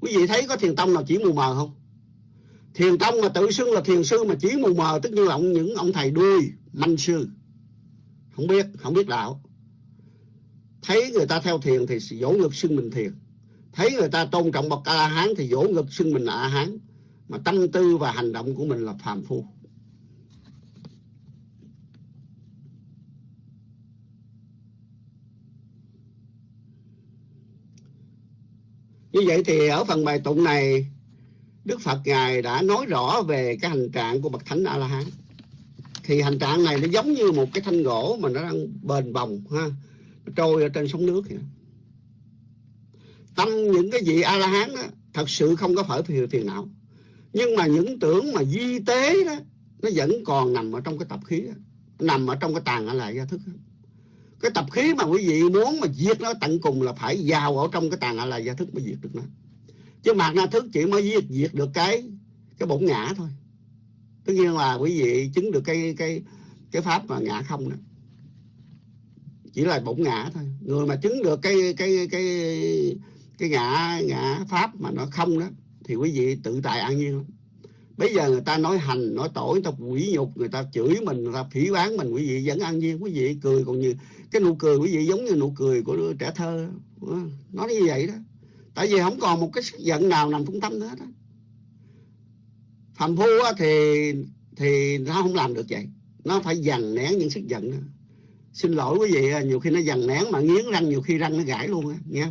[SPEAKER 1] Quý vị thấy có thiền tông nào chỉ mù mờ không? Thiền tông mà tự xưng là thiền sư mà chỉ mù mờ tức như là ông, những ông thầy đuôi manh sư. Không biết không biết đạo. Thấy người ta theo thiền thì dỗ ngực xưng mình thiền. Thấy người ta tôn trọng bậc a la hán thì dỗ ngực xưng mình là a hán mà tâm tư và hành động của mình là phàm phu. Như vậy thì ở phần bài tụng này Đức Phật Ngài đã nói rõ về cái hành trạng của Bậc Thánh A-La-Hán. Thì hành trạng này nó giống như một cái thanh gỗ mà nó đang bền bồng, ha, nó trôi ở trên sóng nước. Vậy. Tâm những cái vị A-La-Hán đó, thật sự không có phải phiền, phiền não. Nhưng mà những tưởng mà di tế đó, nó vẫn còn nằm ở trong cái tập khí đó, nằm ở trong cái tàn ở lại gia thức đó. Cái tập khí mà quý vị muốn mà diệt nó tận cùng là phải vào ở trong cái tàn A-La gia thức mới diệt được nó. Chứ mạt na thức chỉ mới diệt, diệt được cái cái bổn ngã thôi. Tất nhiên là quý vị chứng được cái cái cái pháp mà ngã không đó. Chỉ là bổn ngã thôi. Người mà chứng được cái cái cái cái ngã ngã pháp mà nó không đó thì quý vị tự tại an nhiên. lắm bây giờ người ta nói hành, nói tội, người ta quỷ nhục, người ta chửi mình, người ta phỉ bán mình, quý vị vẫn ăn nhiên, quý vị cười còn như, cái nụ cười quý vị giống như nụ cười của đứa trẻ thơ. Nói như vậy đó. Tại vì không còn một cái sức giận nào nằm trong tâm nữa đó. Phàm phu thì thì nó không làm được vậy. Nó phải dằn nén những sức giận đó. Xin lỗi quý vị nhiều khi nó dằn nén mà nghiến răng, nhiều khi răng nó gãy luôn á, nghe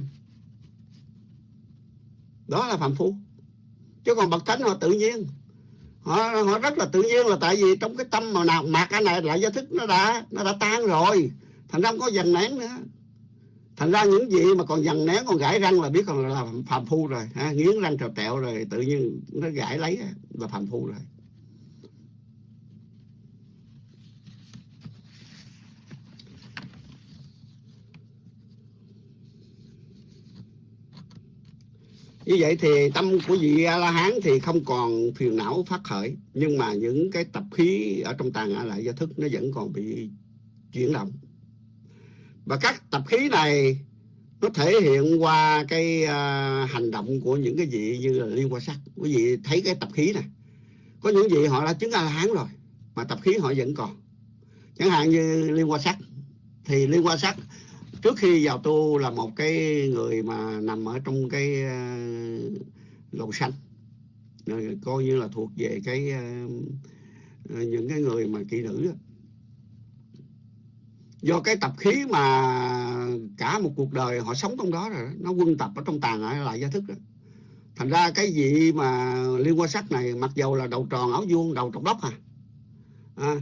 [SPEAKER 1] đó là phàm phu. Chứ còn bậc thánh họ tự nhiên họ họ rất là tự nhiên là tại vì trong cái tâm mà nào mặc cái này lại do thức nó đã nó đã tan rồi. Thành ra không có dằn nén nữa. Thành ra những gì mà còn dằn nén, còn gãi răng là biết còn là phàm phu rồi, ha? nghiến răng trèo tẹo rồi, tự nhiên nó gãi lấy là phàm phu rồi. Như vậy thì tâm của vị a la hán thì không còn phiền não phát khởi nhưng mà những cái tập khí ở trong tàng lại do thức nó vẫn còn bị chuyển động. Và các tập khí này nó thể hiện qua cái uh, hành động của những cái vị như là liên quan sắc. Quý vị thấy cái tập khí này có những vị họ đã chứng a la hán rồi mà tập khí họ vẫn còn. Chẳng hạn như liên quan sắc thì liên quan sắc trước khi vào tu là một cái người mà nằm ở trong cái ờ, uh, lầu xanh. Coi như là thuộc về cái uh, những cái người mà kỹ nữ đó. Do cái tập khí mà cả một cuộc đời họ sống trong đó rồi nó quân tập ở trong tàn lại gia thức đó. Thành ra cái gì mà liên quan sắc này mặc dầu là đầu tròn áo vuông đầu trọc đốc à. à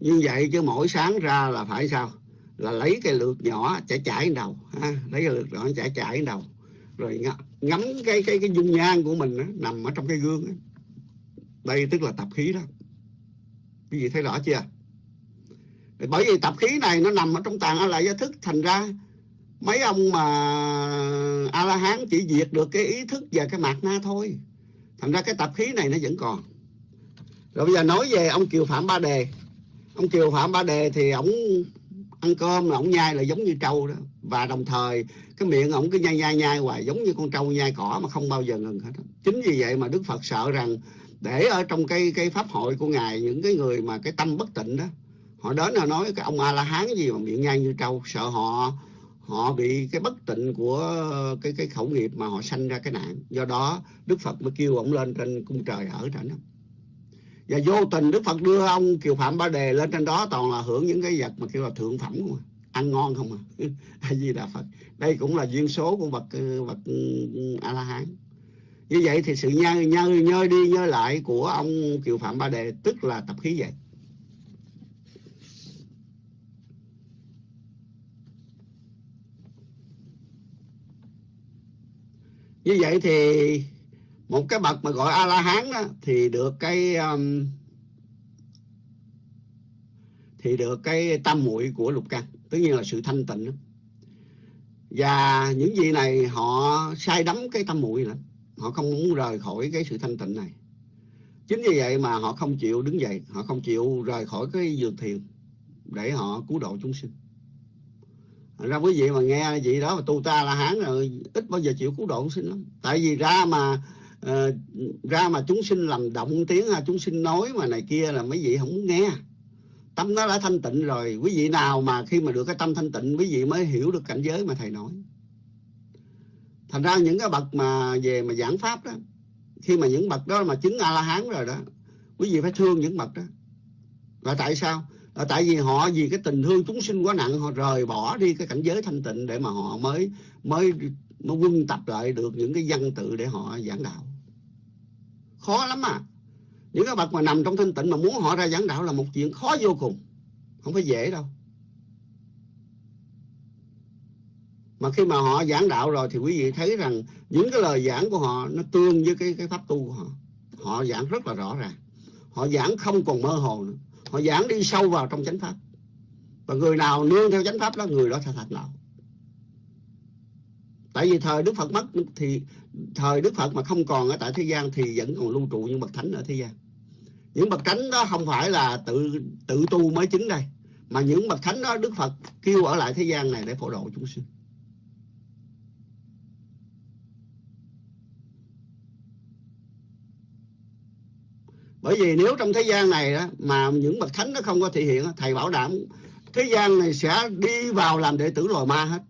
[SPEAKER 1] như vậy chứ mỗi sáng ra là phải sao? Là lấy cái lượt nhỏ chạy chạy đầu ha lấy cái lượt nhỏ chạy chạy đầu. Rồi ngắm cái cái cái dung nhan của mình đó, nằm ở trong cái gương đó. đây tức là tập khí đó. Quý vị thấy rõ chưa? Bởi vì tập khí này nó nằm ở trong tàng a la gia thức thành ra mấy ông mà a la hán chỉ diệt được cái ý thức và cái mạt na thôi. Thành ra cái tập khí này nó vẫn còn. Rồi bây giờ nói về ông kiều phạm ba đề. Ông kiều phạm ba đề thì ông ăn cơm là ông nhai là giống như trâu đó. Và đồng thời, cái miệng ổng cứ nhai nhai nhai hoài, giống như con trâu nhai cỏ mà không bao giờ ngừng hết chính vì vậy mà đức phật sợ rằng để ở trong cái cái pháp hội của ngài, những cái người mà cái tâm bất tịnh đó, họ đến là nói cái ông a la hán gì mà miệng nhai như trâu, sợ họ họ bị cái bất tịnh của cái cái khẩu nghiệp mà họ sanh ra cái nạn. Do đó, đức phật mới kêu ông lên trên cung trời ở trên đó và vô tình đức phật đưa ông kiều phạm ba đề lên trên đó, toàn là hưởng những cái vật mà kêu là thượng phẩm không à. ăn ngon không à. (laughs) A di đà phật. Đây cũng là duyên số của vật vật a la hán như vậy thì sự nhơ nhơ nhơ đi, nhơ lại của ông kiều phạm ba đề tức là tập khí vậy. Như vậy thì một cái bậc mà gọi a la hán đó thì được cái um, thì được cái tam muội của lục căn tất nhiên là sự thanh tịnh đó. và những gì này họ sai đắm cái tâm muội lắm. Họ không muốn rời khỏi cái sự thanh tịnh này. Chính vì vậy mà họ không chịu đứng dậy họ không chịu rời khỏi cái giường thiền để họ cứu độ chúng sinh. Ra quý vị mà nghe vậy đó mà tu ta là hán rồi ít bao giờ chịu cứu độ chúng sinh lắm. Tại vì ra mà uh, ra mà chúng sinh làm động tiếng ha chúng sinh nói mà này kia là mấy vị không muốn nghe. Tâm nó đã thanh tịnh rồi quý vị nào mà khi mà được cái tâm thanh tịnh quý vị mới hiểu được cảnh giới mà thầy nói. Thành ra những cái bậc mà về mà giảng pháp đó khi mà những bậc đó mà chứng a la hán rồi đó quý vị phải thương những bậc đó. Là tại sao? Là tại vì họ vì cái tình thương chúng sinh quá nặng họ rời bỏ đi cái cảnh giới thanh tịnh để mà họ mới mới mới quân tập lại được những cái văn tự để họ giảng đạo khó lắm à. Những cái bậc mà nằm trong thanh tịnh mà muốn họ ra giảng đạo là một chuyện khó vô cùng. Không phải dễ đâu. Mà khi mà họ giảng đạo rồi thì quý vị thấy rằng những cái lời giảng của họ nó tương với cái cái pháp tu của họ. Họ giảng rất là rõ ràng. Họ giảng không còn mơ hồ nữa. Họ giảng đi sâu vào trong chánh pháp. Và người nào nương theo chánh pháp đó, người đó sẽ thành đạo tại vì thời đức phật mất thì thời đức phật mà không còn ở tại thế gian thì vẫn còn lưu trụ những bậc thánh ở thế gian. Những bậc thánh đó không phải là tự tự tu mới chứng đây mà những bậc thánh đó đức phật kêu ở lại thế gian này để phổ độ chúng sinh. Bởi vì nếu trong thế gian này đó, mà những bậc thánh nó không có thể hiện thầy bảo đảm thế gian này sẽ đi vào làm đệ tử loài ma hết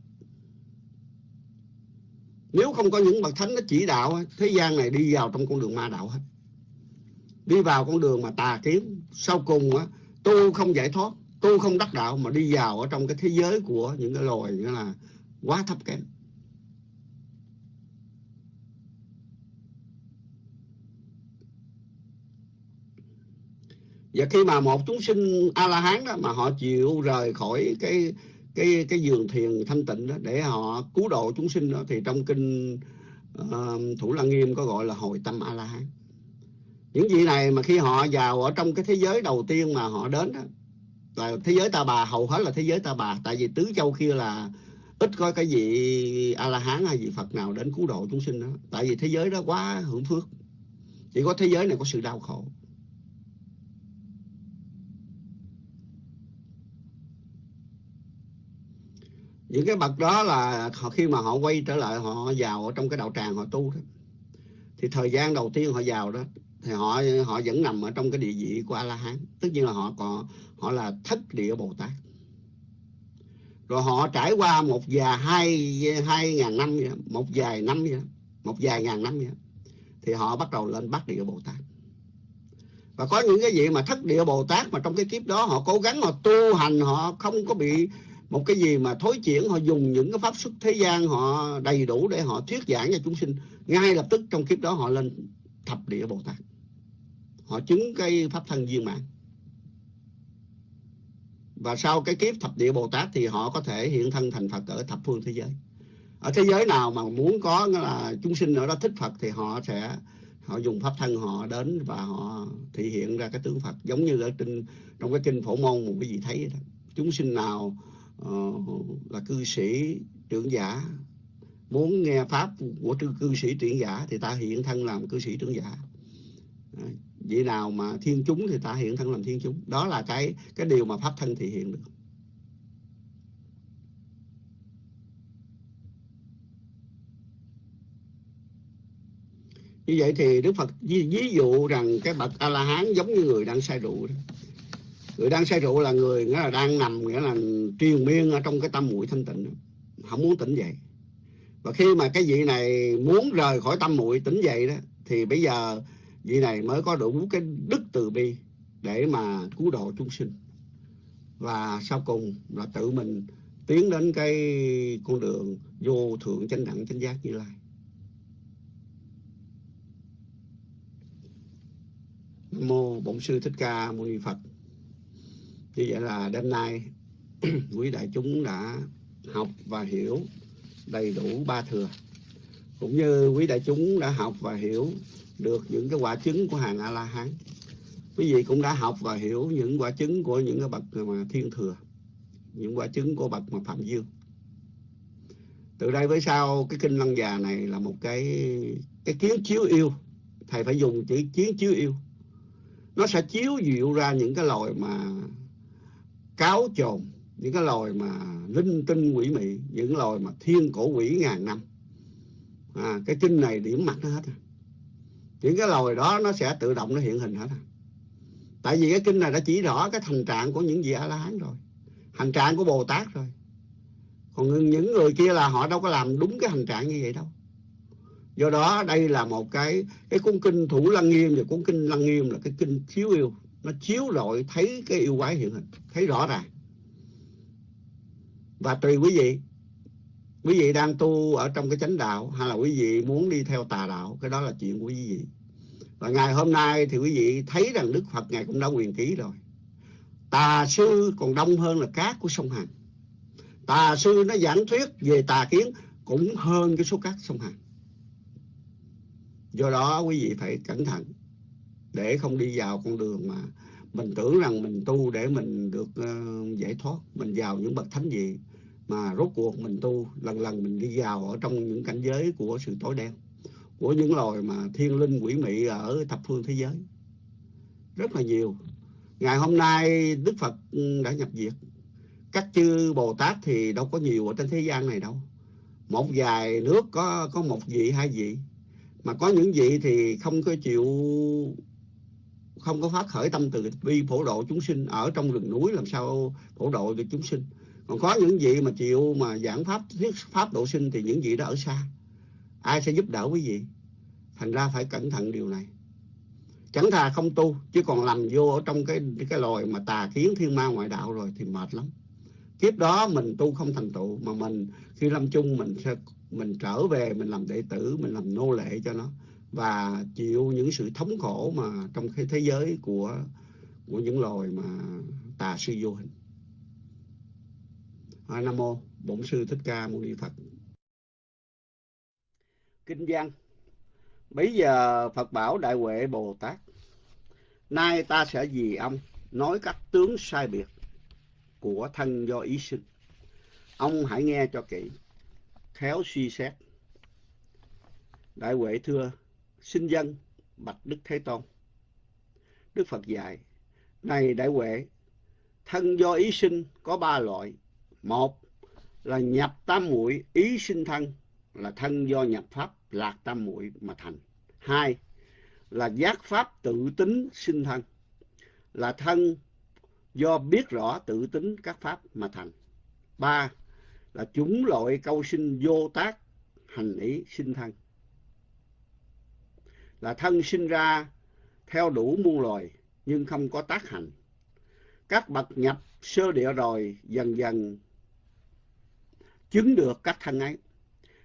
[SPEAKER 1] nếu không có những bậc thánh nó chỉ đạo, thế gian này đi vào trong con đường ma đạo hết. Đi vào con đường mà tà kiến, sau cùng á, tu không giải thoát, tu không đắc đạo mà đi vào ở trong cái thế giới của những cái loài nghĩa là quá thấp kém. Và khi mà một chúng sinh a la hán đó mà họ chịu rời khỏi cái cái cái giường thiền thanh tịnh đó để họ cứu độ chúng sinh đó thì trong kinh uh, thủ lăng nghiêm có gọi là hồi tâm a la hán. Những vị này mà khi họ vào ở trong cái thế giới đầu tiên mà họ đến đó là thế giới ta bà hầu hết là thế giới ta bà tại vì tứ châu kia là ít có cái vị a la hán hay vị phật nào đến cứu độ chúng sinh đó. Tại vì thế giới đó quá hưởng phước. Chỉ có thế giới này có sự đau khổ. Những cái bậc đó là khi mà họ quay trở lại họ vào ở trong cái đạo tràng họ tu đó thì thời gian đầu tiên họ vào đó thì họ họ vẫn nằm ở trong cái địa vị của a la hán tất nhiên là họ còn họ là thất địa bồ tát. Rồi họ trải qua một vài hai hai ngàn năm vậy, một vài năm vậy, một vài ngàn năm vậy, thì họ bắt đầu lên bát địa bồ tát. Và có những cái gì mà thất địa bồ tát mà trong cái kiếp đó họ cố gắng họ tu hành họ không có bị một cái gì mà thối chuyển, họ dùng những cái pháp xuất thế gian họ đầy đủ để họ thuyết giảng cho chúng sinh. Ngay lập tức trong kiếp đó họ lên thập địa bồ tát. Họ chứng cái pháp thân viên mãn. Và sau cái kiếp thập địa bồ tát thì họ có thể hiện thân thành phật ở thập phương thế giới. Ở thế giới nào mà muốn có là chúng sinh ở đó thích Phật thì họ sẽ, họ dùng pháp thân họ đến và họ thể hiện ra cái tướng Phật. Giống như ở trên, trong cái kinh phổ môn một cái gì thấy đó. chúng sinh nào Ờ, là cư sĩ trưởng giả. Muốn nghe pháp của cư sĩ trưởng giả thì ta hiện thân làm cư sĩ trưởng giả. Ờ, vậy nào mà thiên chúng thì ta hiện thân làm thiên chúng. Đó là cái cái điều mà pháp thân thể hiện được. Như vậy thì đức phật ví, ví dụ rằng cái bậc a la hán giống như người đang say rượu đó người đang say rượu là người nghĩa là đang nằm, nghĩa là triền miên ở trong cái tâm muội thanh tịnh không muốn tỉnh dậy. Và khi mà cái vị này muốn rời khỏi tâm muội tỉnh dậy đó, thì bây giờ vị này mới có đủ cái đức từ bi để mà cứu độ chúng sinh. Và sau cùng là tự mình tiến đến cái con đường vô thượng chánh đẳng, chánh giác như lai. Mô bổn sư thích ca mâu ni phật như vậy là đêm nay (clears throat) quý đại chúng đã học và hiểu đầy đủ ba thừa. Cũng như quý đại chúng đã học và hiểu được những cái quả chứng của hàng a la hán quý vị cũng đã học và hiểu những quả chứng của những cái bậc mà thiên thừa, những quả chứng của bậc mà phạm dương. Từ đây với sau, cái kinh lăng già này là một cái cái kiến chiếu yêu. Thầy phải dùng chữ kiến chiếu yêu. Nó sẽ chiếu dịu ra những cái loài mà cáo chồn những cái loài mà linh tinh quỷ mị những loài mà thiên cổ quỷ ngàn năm. À, cái kinh này điểm mặt nó hết những cái loài đó nó sẽ tự động nó hiện hình hết tại vì cái kinh này đã chỉ rõ cái thành trạng của những vị a la hán rồi hành trạng của bồ tát rồi. Còn những người kia là họ đâu có làm đúng cái hành trạng như vậy đâu. Do đó đây là một cái cái cuốn kinh thủ lăng nghiêm và cuốn kinh lăng nghiêm là cái kinh thiếu yêu nó chiếu rọi thấy cái yêu quái hiện hình, thấy rõ ràng. Và tùy quý vị. Quý vị đang tu ở trong cái chánh đạo hay là quý vị muốn đi theo tà đạo, cái đó là chuyện của quý vị. Và ngày hôm nay thì quý vị thấy rằng đức phật ngài cũng đã quyền ký rồi. Tà sư còn đông hơn là cát của sông hằng tà sư nó giảng thuyết về tà kiến cũng hơn cái số cát sông hằng do đó quý vị phải cẩn thận để không đi vào con đường mà mình tưởng rằng mình tu để mình được uh, giải thoát mình vào những bậc thánh gì mà rốt cuộc mình tu lần lần mình đi vào ở trong những cảnh giới của sự tối đen của những loài mà thiên linh quỷ mị ở thập phương thế giới. Rất là nhiều. Ngày hôm nay đức phật ừ, đã nhập diệt. Các chư bồ tát thì đâu có nhiều ở trên thế gian này đâu. Một vài nước có có một vị hai vị. Mà có những vị thì không có chịu không có phát khởi tâm từ bi phổ độ chúng sinh ở trong rừng núi, làm sao phổ độ được chúng sinh. Còn có những vị mà chịu mà giảng pháp, thuyết pháp độ sinh thì những vị đó ở xa. Ai sẽ giúp đỡ quý vị? Thành ra phải cẩn thận điều này. Chẳng thà không tu, chứ còn làm vô ở trong cái cái loài mà tà kiến, thiên ma, ngoại đạo rồi thì mệt lắm. Kiếp đó mình tu không thành tựu, mà mình khi lâm chung mình sẽ, mình trở về, mình làm đệ tử, mình làm nô lệ cho nó và chịu những sự thống khổ mà trong cái thế giới của của những loài mà tà sư vô hình. À, nam mô bổn sư thích ca mâu ni phật. Kinh văn. Bây giờ phật bảo đại huệ bồ tát nay ta sẽ vì ông nói các tướng sai biệt của thân do ý sinh. Ông hãy nghe cho kỹ khéo suy xét. Đại huệ thưa xin dân, bạch đức thế tôn. Đức phật dạy, này đại huệ, thân do ý sinh có ba loại. Một là nhập tam muội, ý sinh thân, là thân do nhập pháp, lạc tam muội mà thành. Hai là giác pháp tự tính sinh thân, là thân do biết rõ tự tính các pháp mà thành. Ba là chúng loại câu sinh vô tác, hành ý sinh thân là thân sinh ra theo đủ muôn loài nhưng không có tác hành các bậc nhập sơ địa rồi dần dần chứng được các thân ấy.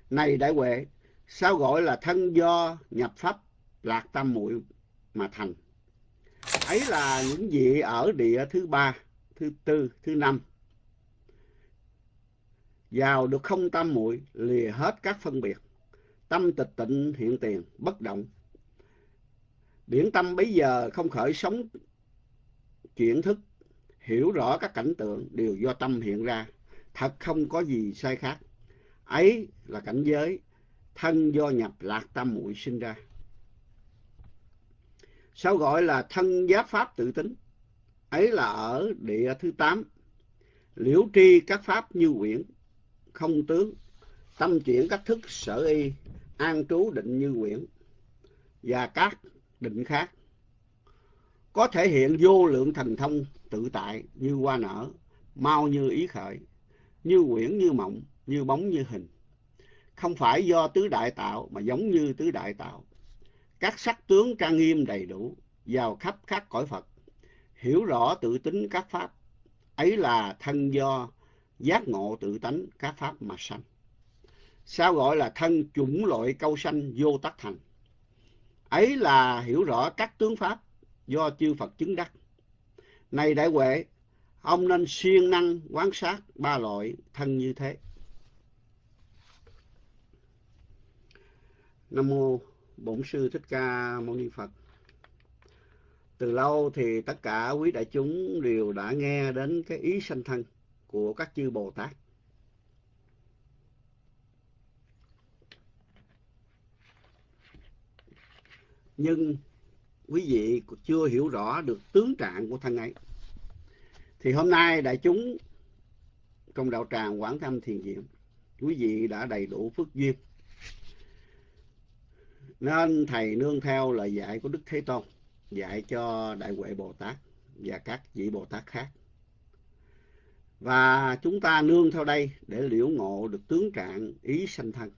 [SPEAKER 1] Này đại huệ, sao gọi là thân do nhập pháp lạc tam muội mà thành? Ấy là những vị ở địa thứ ba, thứ tư, thứ năm. Vào được không tam muội lìa hết các phân biệt. Tâm tịch tịnh hiện tiền, bất động điển tâm bấy giờ không khởi sống chuyển thức, hiểu rõ các cảnh tượng đều do tâm hiện ra. Thật không có gì sai khác. Ấy là cảnh giới, thân do nhập lạc tâm muội sinh ra. Sao gọi là thân giáp pháp tự tính? Ấy là ở địa thứ tám. Liễu tri các pháp như quyển, không tướng, tâm chuyển các thức sở y, an trú định như quyển. Và các định khác. Có thể hiện vô lượng thần thông tự tại như hoa nở, mau như ý khởi, như quyển như mộng, như bóng như hình. Không phải do tứ đại tạo mà giống như tứ đại tạo. Các sắc tướng trang nghiêm đầy đủ, vào khắp các cõi phật, hiểu rõ tự tính các pháp. Ấy là thân do giác ngộ tự tánh các pháp mà sanh. Sao gọi là thân chủng loại câu sanh vô tắc thành? Ấy là hiểu rõ các tướng pháp do chư Phật chứng đắc. Này đại huệ, ông nên siêng năng quán sát ba loại thân như thế. Nam mô Bổn sư Thích Ca Mâu Ni Phật. Từ lâu thì tất cả quý đại chúng đều đã nghe đến cái ý sanh thân của các chư Bồ Tát. Nhưng quý vị chưa hiểu rõ được tướng trạng của thân ấy. Thì hôm nay đại chúng trong đạo tràng Quảng Thâm Thiền Viện, quý vị đã đầy đủ phước duyên. Nên Thầy nương theo lời dạy của Đức Thế Tôn, dạy cho Đại Huệ Bồ Tát và các vị Bồ Tát khác. Và chúng ta nương theo đây để liễu ngộ được tướng trạng ý sanh thân.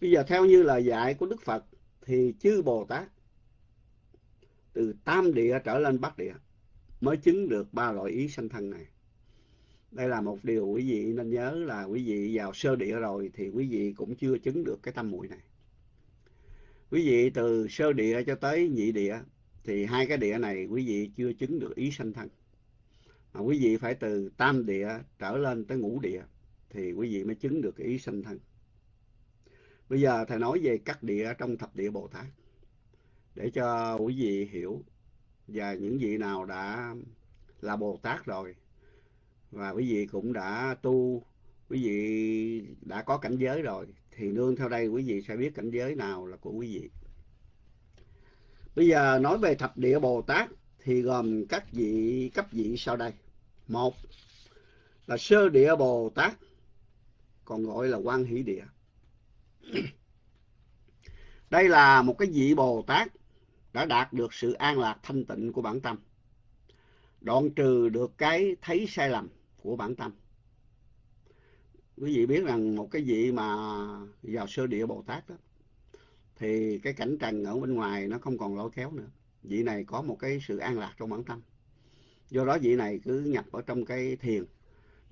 [SPEAKER 1] Bây giờ theo như lời dạy của Đức Phật thì chư Bồ Tát từ tam địa trở lên bát địa mới chứng được ba loại ý sanh thân này. Đây là một điều quý vị nên nhớ là quý vị vào sơ địa rồi thì quý vị cũng chưa chứng được cái tâm muội này. Quý vị từ sơ địa cho tới nhị địa thì hai cái địa này quý vị chưa chứng được ý sanh thân. Mà quý vị phải từ tam địa trở lên tới ngũ địa thì quý vị mới chứng được ý sanh thân. Bây giờ thầy nói về các địa trong thập địa Bồ Tát. Để cho quý vị hiểu và những vị nào đã là Bồ Tát rồi, và quý vị cũng đã tu, quý vị đã có cảnh giới rồi, thì nương theo đây quý vị sẽ biết cảnh giới nào là của quý vị. Bây giờ nói về thập địa Bồ Tát thì gồm các vị, cấp vị sau đây. Một là sơ địa Bồ Tát, còn gọi là quan hỷ địa. (coughs) đây là một cái vị Bồ Tát đã đạt được sự an lạc thanh tịnh của bản tâm, đoạn trừ được cái thấy sai lầm của bản tâm. Quý vị biết rằng một cái vị mà vào sơ địa bồ tát đó, thì cái cảnh trần ở bên ngoài nó không còn lôi kéo nữa. Vị này có một cái sự an lạc trong bản tâm. Do đó vị này cứ nhập ở trong cái thiền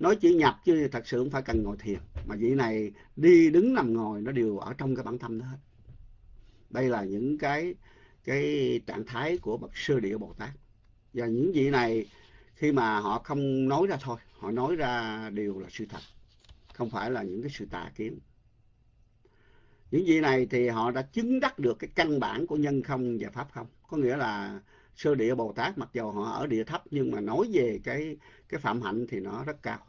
[SPEAKER 1] nói chỉ nhập chứ thật sự không phải cần ngồi thiền. Mà vị này đi đứng nằm ngồi, nó đều ở trong cái bản tâm đó hết. Đây là những cái cái trạng thái của bậc sơ địa bồ tát. Và những vị này khi mà họ không nói ra thôi, họ nói ra đều là sự thật, không phải là những cái sự tà kiến. Những vị này thì họ đã chứng đắc được cái căn bản của nhân không và pháp không. Có nghĩa là sơ địa bồ tát mặc dù họ ở địa thấp nhưng mà nói về cái cái phạm hạnh thì nó rất cao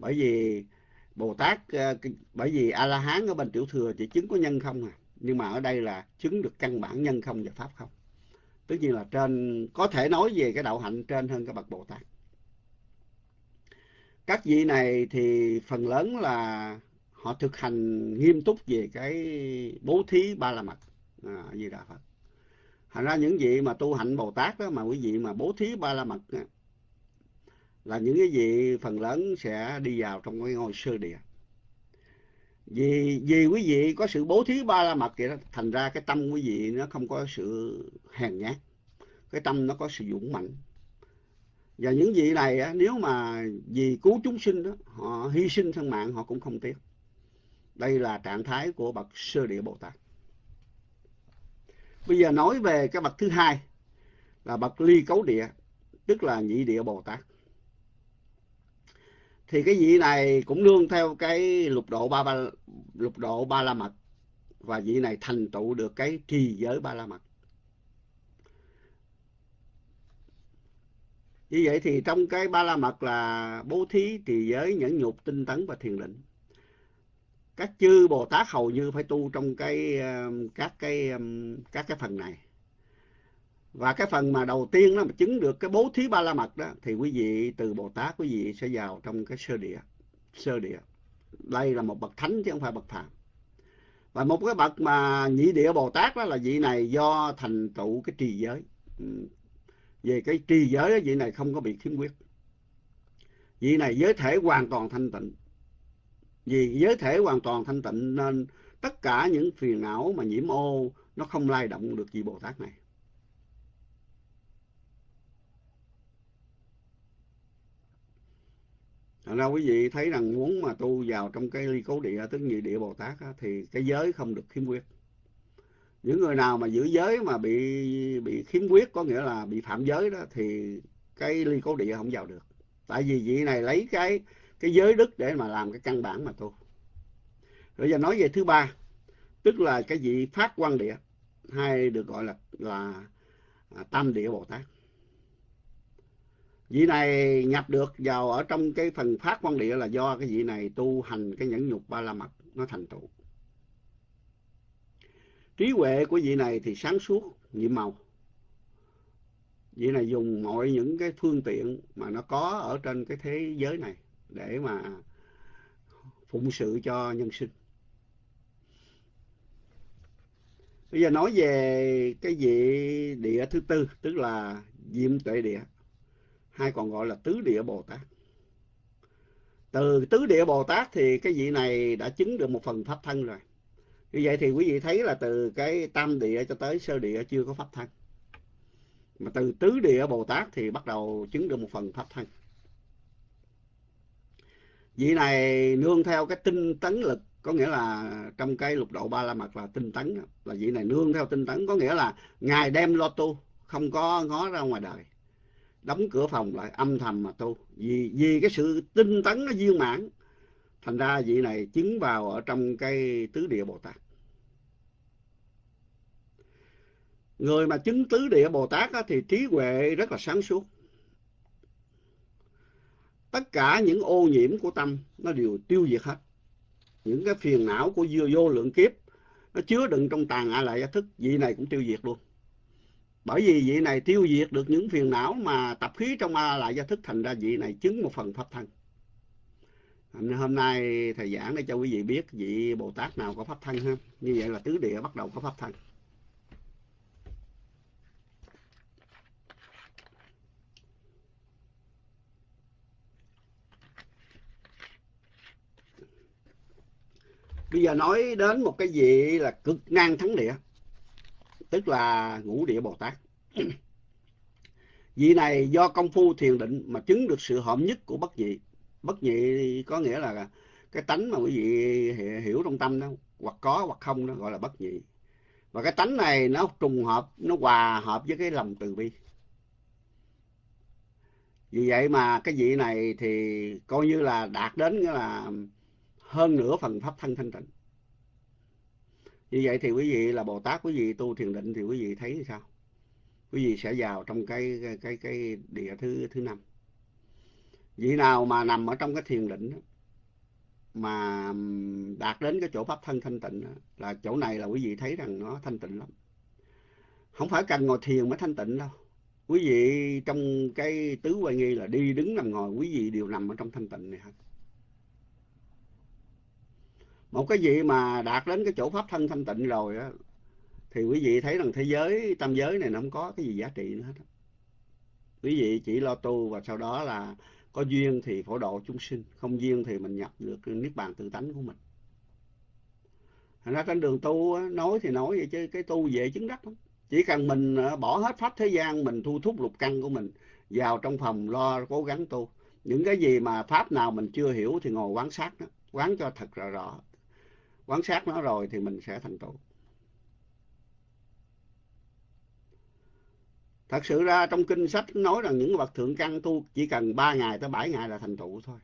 [SPEAKER 1] bởi vì bồ tát ờ, bởi vì a la hán ở bên tiểu thừa chỉ chứng có nhân không à. Nhưng mà ở đây là chứng được căn bản nhân không và pháp không. Tất nhiên là trên có thể nói về cái đạo hạnh trên hơn các bậc bồ tát. Các vị này thì phần lớn là họ thực hành nghiêm túc về cái bố thí ba la mật à, gì đà phật. Thành ra những vị mà tu hạnh bồ tát đó mà quý vị mà bố thí ba la mật đó, là những cái vị phần lớn sẽ đi vào trong cái ngôi sơ địa. Vì vì quý vị có sự bố thí ba la mật vậy đó thành ra cái tâm quý vị nó không có sự hèn nhát cái tâm nó có sự dũng mạnh và những vị này á, nếu mà vì cứu chúng sinh đó họ hy sinh thân mạng họ cũng không tiếc. Đây là trạng thái của bậc sơ địa bồ tát. Bây giờ nói về cái bậc thứ hai là bậc ly cấu địa tức là nhị địa bồ tát thì cái vị này cũng nương theo cái lục độ ba, ba lục độ ba la mật. Và vị này thành tựu được cái trì giới ba la mật. Như vậy thì trong cái ba la mật là bố thí trì giới nhẫn nhục tinh tấn và thiền định. Các chư bồ tát hầu như phải tu trong cái các cái các cái phần này và cái phần mà đầu tiên đó mà chứng được cái bố thí ba la mật đó thì quý vị từ bồ tát quý vị sẽ vào trong cái sơ địa sơ địa. Đây là một bậc thánh chứ không phải bậc phàm. Và một cái bậc mà nhị địa bồ tát đó là vị này do thành tựu cái trì giới. Ừ. Về cái trì giới đó, vị này không có bị khiếm khuyết. Vị này giới thể hoàn toàn thanh tịnh. Vì giới thể hoàn toàn thanh tịnh nên tất cả những phiền não mà nhiễm ô nó không lay động được vị bồ tát này. Thành ra quý vị thấy rằng muốn mà tu vào trong cái ly cố địa, tức như địa Bồ Tát á, thì cái giới không được khiếm khuyết. Những người nào mà giữ giới mà bị bị khiếm khuyết có nghĩa là bị phạm giới đó thì cái ly cố địa không vào được. Tại vì vị này lấy cái cái giới đức để mà làm cái căn bản mà tu. Rồi giờ nói về thứ ba, tức là cái vị phát quan địa hay được gọi là là à, tam địa Bồ Tát vị này nhập được vào ở trong cái phần phát quan địa là do cái vị này tu hành cái nhẫn nhục ba la mật, nó thành tựu. Trí huệ của vị này thì sáng suốt, nhiệm màu. Vị này dùng mọi những cái phương tiện mà nó có ở trên cái thế giới này để mà phụng sự cho nhân sinh. Bây giờ nói về cái vị địa thứ tư, tức là diệm tuệ địa hay còn gọi là tứ địa Bồ Tát. Từ tứ địa Bồ Tát thì cái vị này đã chứng được một phần pháp thân rồi. Như vậy thì quý vị thấy là từ cái tam địa cho tới sơ địa chưa có pháp thân. Mà từ tứ địa Bồ Tát thì bắt đầu chứng được một phần pháp thân. Vị này nương theo cái tinh tấn lực, có nghĩa là trong cái lục độ ba la mật là tinh tấn, là vị này nương theo tinh tấn, có nghĩa là Ngài đem lo tu, không có ngó ra ngoài đời đóng cửa phòng lại âm thầm mà tu. Vì vì cái sự tinh tấn nó viên mãn thành ra vị này chứng vào ở trong cái tứ địa bồ tát. Người mà chứng tứ địa bồ tát á, thì trí huệ rất là sáng suốt. Tất cả những ô nhiễm của tâm nó đều tiêu diệt hết. Những cái phiền não của vô, vô lượng kiếp nó chứa đựng trong tàn a lại thức vị này cũng tiêu diệt luôn bởi vì vị này tiêu diệt được những phiền não mà tập khí trong a lại do thức thành ra vị này chứng một phần pháp thân. Hôm nay thầy giảng để cho quý vị biết vị bồ tát nào có pháp thân ha. Như vậy là tứ địa bắt đầu có pháp thân. Bây giờ nói đến một cái vị là cực năng thắng địa tức là ngũ địa Bồ Tát. (clears throat) Vị này do công phu thiền định mà chứng được sự hợm nhất của bất nhị. Bất nhị có nghĩa là cái tánh mà quý vị hiểu trong tâm đó, hoặc có hoặc không đó gọi là bất nhị. Và cái tánh này nó trùng hợp, nó hòa hợp với cái lòng từ bi. Vì vậy mà cái vị này thì coi như là đạt đến nghĩa là hơn nửa phần pháp thân thanh tịnh như vậy thì quý vị là bồ tát quý vị tu thiền định thì quý vị thấy sao? Quý vị sẽ vào trong cái cái cái, cái địa thứ thứ năm. Vị nào mà nằm ở trong cái thiền định mà đạt đến cái chỗ pháp thân thanh tịnh là chỗ này là quý vị thấy rằng nó thanh tịnh lắm. Không phải cần ngồi thiền mới thanh tịnh đâu. Quý vị trong cái tứ quay nghi là đi đứng nằm ngồi quý vị đều nằm ở trong thanh tịnh này hết một cái gì mà đạt đến cái chỗ pháp thân thanh tịnh rồi á, thì quý vị thấy rằng thế giới, tam giới này nó không có cái gì giá trị nữa hết quý vị chỉ lo tu và sau đó là có duyên thì phổ độ chúng sinh, không duyên thì mình nhập được niết bàn tự tánh của mình. Thành ra trên đường tu nói thì nói vậy chứ cái tu về chứng đắc lắm. Chỉ cần mình à, bỏ hết pháp thế gian, mình thu thúc lục căn của mình vào trong phòng lo cố gắng tu. Những cái gì mà pháp nào mình chưa hiểu thì ngồi quán sát đó, quán cho thật rõ rõ quan sát nó rồi thì mình sẽ thành tựu. Thật sự ra trong kinh sách nói rằng những bậc thượng căn tu chỉ cần 3 ngày tới 7 ngày là thành tựu thôi.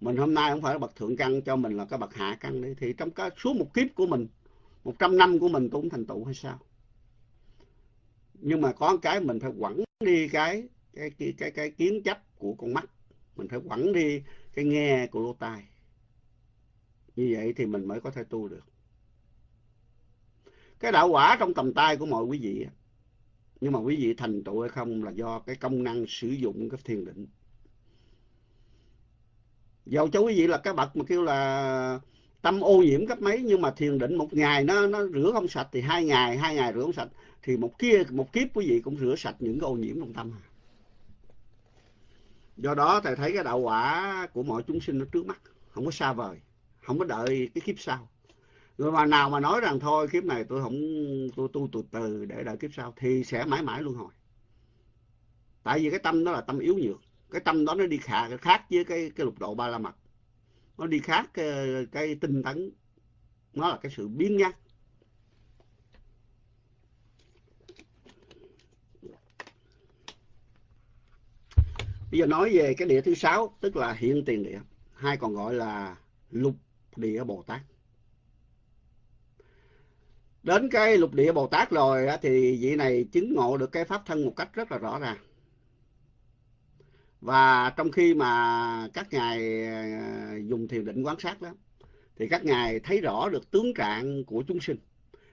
[SPEAKER 1] Mình hôm nay không phải là bậc thượng căn cho mình là cái bậc hạ căn đi thì trong cái suốt một kiếp của mình một trăm năm của mình tôi cũng thành tựu hay sao? Nhưng mà có cái mình phải quẳng đi cái cái cái cái, cái kiến chấp của con mắt. Mình phải quẳng đi cái nghe của lỗ tai như vậy thì mình mới có thể tu được. Cái đạo quả trong tầm tay của mọi quý vị nhưng mà quý vị thành tựu hay không là do cái công năng sử dụng cái thiền định. Dầu cho quý vị là cái bậc mà kêu là tâm ô nhiễm cấp mấy, nhưng mà thiền định một ngày nó nó rửa không sạch thì hai ngày hai ngày rửa không sạch, thì một kia, một kiếp quý vị cũng rửa sạch những cái ô nhiễm trong tâm. Do đó thầy thấy cái đạo quả của mọi chúng sinh nó trước mắt, không có xa vời không có đợi cái kiếp sau. Người mà nào mà nói rằng thôi kiếp này tôi không tôi tu từ từ để đợi kiếp sau thì sẽ mãi mãi luân hồi. Tại vì cái tâm đó là tâm yếu nhược. Cái tâm đó nó đi khác, khác với cái cái lục độ ba la mật nó đi khác cái, cái tinh tấn. Nó là cái sự biến nhát. Bây giờ nói về cái địa thứ sáu tức là hiện tiền địa. Hay còn gọi là lục địa bồ tát. Đến cái lục địa bồ tát rồi thì vị này chứng ngộ được cái pháp thân một cách rất là rõ ràng. Và trong khi mà các ngài à, dùng thiền định quan sát đó, thì các ngài thấy rõ được tướng trạng của chúng sinh.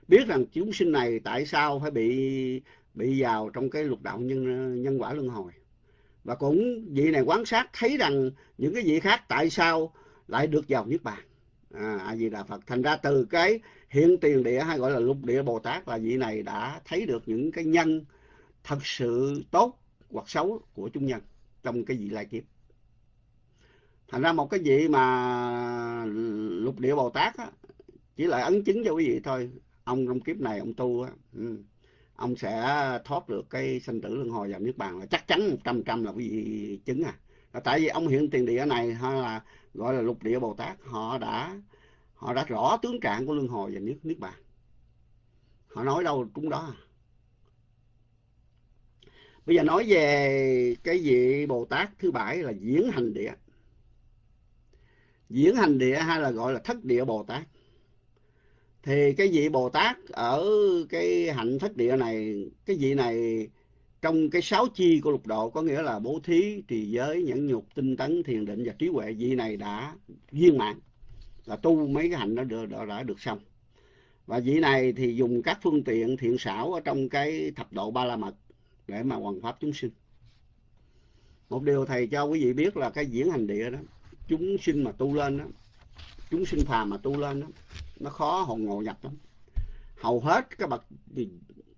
[SPEAKER 1] Biết rằng chúng sinh này tại sao phải bị bị vào trong cái lục đạo nhân nhân quả luân hồi. Và cũng vị này quan sát thấy rằng những cái vị khác tại sao lại được vào niết bàn à, a di đà phật. Thành ra từ cái hiện tiền địa hay gọi là lục địa bồ tát là vị này đã thấy được những cái nhân thật sự tốt hoặc xấu của chúng nhân trong cái vị lai kiếp. Thành ra một cái vị mà lục địa bồ tát á, chỉ là ấn chứng cho quý vị thôi. Ông trong kiếp này ông tu á, ừ, ông sẽ thoát được cái sanh tử luân hồi vào niết bàn là chắc chắn một trăm trăm là quý vị chứng à. Tại vì ông hiện tiền địa này hay là gọi là lục địa bồ tát. Họ đã họ đã rõ tướng trạng của luân hồi và niết niết bàn họ nói đâu cũng đó. À bây giờ nói về cái vị bồ tát thứ bảy là diễn hành địa. Diễn hành địa hay là gọi là thất địa bồ tát. Thì cái vị bồ tát ở cái hạnh thất địa này, cái vị này trong cái sáu chi của lục độ có nghĩa là bố thí trì giới nhẫn nhục tinh tấn thiền định và trí huệ vị này đã viên mãn. Là tu mấy cái hạnh đó đã, đã, đã được xong. Và vị này thì dùng các phương tiện thiện xảo ở trong cái thập độ ba la mật để mà hoàn pháp chúng sinh. Một điều thầy cho quý vị biết là cái diễn hành địa đó chúng sinh mà tu lên đó chúng sinh phàm mà tu lên đó nó khó hồn ngộ nhập lắm. Hầu hết các bậc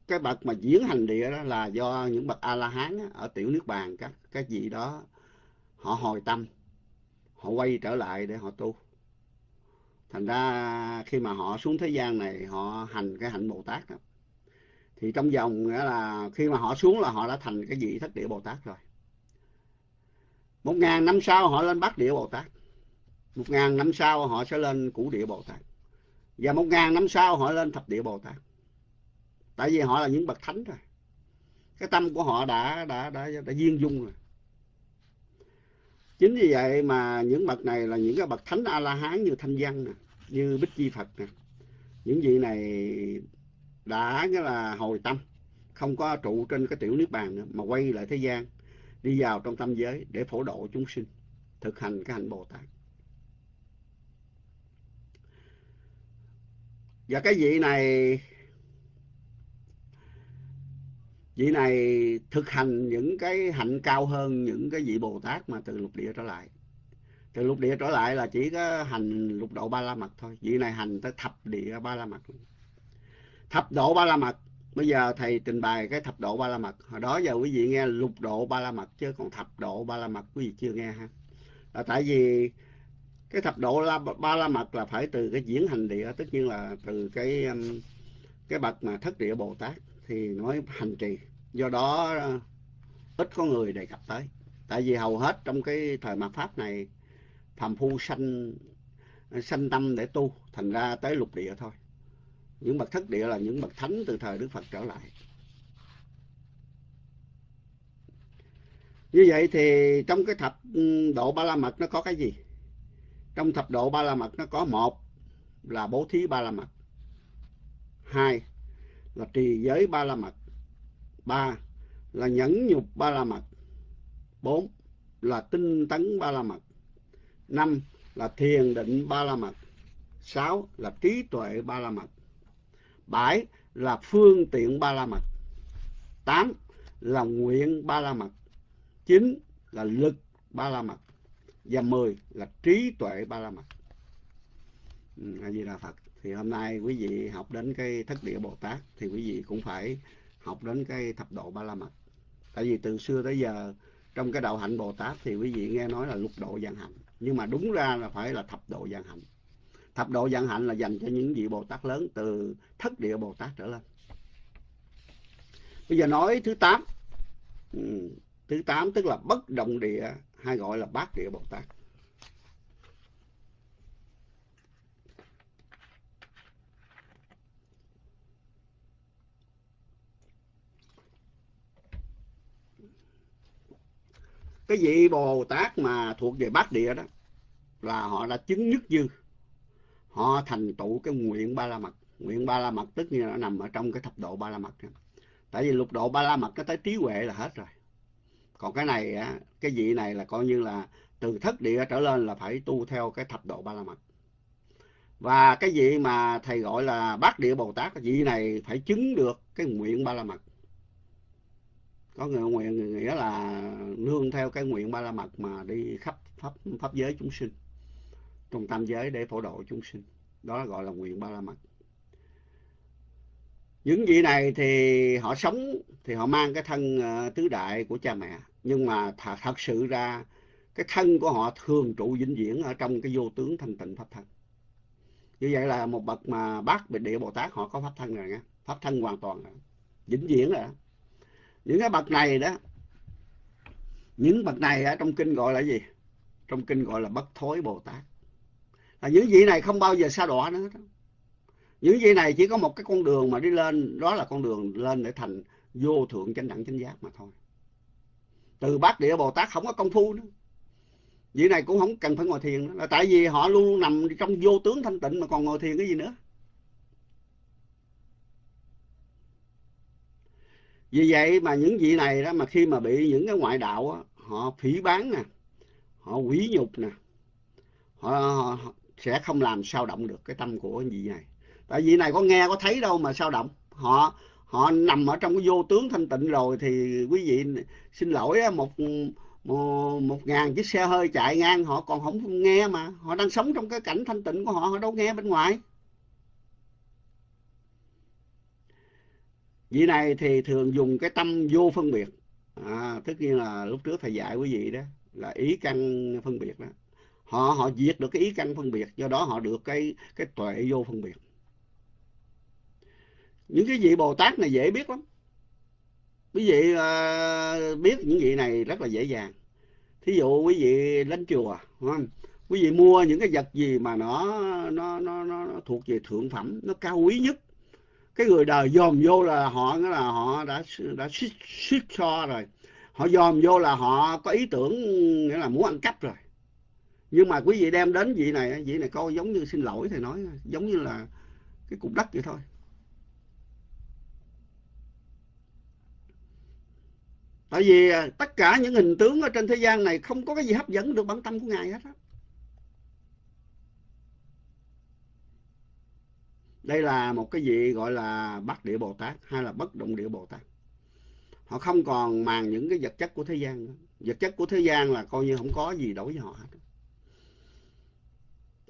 [SPEAKER 1] cái bậc mà diễn hành địa đó là do những bậc a la hán ở tiểu nước bàn, các cái vị đó họ hồi tâm, họ quay trở lại để họ tu. Thành ra khi mà họ xuống thế gian này, họ hành cái hạnh bồ tát đó. Thì trong vòng nghĩa là khi mà họ xuống là họ đã thành cái vị thất địa bồ tát rồi. Một ngàn năm sau họ lên bát địa bồ tát. Một ngàn năm sau họ sẽ lên cũ địa bồ tát. Và một ngàn năm sau họ lên thập địa bồ tát tại vì họ là những bậc thánh rồi. Cái tâm của họ đã đã đã đã duyên dung rồi. Chính vì vậy mà những bậc này là những cái bậc thánh a la hán như thanh văn nè, như bích chi phật nè. Những vị này đã nghĩa là hồi tâm, không có trụ trên cái tiểu niết bàn nữa, mà quay lại thế gian, đi vào trong tâm giới để phổ độ chúng sinh, thực hành cái hạnh bồ tát. Và cái vị này vị này thực hành những cái hạnh cao hơn những cái vị bồ tát mà từ lục địa trở lại. Từ lục địa trở lại là chỉ có hành lục độ ba la mật thôi. Vị này hành tới thập địa ba la mật thập độ ba la mật bây giờ thầy trình bày cái thập độ ba la mật. Hồi đó giờ quý vị nghe lục độ ba la mật chứ còn thập độ ba la mật quý vị chưa nghe ha. Là tại vì cái thập độ la, ba la mật là phải từ cái diễn hành địa tất nhiên là từ cái um, cái bậc mà thất địa bồ tát thì nói hành trì. Do đó ờ, ít có người đề cập tới. Tại vì hầu hết trong cái thời mạt pháp này, phàm phu sanh sanh tâm để tu, thành ra tới lục địa thôi. Những bậc thất địa là những bậc thánh từ thời đức phật trở lại. Như vậy thì trong cái thập ừ, độ ba la mật nó có cái gì? Trong thập độ ba la mật nó có một là bố thí ba la mật. Hai là trì giới ba la mật. Ba là nhẫn nhục ba la mật. Bốn là tinh tấn ba la mật. Năm là thiền định ba la mật. Sáu là trí tuệ ba la mật. Bảy là phương tiện ba la mật. Tám là nguyện ba la mật. Chín là lực ba la mật. Và mười là trí tuệ ba la mật. Ừ, A di đà phật thì hôm nay quý vị học đến cái thất địa bồ tát thì quý vị cũng phải học đến cái thập độ ba la mật. Tại vì từ xưa tới giờ trong cái đạo hạnh bồ tát thì quý vị nghe nói là lục độ dạng hạnh. Nhưng mà đúng ra là phải là thập độ dạng hạnh. Thập độ dạng hạnh là dành cho những vị bồ tát lớn từ thất địa bồ tát trở lên. Bây giờ nói thứ tám. Ừ, thứ tám tức là bất động địa hay gọi là bát địa bồ tát. Cái vị bồ tát mà thuộc về bát địa đó, là họ đã chứng nhất dư. Họ thành tựu cái nguyện ba la mật. Nguyện ba la mật tức như là nó nằm ở trong cái thập độ ba la mật. Tại vì lục độ ba la mật nó tới trí huệ là hết rồi. Còn cái này á, cái vị này là coi như là từ thất địa trở lên là phải tu theo cái thập độ ba la mật. Và cái vị mà thầy gọi là bát địa bồ tát, vị này phải chứng được cái nguyện ba la mật có người nguyện nghĩa là nương theo cái nguyện ba la mật mà đi khắp pháp pháp giới chúng sinh, trong tam giới để phổ độ chúng sinh. Đó là gọi là nguyện ba la mật. Những vị này thì họ sống, thì họ mang cái thân ờ, tứ đại của cha mẹ. Nhưng mà th thật sự ra, cái thân của họ thường trụ vĩnh viễn ở trong cái vô tướng thanh tịnh pháp thân. Như vậy là một bậc mà bác địa bồ tát họ có pháp thân rồi nha. Pháp thân hoàn toàn rồi. Vĩnh viễn rồi đó những cái bậc này đó, những bậc này ở trong kinh gọi là gì? Trong kinh gọi là bất thối bồ tát. Là những vị này không bao giờ xa đọa nữa. Những vị này chỉ có một cái con đường mà đi lên, đó là con đường lên để thành vô thượng chánh đẳng chánh giác mà thôi. Từ bát địa bồ tát không có công phu nữa. Vị này cũng không cần phải ngồi thiền nữa. Là tại vì họ luôn nằm trong vô tướng thanh tịnh mà còn ngồi thiền cái gì nữa? Vì vậy mà những vị này đó mà khi mà bị những cái ngoại đạo đó, họ phỉ bán nè họ quỷ nhục nè họ, họ sẽ không làm sao động được cái tâm của vị này. Tại vị này có nghe có thấy đâu mà sao động. Họ họ nằm ở trong cái vô tướng thanh tịnh rồi thì quý vị xin lỗi một một, một ngàn chiếc xe hơi chạy ngang họ còn không nghe mà. Họ đang sống trong cái cảnh thanh tịnh của họ họ đâu nghe bên ngoài. Vị này thì thường dùng cái tâm vô phân biệt. À, tất nhiên là lúc trước thầy dạy quý vị đó là ý căn phân biệt đó. Họ họ diệt được cái ý căn phân biệt do đó họ được cái cái tuệ vô phân biệt. Những cái vị bồ tát này dễ biết lắm. Quý vị uh, biết những vị này rất là dễ dàng. Thí dụ quý vị lên chùa không? quý vị mua những cái vật gì mà nó nó nó nó thuộc về thượng phẩm nó cao quý nhất cái người đời dòm vô là họ là họ đã đã suýt, suýt so rồi. Họ dòm vô là họ có ý tưởng nghĩa là muốn ăn cắp rồi. Nhưng mà quý vị đem đến vị này vị này coi giống như xin lỗi thầy nói giống như là cái cục đất vậy thôi. Tại vì à, tất cả những hình tướng ở trên thế gian này không có cái gì hấp dẫn được bản tâm của ngài hết á. Đây là một cái vị gọi là bắt địa bồ tát hay là bất động địa bồ tát. Họ không còn màng những cái vật chất của thế gian nữa. Vật chất của thế gian là coi như không có gì đối với họ hết.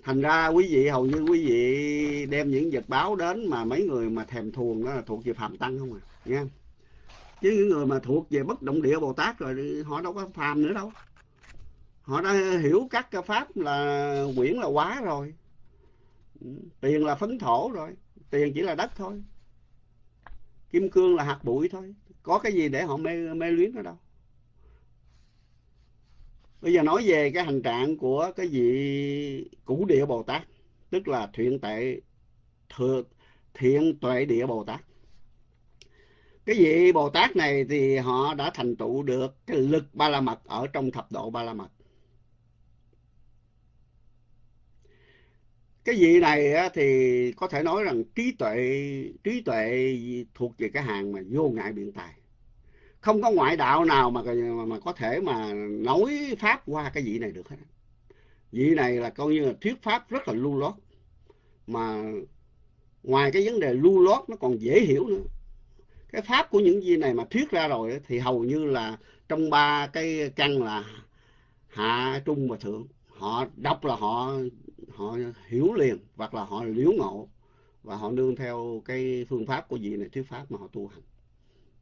[SPEAKER 1] Thành ra quý vị, hầu như quý vị đem những vật báo đến mà mấy người mà thèm thuồng đó là thuộc về phạm tăng không à nha chứ những người mà thuộc về bất động địa bồ tát rồi họ đâu có phàm nữa đâu. Họ đã hiểu các pháp là quyển là quá rồi tiền là phấn thổ rồi, tiền chỉ là đất thôi. Kim cương là hạt bụi thôi. Có cái gì để họ mê mê luyến nó đâu. Bây giờ nói về cái hành trạng của cái vị cũ địa bồ tát, tức là thiện tệ, thừa, thiện tuệ địa bồ tát. Cái vị bồ tát này thì họ đã thành tựu được cái lực ba la mật ở trong thập độ ba la mật. Cái vị này á, thì có thể nói rằng trí tuệ trí tuệ thuộc về cái hàng mà vô ngại biện tài. Không có ngoại đạo nào mà mà, mà có thể mà nói pháp qua cái vị này được hết. Vị này là coi như là thuyết pháp rất là lưu lót mà ngoài cái vấn đề lưu lót nó còn dễ hiểu nữa. Cái pháp của những vị này mà thuyết ra rồi thì hầu như là trong ba cái căn là hạ trung và thượng. Họ đọc là họ họ hiểu liền hoặc là họ liễu ngộ và họ nương theo cái phương pháp của vị này thuyết pháp mà họ tu hành.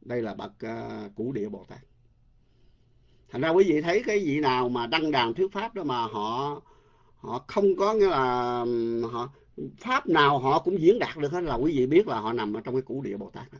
[SPEAKER 1] Đây là bậc à, uh, cũ địa bồ tát. Thành ra quý vị thấy cái vị nào mà đăng đàn thuyết pháp đó mà họ họ không có nghĩa là họ pháp nào họ cũng diễn đạt được hết là quý vị biết là họ nằm ở trong cái cũ địa bồ tát đó.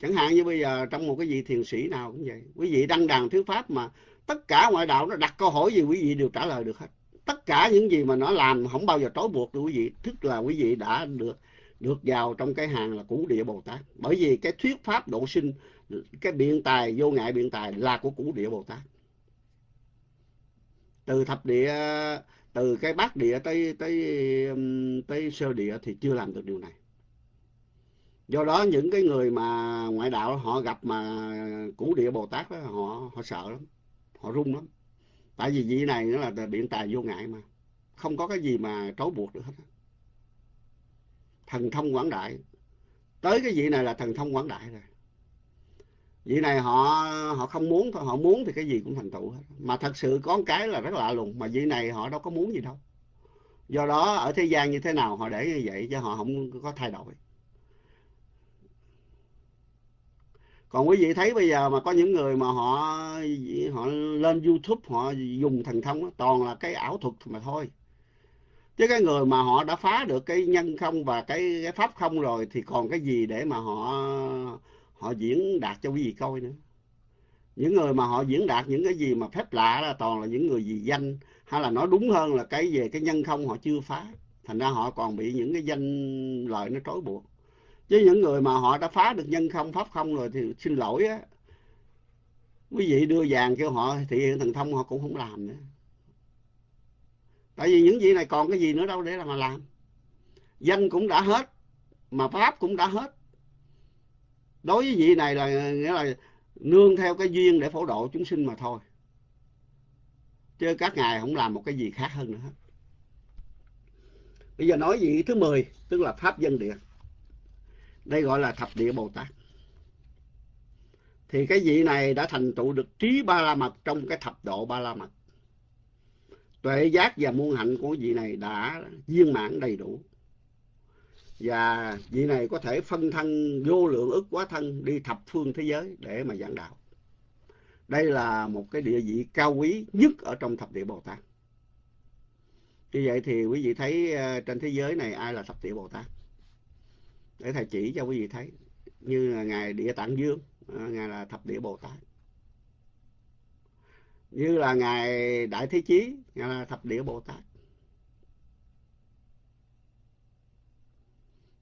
[SPEAKER 1] Chẳng hạn như bây giờ trong một cái vị thiền sĩ nào cũng vậy quý vị đăng đàn thuyết pháp mà tất cả ngoại đạo nó đặt câu hỏi gì quý vị đều trả lời được hết. Tất cả những gì mà nó làm không bao giờ trói buộc được quý vị. Tức là quý vị đã được được vào trong cái hàng là củ địa bồ tát. Bởi vì cái thuyết pháp độ sinh cái biện tài vô ngại biện tài là của củ địa bồ tát. Từ thập địa từ cái bát địa tới tới tới sơ địa thì chưa làm được điều này. Do đó những cái người mà ngoại đạo họ gặp mà củ địa bồ tát đó, họ họ sợ lắm họ rung lắm. Tại vì vị này nó là biện tài vô ngại mà. Không có cái gì mà trói buộc được hết thần thông quảng đại. Tới cái vị này là thần thông quảng đại rồi. Vị này họ họ không muốn thôi. Họ muốn thì cái gì cũng thành tựu hết. Mà thật sự có một cái là rất lạ lùng. Mà vị này họ đâu có muốn gì đâu. Do đó ở thế gian như thế nào, họ để như vậy chứ họ không có thay đổi. Còn quý vị thấy bây giờ mà có những người mà họ họ lên YouTube họ dùng thần thông đó, toàn là cái ảo thuật mà thôi. Chứ cái người mà họ đã phá được cái nhân không và cái, cái pháp không rồi thì còn cái gì để mà họ họ diễn đạt cho quý vị coi nữa? Những người mà họ diễn đạt những cái gì mà phép lạ là toàn là những người gì danh hay là nói đúng hơn là cái về cái nhân không họ chưa phá. Thành ra họ còn bị những cái danh lợi nó trói buộc chứ những người mà họ đã phá được nhân không, pháp không rồi thì xin lỗi á. Quý vị đưa vàng kêu họ thị hiện thần thông họ cũng không làm nữa. Tại vì những vị này còn cái gì nữa đâu để mà làm. Danh cũng đã hết, mà pháp cũng đã hết. Đối với vị này là, nghĩa là nương theo cái duyên để phổ độ chúng sinh mà thôi. Chứ các ngài không làm một cái gì khác hơn nữa hết. Bây giờ nói vị thứ 10 tức là pháp dân địa đây gọi là thập địa bồ tát. Thì cái vị này đã thành tựu được trí ba la mật trong cái thập độ ba la mật tuệ giác và muôn hạnh của vị này đã viên mãn đầy đủ. Và vị này có thể phân thân, vô lượng ức quá thân, đi thập phương thế giới để mà giảng đạo. Đây là một cái địa vị cao quý nhất ở trong thập địa bồ tát. Như vậy thì quý vị thấy ờ, trên thế giới này ai là thập địa bồ tát? Để thầy chỉ cho quý vị thấy. Như là ngài địa tạng dương à, ngài là thập địa bồ tát. Như là ngài đại thế chí ngài là thập địa bồ tát.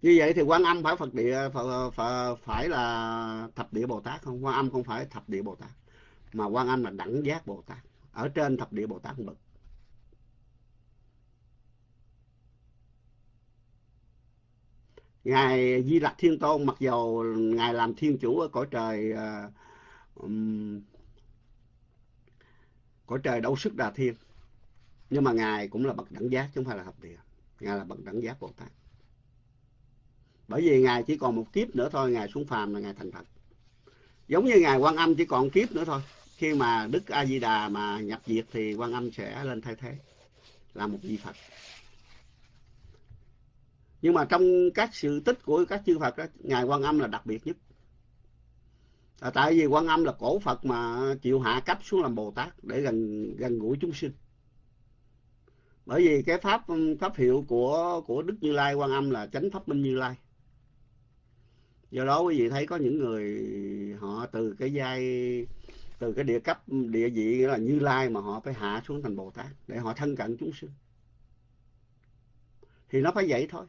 [SPEAKER 1] Như vậy thì quan âm phải phật địa phải, phải là thập địa bồ tát không? Quan âm không phải thập địa bồ tát mà quan âm là đẳng giác bồ tát. Ở trên thập địa bồ tát bậc ngài di lặc thiên tôn mặc dầu ngài làm thiên chủ ở cõi trời uh, um, cõi trời đấu sức đà thiên nhưng mà ngài cũng là bậc đẳng giác chứ không phải là thập địa. Ngài là bậc đẳng giác bồ tát. Bởi vì ngài chỉ còn một kiếp nữa thôi ngài xuống phàm là ngài thành phật. Giống như ngài quan âm chỉ còn kiếp nữa thôi. Khi mà đức a di đà mà nhập diệt thì quan âm sẽ lên thay thế là một vị phật nhưng mà trong các sự tích của các chư Phật đó, ngài Quan Âm là đặc biệt nhất. À, tại vì Quan Âm là cổ Phật mà chịu hạ cấp xuống làm Bồ Tát để gần gần gũi chúng sinh. Bởi vì cái pháp pháp hiệu của của Đức Như Lai Quan Âm là chánh pháp minh Như Lai. Do đó quý vị thấy có những người họ từ cái giai từ cái địa cấp địa vị là Như Lai mà họ phải hạ xuống thành Bồ Tát để họ thân cận chúng sinh. Thì nó phải vậy thôi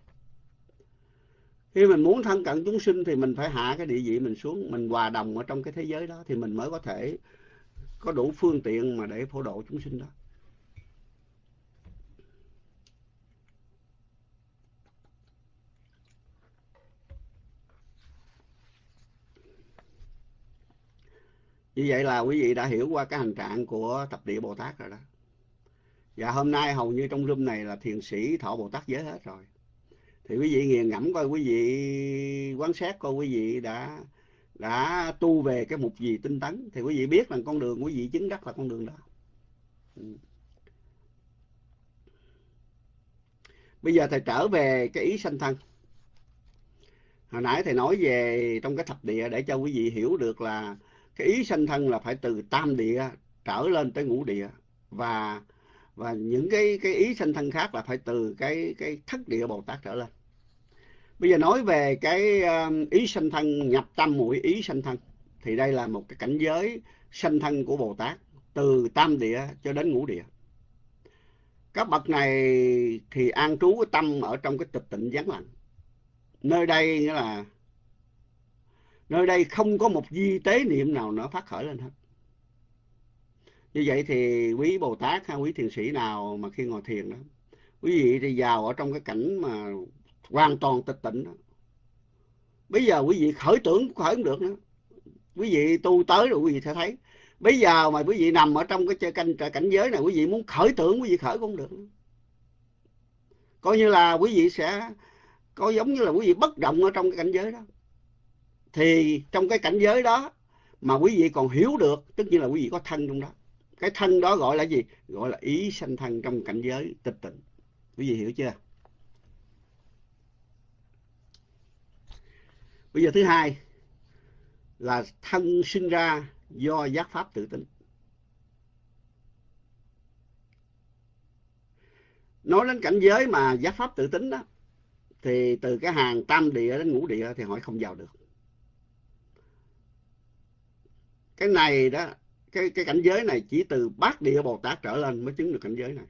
[SPEAKER 1] khi mình muốn thân cận chúng sinh thì mình phải hạ cái địa vị mình xuống, mình hòa đồng ở trong cái thế giới đó thì mình mới có thể có đủ phương tiện mà để phổ độ chúng sinh đó. Như vậy là quý vị đã hiểu qua cái hành trạng của thập địa bồ tát rồi đó. Và hôm nay hầu như trong room này là thiền sĩ thọ bồ tát giới hết rồi thì quý vị nghiền ngẫm coi, quý vị quan sát coi, quý vị đã đã tu về cái mục gì tinh tấn. Thì quý vị biết rằng con đường quý vị chứng đắc là con đường đó. Ừ. Bây giờ thầy trở về cái ý sanh thân. Hồi nãy thầy nói về trong cái thập địa để cho quý vị hiểu được là cái ý sanh thân là phải từ tam địa trở lên tới ngũ địa. Và và những cái cái ý sanh thân khác là phải từ cái cái thất địa bồ tát trở lên bây giờ nói về cái ý sanh thân, nhập tâm muội ý sanh thân, thì đây là một cái cảnh giới sanh thân của bồ tát, từ tam địa cho đến ngũ địa. Các bậc này thì an trú cái tâm ở trong cái tịch tịnh vắng lặng nơi đây nghĩa là, nơi đây không có một di tế niệm nào nữa phát khởi lên hết. Như vậy thì quý bồ tát hay quý thiền sĩ nào mà khi ngồi thiền đó, quý vị thì vào ở trong cái cảnh mà hoàn toàn tịch tịnh đó. Bây giờ quý vị khởi tưởng cũng khởi không được nữa. Quý vị tu tới rồi quý vị sẽ thấy. Bây giờ mà quý vị nằm ở trong cái cảnh, cảnh giới này quý vị muốn khởi tưởng quý vị khởi cũng được coi như là quý vị sẽ có giống như là quý vị bất động ở trong cái cảnh giới đó. Thì trong cái cảnh giới đó mà quý vị còn hiểu được tất nhiên là quý vị có thân trong đó. Cái thân đó gọi là gì? Gọi là ý sanh thân trong cảnh giới tịch tịnh. Quý vị hiểu chưa? Bây giờ thứ hai là thân sinh ra do giác pháp tự tính. Nói đến cảnh giới mà giác pháp tự tính đó, thì từ cái hàng tam địa đến ngũ địa thì hỏi không vào được. Cái này đó, cái cái cảnh giới này chỉ từ bát địa bồ tát trở lên mới chứng được cảnh giới này.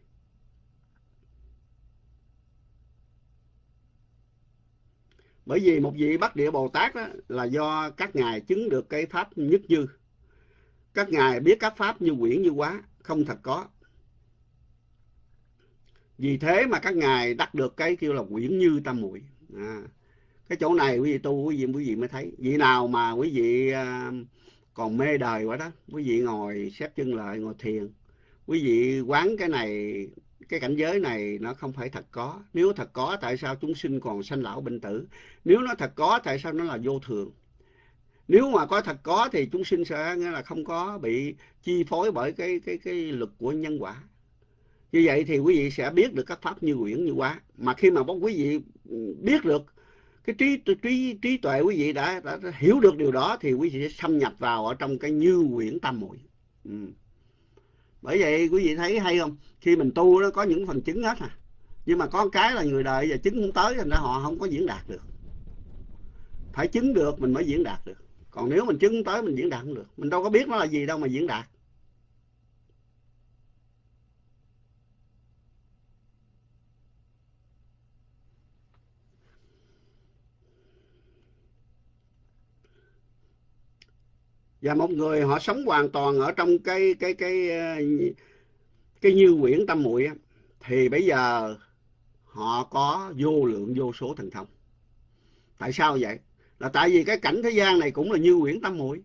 [SPEAKER 1] Bởi vì một vị bắc địa bồ tát đó là do các ngài chứng được cái pháp nhất dư. Các ngài biết các pháp như quyển như quá không thật có. Vì thế mà các ngài đắc được cái kêu là quyển như tam muội. À, cái chỗ này quý vị tu quý vị quý vị mới thấy. Vị nào mà quý vị à, còn mê đời quá đó quý vị ngồi xếp chân lại ngồi thiền. Quý vị quán cái này cái cảnh giới này nó không phải thật có. Nếu thật có tại sao chúng sinh còn sanh lão bệnh tử? Nếu nó thật có tại sao nó là vô thường? Nếu mà có thật có thì chúng sinh sẽ nghĩa là không có bị chi phối bởi cái cái cái luật của nhân quả. Như vậy thì quý vị sẽ biết được các pháp như quyển như quá. Mà khi mà quý vị biết được cái trí trí trí tuệ quý vị đã, đã, đã hiểu được điều đó thì quý vị sẽ xâm nhập vào ở trong cái như quyển tam muội. Ừ bởi vậy, quý vị thấy hay không? Khi mình tu nó có những phần chứng hết à. Nhưng mà có cái là người đời giờ chứng không tới, thành ra họ không có diễn đạt được. Phải chứng được, mình mới diễn đạt được. Còn nếu mình chứng tới, mình diễn đạt không được. Mình đâu có biết nó là gì đâu mà diễn đạt. Và một người họ sống hoàn toàn ở trong cái cái cái ờ, cái như quyển tâm muội thì bây giờ họ có vô lượng vô số thần thông. Tại sao vậy? Là tại vì cái cảnh thế gian này cũng là như quyển tâm muội.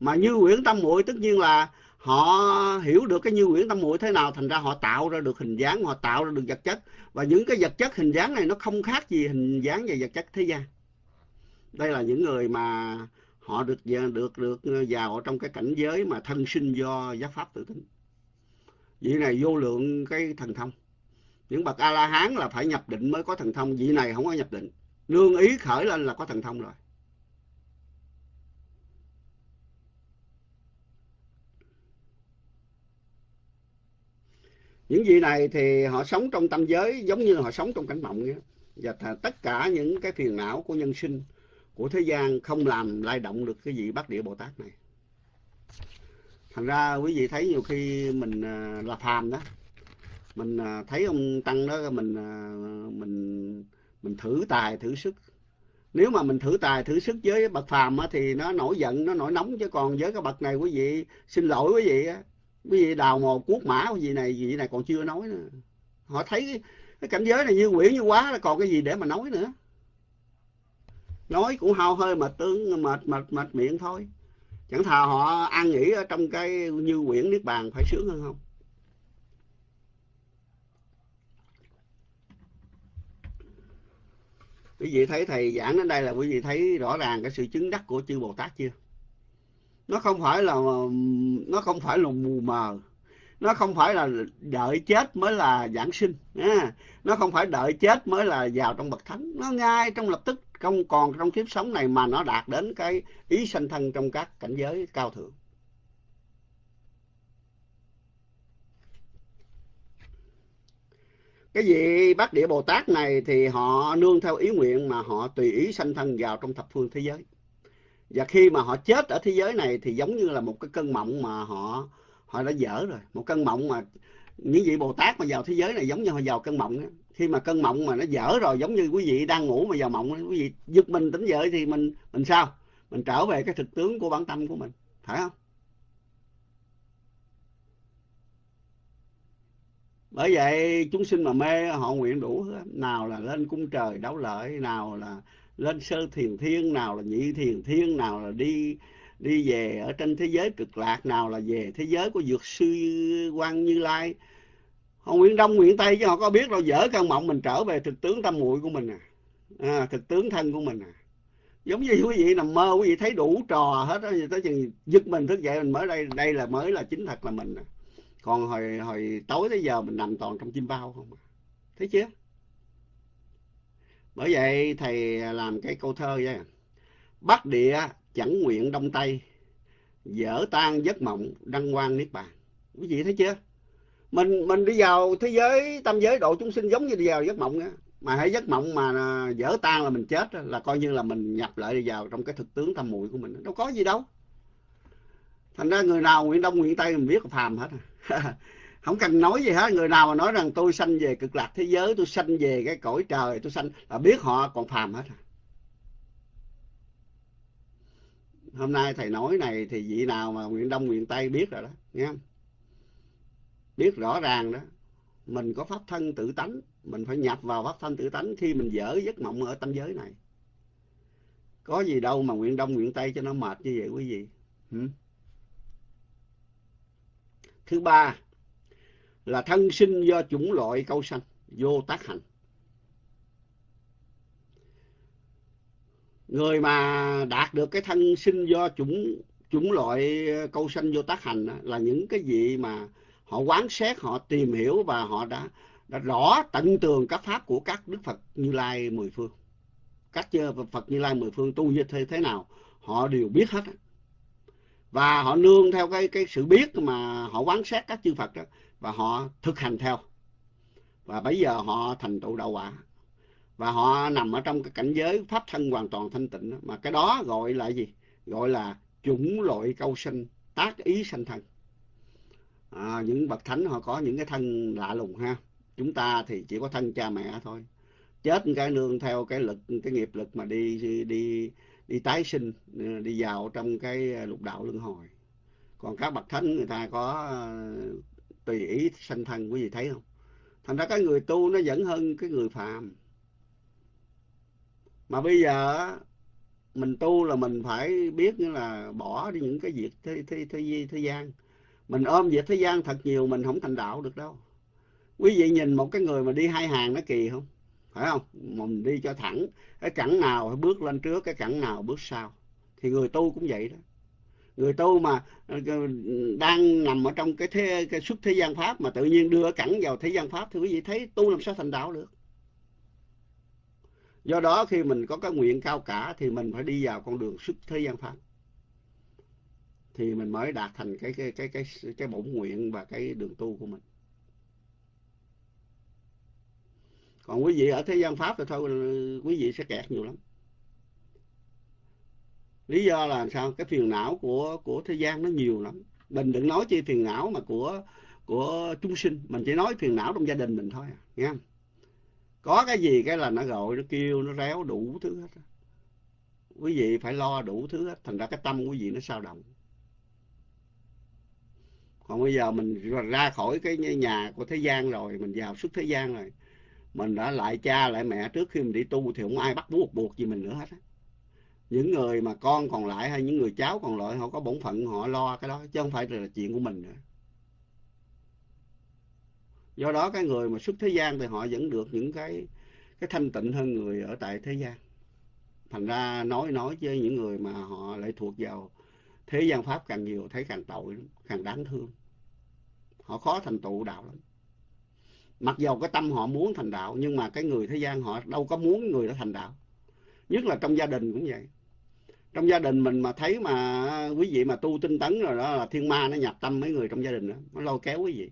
[SPEAKER 1] Mà như quyển tâm muội tất nhiên là họ hiểu được cái như quyển tâm muội thế nào, thành ra họ tạo ra được hình dáng, họ tạo ra được vật chất. Và những cái vật chất hình dáng này nó không khác gì hình dáng và vật chất thế gian. Đây là những người mà họ được được được ờ, vào trong cái cảnh giới mà thân sinh do giác pháp tự tính. Vị này vô lượng cái thần thông. Những bậc a la hán là phải nhập định mới có thần thông, vị này không có nhập định. Nương ý khởi lên là có thần thông rồi. Những vị này thì họ sống trong tâm giới giống như họ sống trong cảnh mộng vậy và tất cả những cái phiền não của nhân sinh của thế gian không làm lay động được cái vị bát địa bồ tát này? Thành ra quý vị thấy nhiều khi mình à, là phàm đó. Mình à, thấy ông tăng đó mình à, mình mình thử tài thử sức. Nếu mà mình thử tài thử sức với bậc phàm á, thì nó nổi giận nó nổi nóng. Chứ còn với cái bậc này quý vị xin lỗi quý vị á. Quý vị đào mồ cuốc mã quý vị này vị này còn chưa nói nữa. Họ thấy cái, cái cảnh giới này như quỷ như quá còn cái gì để mà nói nữa? Nói cũng hao hơi mà tướng, mệt mệt mệt miệng thôi. Chẳng thà họ an nghỉ ở trong cái như quyển niết bàn phải sướng hơn không? Quý vị thấy thầy giảng đến đây là quý vị thấy rõ ràng cái sự chứng đắc của chư bồ tát chưa? Nó không phải là, nó không phải là mù mờ. Nó không phải là đợi chết mới là giảng sinh nó không phải đợi chết mới là vào trong bậc thánh. Nó ngay trong lập tức không còn trong kiếp sống này mà nó đạt đến cái ý sanh thân trong các cảnh giới cao thượng. Cái vị bát địa bồ tát này thì họ nương theo ý nguyện mà họ tùy ý sanh thân vào trong thập phương thế giới. Và khi mà họ chết ở thế giới này thì giống như là một cái cơn mộng mà họ họ đã dở rồi. Một cơn mộng mà những vị bồ tát mà vào thế giới này giống như họ vào cơn mộng đó khi mà cơn mộng mà nó dở rồi, giống như quý vị đang ngủ mà vào mộng, quý vị giật mình tỉnh dậy thì mình mình sao? Mình trở về cái thực tướng của bản tâm của mình, phải không? Bởi vậy, chúng sinh mà mê, họ nguyện đủ nào là lên cung trời đấu lợi, nào là lên sơ thiền thiên, nào là nhị thiền thiên, nào là đi đi về ở trên thế giới cực lạc, nào là về thế giới của dược sư quan như lai họ nguyện đông nguyện tây chứ họ có biết đâu, dở cơn mộng mình trở về thực tướng tâm muội của mình à. à thực tướng thân của mình à giống như quý vị nằm mơ, quý vị thấy đủ trò hết á tới chừng giật mình thức dậy mình mới đây đây là mới là chính thật là mình à. còn hồi hồi tối tới giờ mình nằm toàn trong chim bao không à. thấy chưa bởi vậy thầy làm cái câu thơ vậy bắc địa chẳng nguyện đông tây, dở tan giấc mộng đăng quang niết bàn quý vị thấy chưa mình mình đi vào thế giới tâm giới độ chúng sinh giống như đi vào giấc mộng á. Mà hãy giấc mộng mà à, dở tan là mình chết là coi như là mình nhập lại đi vào trong cái thực tướng tâm muội của mình đâu có gì đâu. Thành ra người nào nguyện đông nguyện tây mình biết là phàm hết à. (laughs) không cần nói gì hết. Người nào mà nói rằng tôi sanh về cực lạc thế giới, tôi sanh về cái cõi trời, tôi sanh là biết họ còn phàm hết à. hôm nay thầy nói này thì vị nào mà nguyện đông nguyện tây biết rồi đó, nghe không? Biết rõ ràng đó, mình có pháp thân tự tánh, mình phải nhập vào pháp thân tự tánh khi mình dở giấc mộng ở tâm giới này. Có gì đâu mà nguyện đông nguyện tây cho nó mệt như vậy quý vị. Thứ ba là thân sinh do chủng loại câu sanh, vô tác hành. Người mà đạt được cái thân sinh do chủng chủng loại câu sanh vô tác hành là những cái gì mà họ quán xét, họ tìm hiểu và họ đã đã rõ tận tường các pháp của các đức phật như lai mười phương. Các phật như lai mười phương tu như thế thế nào, họ đều biết hết và họ nương theo cái cái sự biết mà họ quán xét các chư phật đó, và họ thực hành theo. Và bây giờ họ thành tựu đạo quả. Và họ nằm ở trong cái cảnh giới pháp thân hoàn toàn thanh tịnh đó. mà cái đó gọi là gì? Gọi là chủng loại câu sinh tác ý sanh thân à, những bậc thánh họ có những cái thân lạ lùng ha. Chúng ta thì chỉ có thân cha mẹ thôi. Chết cái nương theo cái lực cái nghiệp lực mà đi đi đi tái sinh đi vào trong cái lục đạo luân hồi. Còn các bậc thánh người ta có ờ, tùy ý sanh thân quý vị thấy không? Thành ra cái người tu nó vẫn hơn cái người phàm. Mà bây giờ mình tu là mình phải biết là bỏ đi những cái việc thế, thế, thế, thế gian mình ôm về thế gian thật nhiều, mình không thành đạo được đâu. Quý vị nhìn một cái người mà đi hai hàng nó kỳ không? Phải không? Mình đi cho thẳng, cái cẳng nào bước lên trước, cái cẳng nào bước sau. Thì người tu cũng vậy đó. Người tu mà ờ, đang nằm ở trong cái thế, cái xuất thế gian pháp mà tự nhiên đưa cẳng vào thế gian pháp thì quý vị thấy tu làm sao thành đạo được? Do đó khi mình có cái nguyện cao cả thì mình phải đi vào con đường xuất thế gian pháp thì mình mới đạt thành cái cái cái cái cái bổn nguyện và cái đường tu của mình. Còn quý vị ở thế gian pháp thì thôi quý vị sẽ kẹt nhiều lắm. Lý do là sao? Cái phiền não của của thế gian nó nhiều lắm. Mình đừng nói chi phiền não mà của của chúng sinh. Mình chỉ nói phiền não trong gia đình mình thôi à, nghe không? Có cái gì cái là nó gọi nó kêu nó réo đủ thứ hết quý vị phải lo đủ thứ hết. Thành ra cái tâm quý vị nó sao động còn bây giờ mình ra khỏi cái nhà của thế gian rồi, mình vào xuất thế gian rồi. Mình đã lại cha lại mẹ trước khi mình đi tu thì không ai bắt buộc buộc gì mình nữa hết á. Những người mà con còn lại hay những người cháu còn lại, họ có bổn phận, họ lo cái đó, chứ không phải là chuyện của mình nữa. Do đó cái người mà xuất thế gian thì họ vẫn được những cái cái thanh tịnh hơn người ở tại thế gian. Thành ra nói nói với những người mà họ lại thuộc vào thế gian pháp càng nhiều, thấy càng tội càng đáng thương họ khó thành tựu đạo lắm. Mặc dầu cái tâm họ muốn thành đạo, nhưng mà cái người thế gian họ đâu có muốn người đó thành đạo. Nhất là trong gia đình cũng vậy. Trong gia đình mình mà thấy mà quý vị mà tu tinh tấn rồi đó, là thiên ma nó nhập tâm mấy người trong gia đình đó, nó lôi kéo quý vị.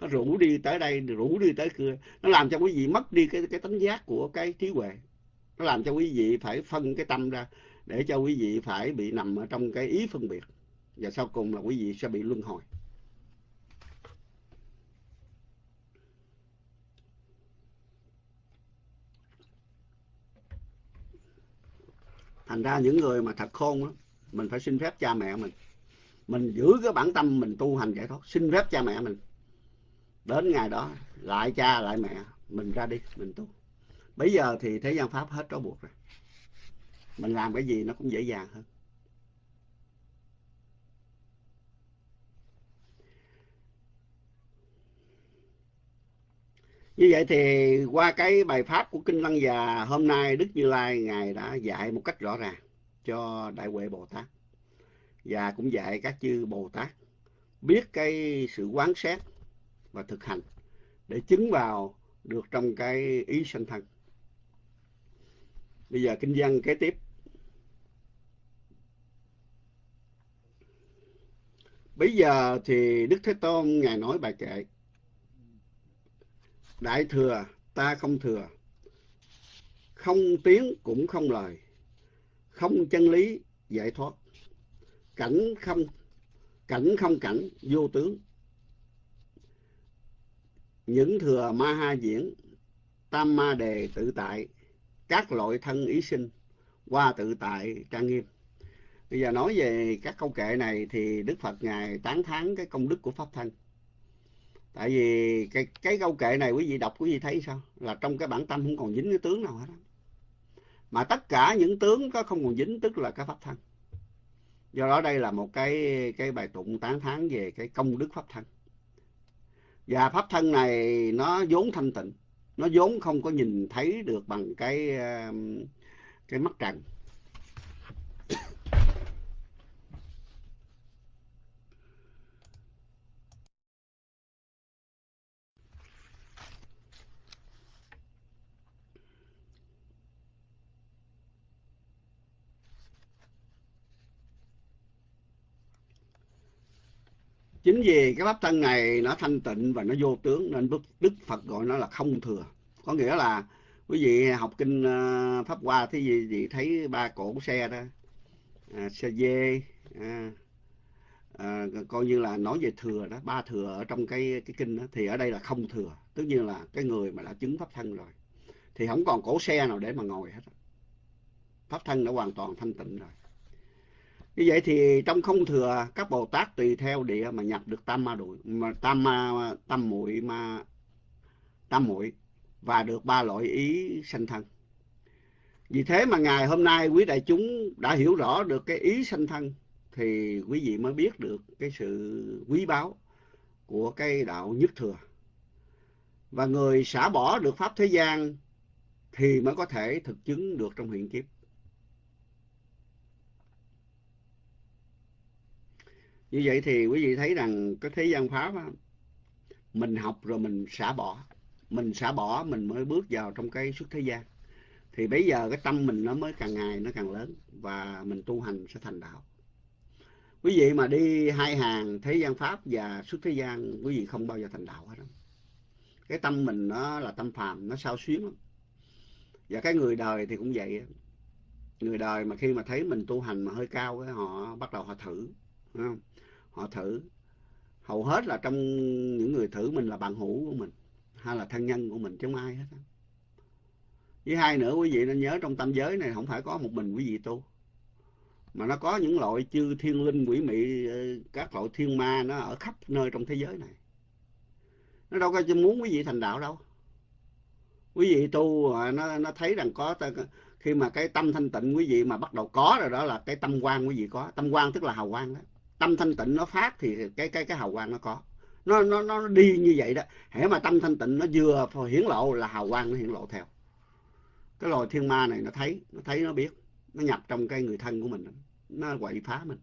[SPEAKER 1] Nó rủ đi tới đây, rủ đi tới kia. Nó làm cho quý vị mất đi cái cái tánh giác của cái trí huệ. Nó làm cho quý vị phải phân cái tâm ra, để cho quý vị phải bị nằm ở trong cái ý phân biệt. Và sau cùng là quý vị sẽ bị luân hồi. Thành ra những người mà thật khôn đó, mình phải xin phép cha mẹ mình. Mình giữ cái bản tâm mình tu hành giải thoát xin phép cha mẹ mình. Đến ngày đó lại cha lại mẹ mình ra đi mình tu. Bây giờ thì thế gian pháp hết trói buộc rồi. Mình làm cái gì nó cũng dễ dàng hơn. Như vậy thì qua cái bài pháp của Kinh Lăng Già, hôm nay Đức Như Lai Ngài đã dạy một cách rõ ràng cho Đại Huệ Bồ Tát và cũng dạy các chư Bồ Tát biết cái sự quán xét và thực hành để chứng vào được trong cái ý sanh thân. Bây giờ kinh văn kế tiếp. Bây giờ thì Đức Thế Tôn Ngài nói bài kệ Đại thừa ta không thừa, không tiếng cũng không lời, không chân lý giải thoát, cảnh không cảnh không cảnh vô tướng. Những thừa ma ha diễn, tam ma đề tự tại, các loại thân ý sinh, qua tự tại trang nghiêm. Bây giờ nói về các câu kệ này thì Đức Phật Ngài tán thán cái công đức của Pháp Thân tại vì cái cái câu kệ này quý vị đọc quý vị thấy sao? Là trong cái bản tâm không còn dính cái tướng nào hết mà tất cả những tướng có không còn dính, tức là cái pháp thân. Do đó đây là một cái cái bài tụng tán thán về cái công đức pháp thân. Và pháp thân này nó vốn thanh tịnh, nó vốn không có nhìn thấy được bằng cái um, cái mắt trần. Chính vì cái pháp thân này nó thanh tịnh và nó vô tướng nên đức phật gọi nó là không thừa. Có nghĩa là quý vị học kinh ờ, pháp hoa thế gì gì thấy ba cổ xe đó à, xe dê à, à, coi như là nói về thừa đó ba thừa ở trong cái cái kinh đó thì ở đây là không thừa. Tất nhiên là cái người mà đã chứng pháp thân rồi. Thì không còn cổ xe nào để mà ngồi hết pháp thân đã hoàn toàn thanh tịnh rồi như vậy thì trong không thừa, các bồ tát tùy theo địa mà nhập được tam ma đuổi, mà tam ma, tam muội ma, tam muội, và được ba loại ý sanh thân. Vì thế mà ngày hôm nay quý đại chúng đã hiểu rõ được cái ý sanh thân, thì quý vị mới biết được cái sự quý báu của cái đạo nhất thừa. Và người xả bỏ được pháp thế gian thì mới có thể thực chứng được trong hiện kiếp. Như vậy thì quý vị thấy rằng cái thế gian pháp á, mình học rồi mình xả bỏ. Mình xả bỏ mình mới bước vào trong cái suốt thế gian. Thì bây giờ cái tâm mình nó mới càng ngày nó càng lớn và mình tu hành sẽ thành đạo. Quý vị mà đi hai hàng thế gian pháp và suốt thế gian quý vị không bao giờ thành đạo hết cái tâm mình nó là tâm phàm nó sao xuyến lắm. Và cái người đời thì cũng vậy người đời mà khi mà thấy mình tu hành mà hơi cao họ bắt đầu họ thử không? Họ thử. Hầu hết là trong những người thử mình là bạn hữu của mình, hay là thân nhân của mình, chứ không ai hết với hai nữa, quý vị nên nhớ trong tam giới này không phải có một mình quý vị tu, mà nó có những loại chư thiên linh quỷ mị ờ, các loại thiên ma nó ở khắp nơi trong thế giới này. Nó đâu có muốn quý vị thành đạo đâu. Quý vị tu nó nó thấy rằng có khi mà cái tâm thanh tịnh quý vị mà bắt đầu có rồi đó là cái tâm quan quý vị có. Tâm quan tức là hào quang đó tâm thanh tịnh nó phát thì cái cái cái hào quang nó có. Nó nó nó đi như vậy đó. Hễ mà tâm thanh tịnh nó vừa hiển lộ là hào quang nó hiển lộ theo. Cái loài thiên ma này nó thấy nó thấy nó biết. Nó nhập trong cái người thân của mình. Nó quậy phá mình.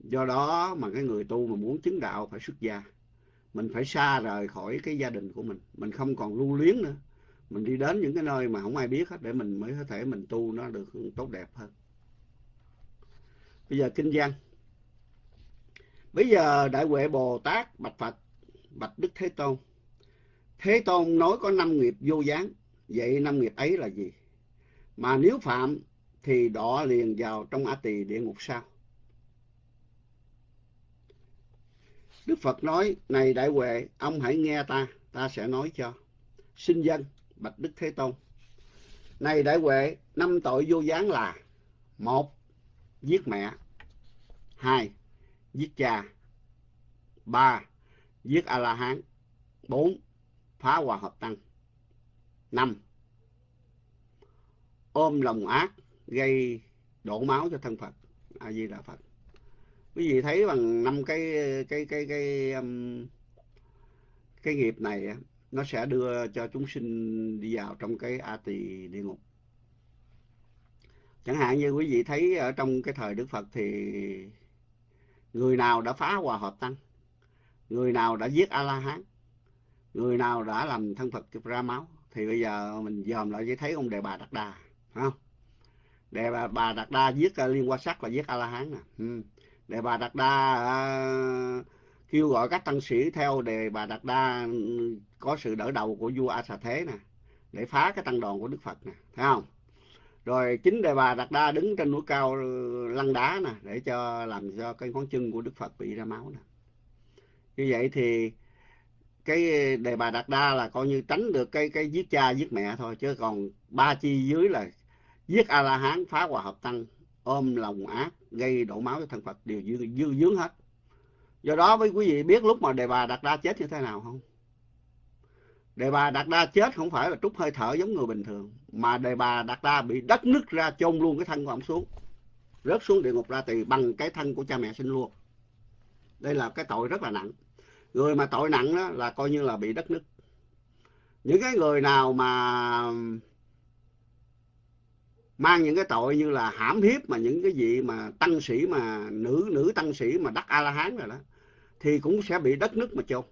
[SPEAKER 1] Do đó mà cái người tu mà muốn chứng đạo phải xuất gia. Mình phải xa rời khỏi cái gia đình của mình. Mình không còn lưu luyến nữa. Mình đi đến những cái nơi mà không ai biết hết để mình mới có thể mình tu nó được tốt đẹp hơn. Bây giờ kinh văn bây giờ đại huệ bồ tát, bạch phật, bạch đức thế tôn. Thế tôn nói có năm nghiệp vô gián. Vậy năm nghiệp ấy là gì? Mà nếu phạm thì đọa liền vào trong a tỳ địa ngục sao đức phật nói, này đại huệ, ông hãy nghe ta ta sẽ nói cho. Xin dân, bạch đức thế tôn. Này đại huệ, năm tội vô gián là, một, giết mẹ. Hai giết cha. Ba giết a la hán bốn phá hòa hợp tăng. Năm ôm lòng ác gây đổ máu cho thân phật. A di đà phật. Quý vị thấy bằng năm cái cái cái cái um, cái nghiệp này nó sẽ đưa cho chúng sinh đi vào trong cái a tỳ địa ngục. Chẳng hạn như quý vị thấy ở trong cái thời đức phật thì người nào đã phá hòa hợp tăng? Người nào đã giết a la hán người nào đã làm thân phật ra máu? Thì bây giờ mình dòm lại chỉ thấy ông đề bà đạt đà không? Đề bà, bà đạt đa giết à, liên quan sắc là giết a la hán nè. Ừ. đề bà đạt đa uh, kêu gọi các tăng sĩ theo đề bà đạt đa ừ, có sự đỡ đầu của vua a xà thế nè để phá cái tăng đoàn của đức phật nè thấy không? Rồi chính đề bà đạt đa đứng trên núi cao lăn đá nè để cho làm cho cái ngón chân của đức phật bị ra máu nè. Như vậy thì cái đề bà đạt đa là coi như tránh được cái cái giết cha giết mẹ thôi chứ còn ba chi dưới là giết a la hán phá hòa hợp tăng ôm lòng ác gây đổ máu cho thân phật đều dư, dư dướng hết. Do đó với quý vị biết lúc mà đề bà đạt đa chết như thế nào không? Đề bà đạt đa chết không phải là trút hơi thở giống người bình thường mà đề bà đạt đa bị đất nứt ra chôn luôn cái thân của ông xuống. Rớt xuống địa ngục ra tỳ bằng cái thân của cha mẹ sinh luôn. Đây là cái tội rất là nặng. Người mà tội nặng đó là coi như là bị đất nứt. Những cái người nào mà mang những cái tội như là hãm hiếp mà những cái gì mà tăng sĩ mà nữ nữ tăng sĩ mà đắc a la hán rồi đó, thì cũng sẽ bị đất nước mà chôn.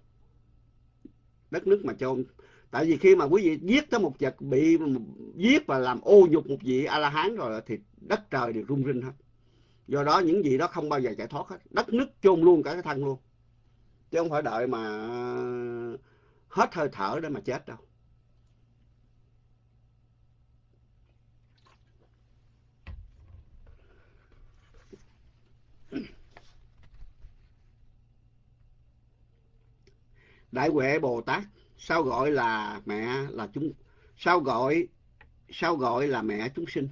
[SPEAKER 1] Đất nước mà chôn tại vì khi mà quý vị giết tới một vật bị giết và làm ô nhục một vị a la hán rồi thì đất trời đều rung rinh hết. Do đó những gì đó không bao giờ giải thoát hết. Đất nước chôn luôn cả cái thân luôn. Chứ không phải đợi mà hết hơi thở để mà chết đâu. Đại huệ bồ tát sao gọi là mẹ là chúng, sao gọi sao gọi là mẹ chúng sinh?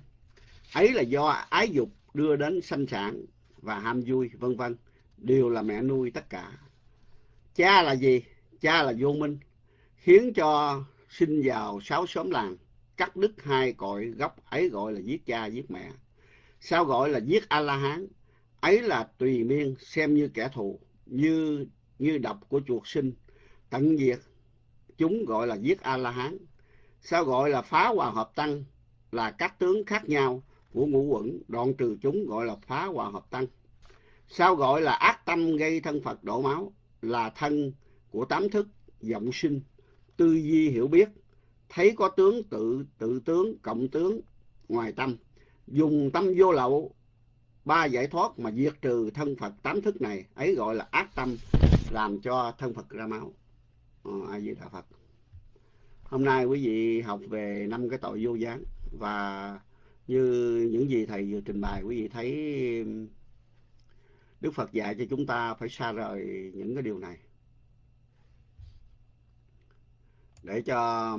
[SPEAKER 1] Ấy là do ái dục đưa đến sanh sản và ham vui, vân vân. Đều là mẹ nuôi tất cả. Cha là gì? Cha là vô minh, khiến cho sinh vào sáu xóm làng, cắt đứt hai cội gốc ấy gọi là giết cha, giết mẹ. Sao gọi là giết a la hán ấy là tùy miên, xem như kẻ thù, như như độc của chuột sinh, tận diệt chúng gọi là giết a la hán sao gọi là phá hòa hợp tăng? Là các tướng khác nhau của ngũ quẩn, đoạn trừ chúng gọi là phá hòa hợp tăng. Sao gọi là ác tâm gây thân phật đổ máu? Là thân của tám thức, vọng sinh, tư duy hiểu biết. Thấy có tướng tự tự tướng, cộng tướng, ngoài tâm. Dùng tâm vô lậu, ba giải thoát mà diệt trừ thân phật tám thức này, ấy gọi là ác tâm, làm cho thân phật ra máu. Ờ, a di đà phật. Hôm nay quý vị học về năm cái tội vô gián và như những gì thầy vừa trình bày, quý vị thấy đức phật dạy cho chúng ta phải xa rời những cái điều này. Để cho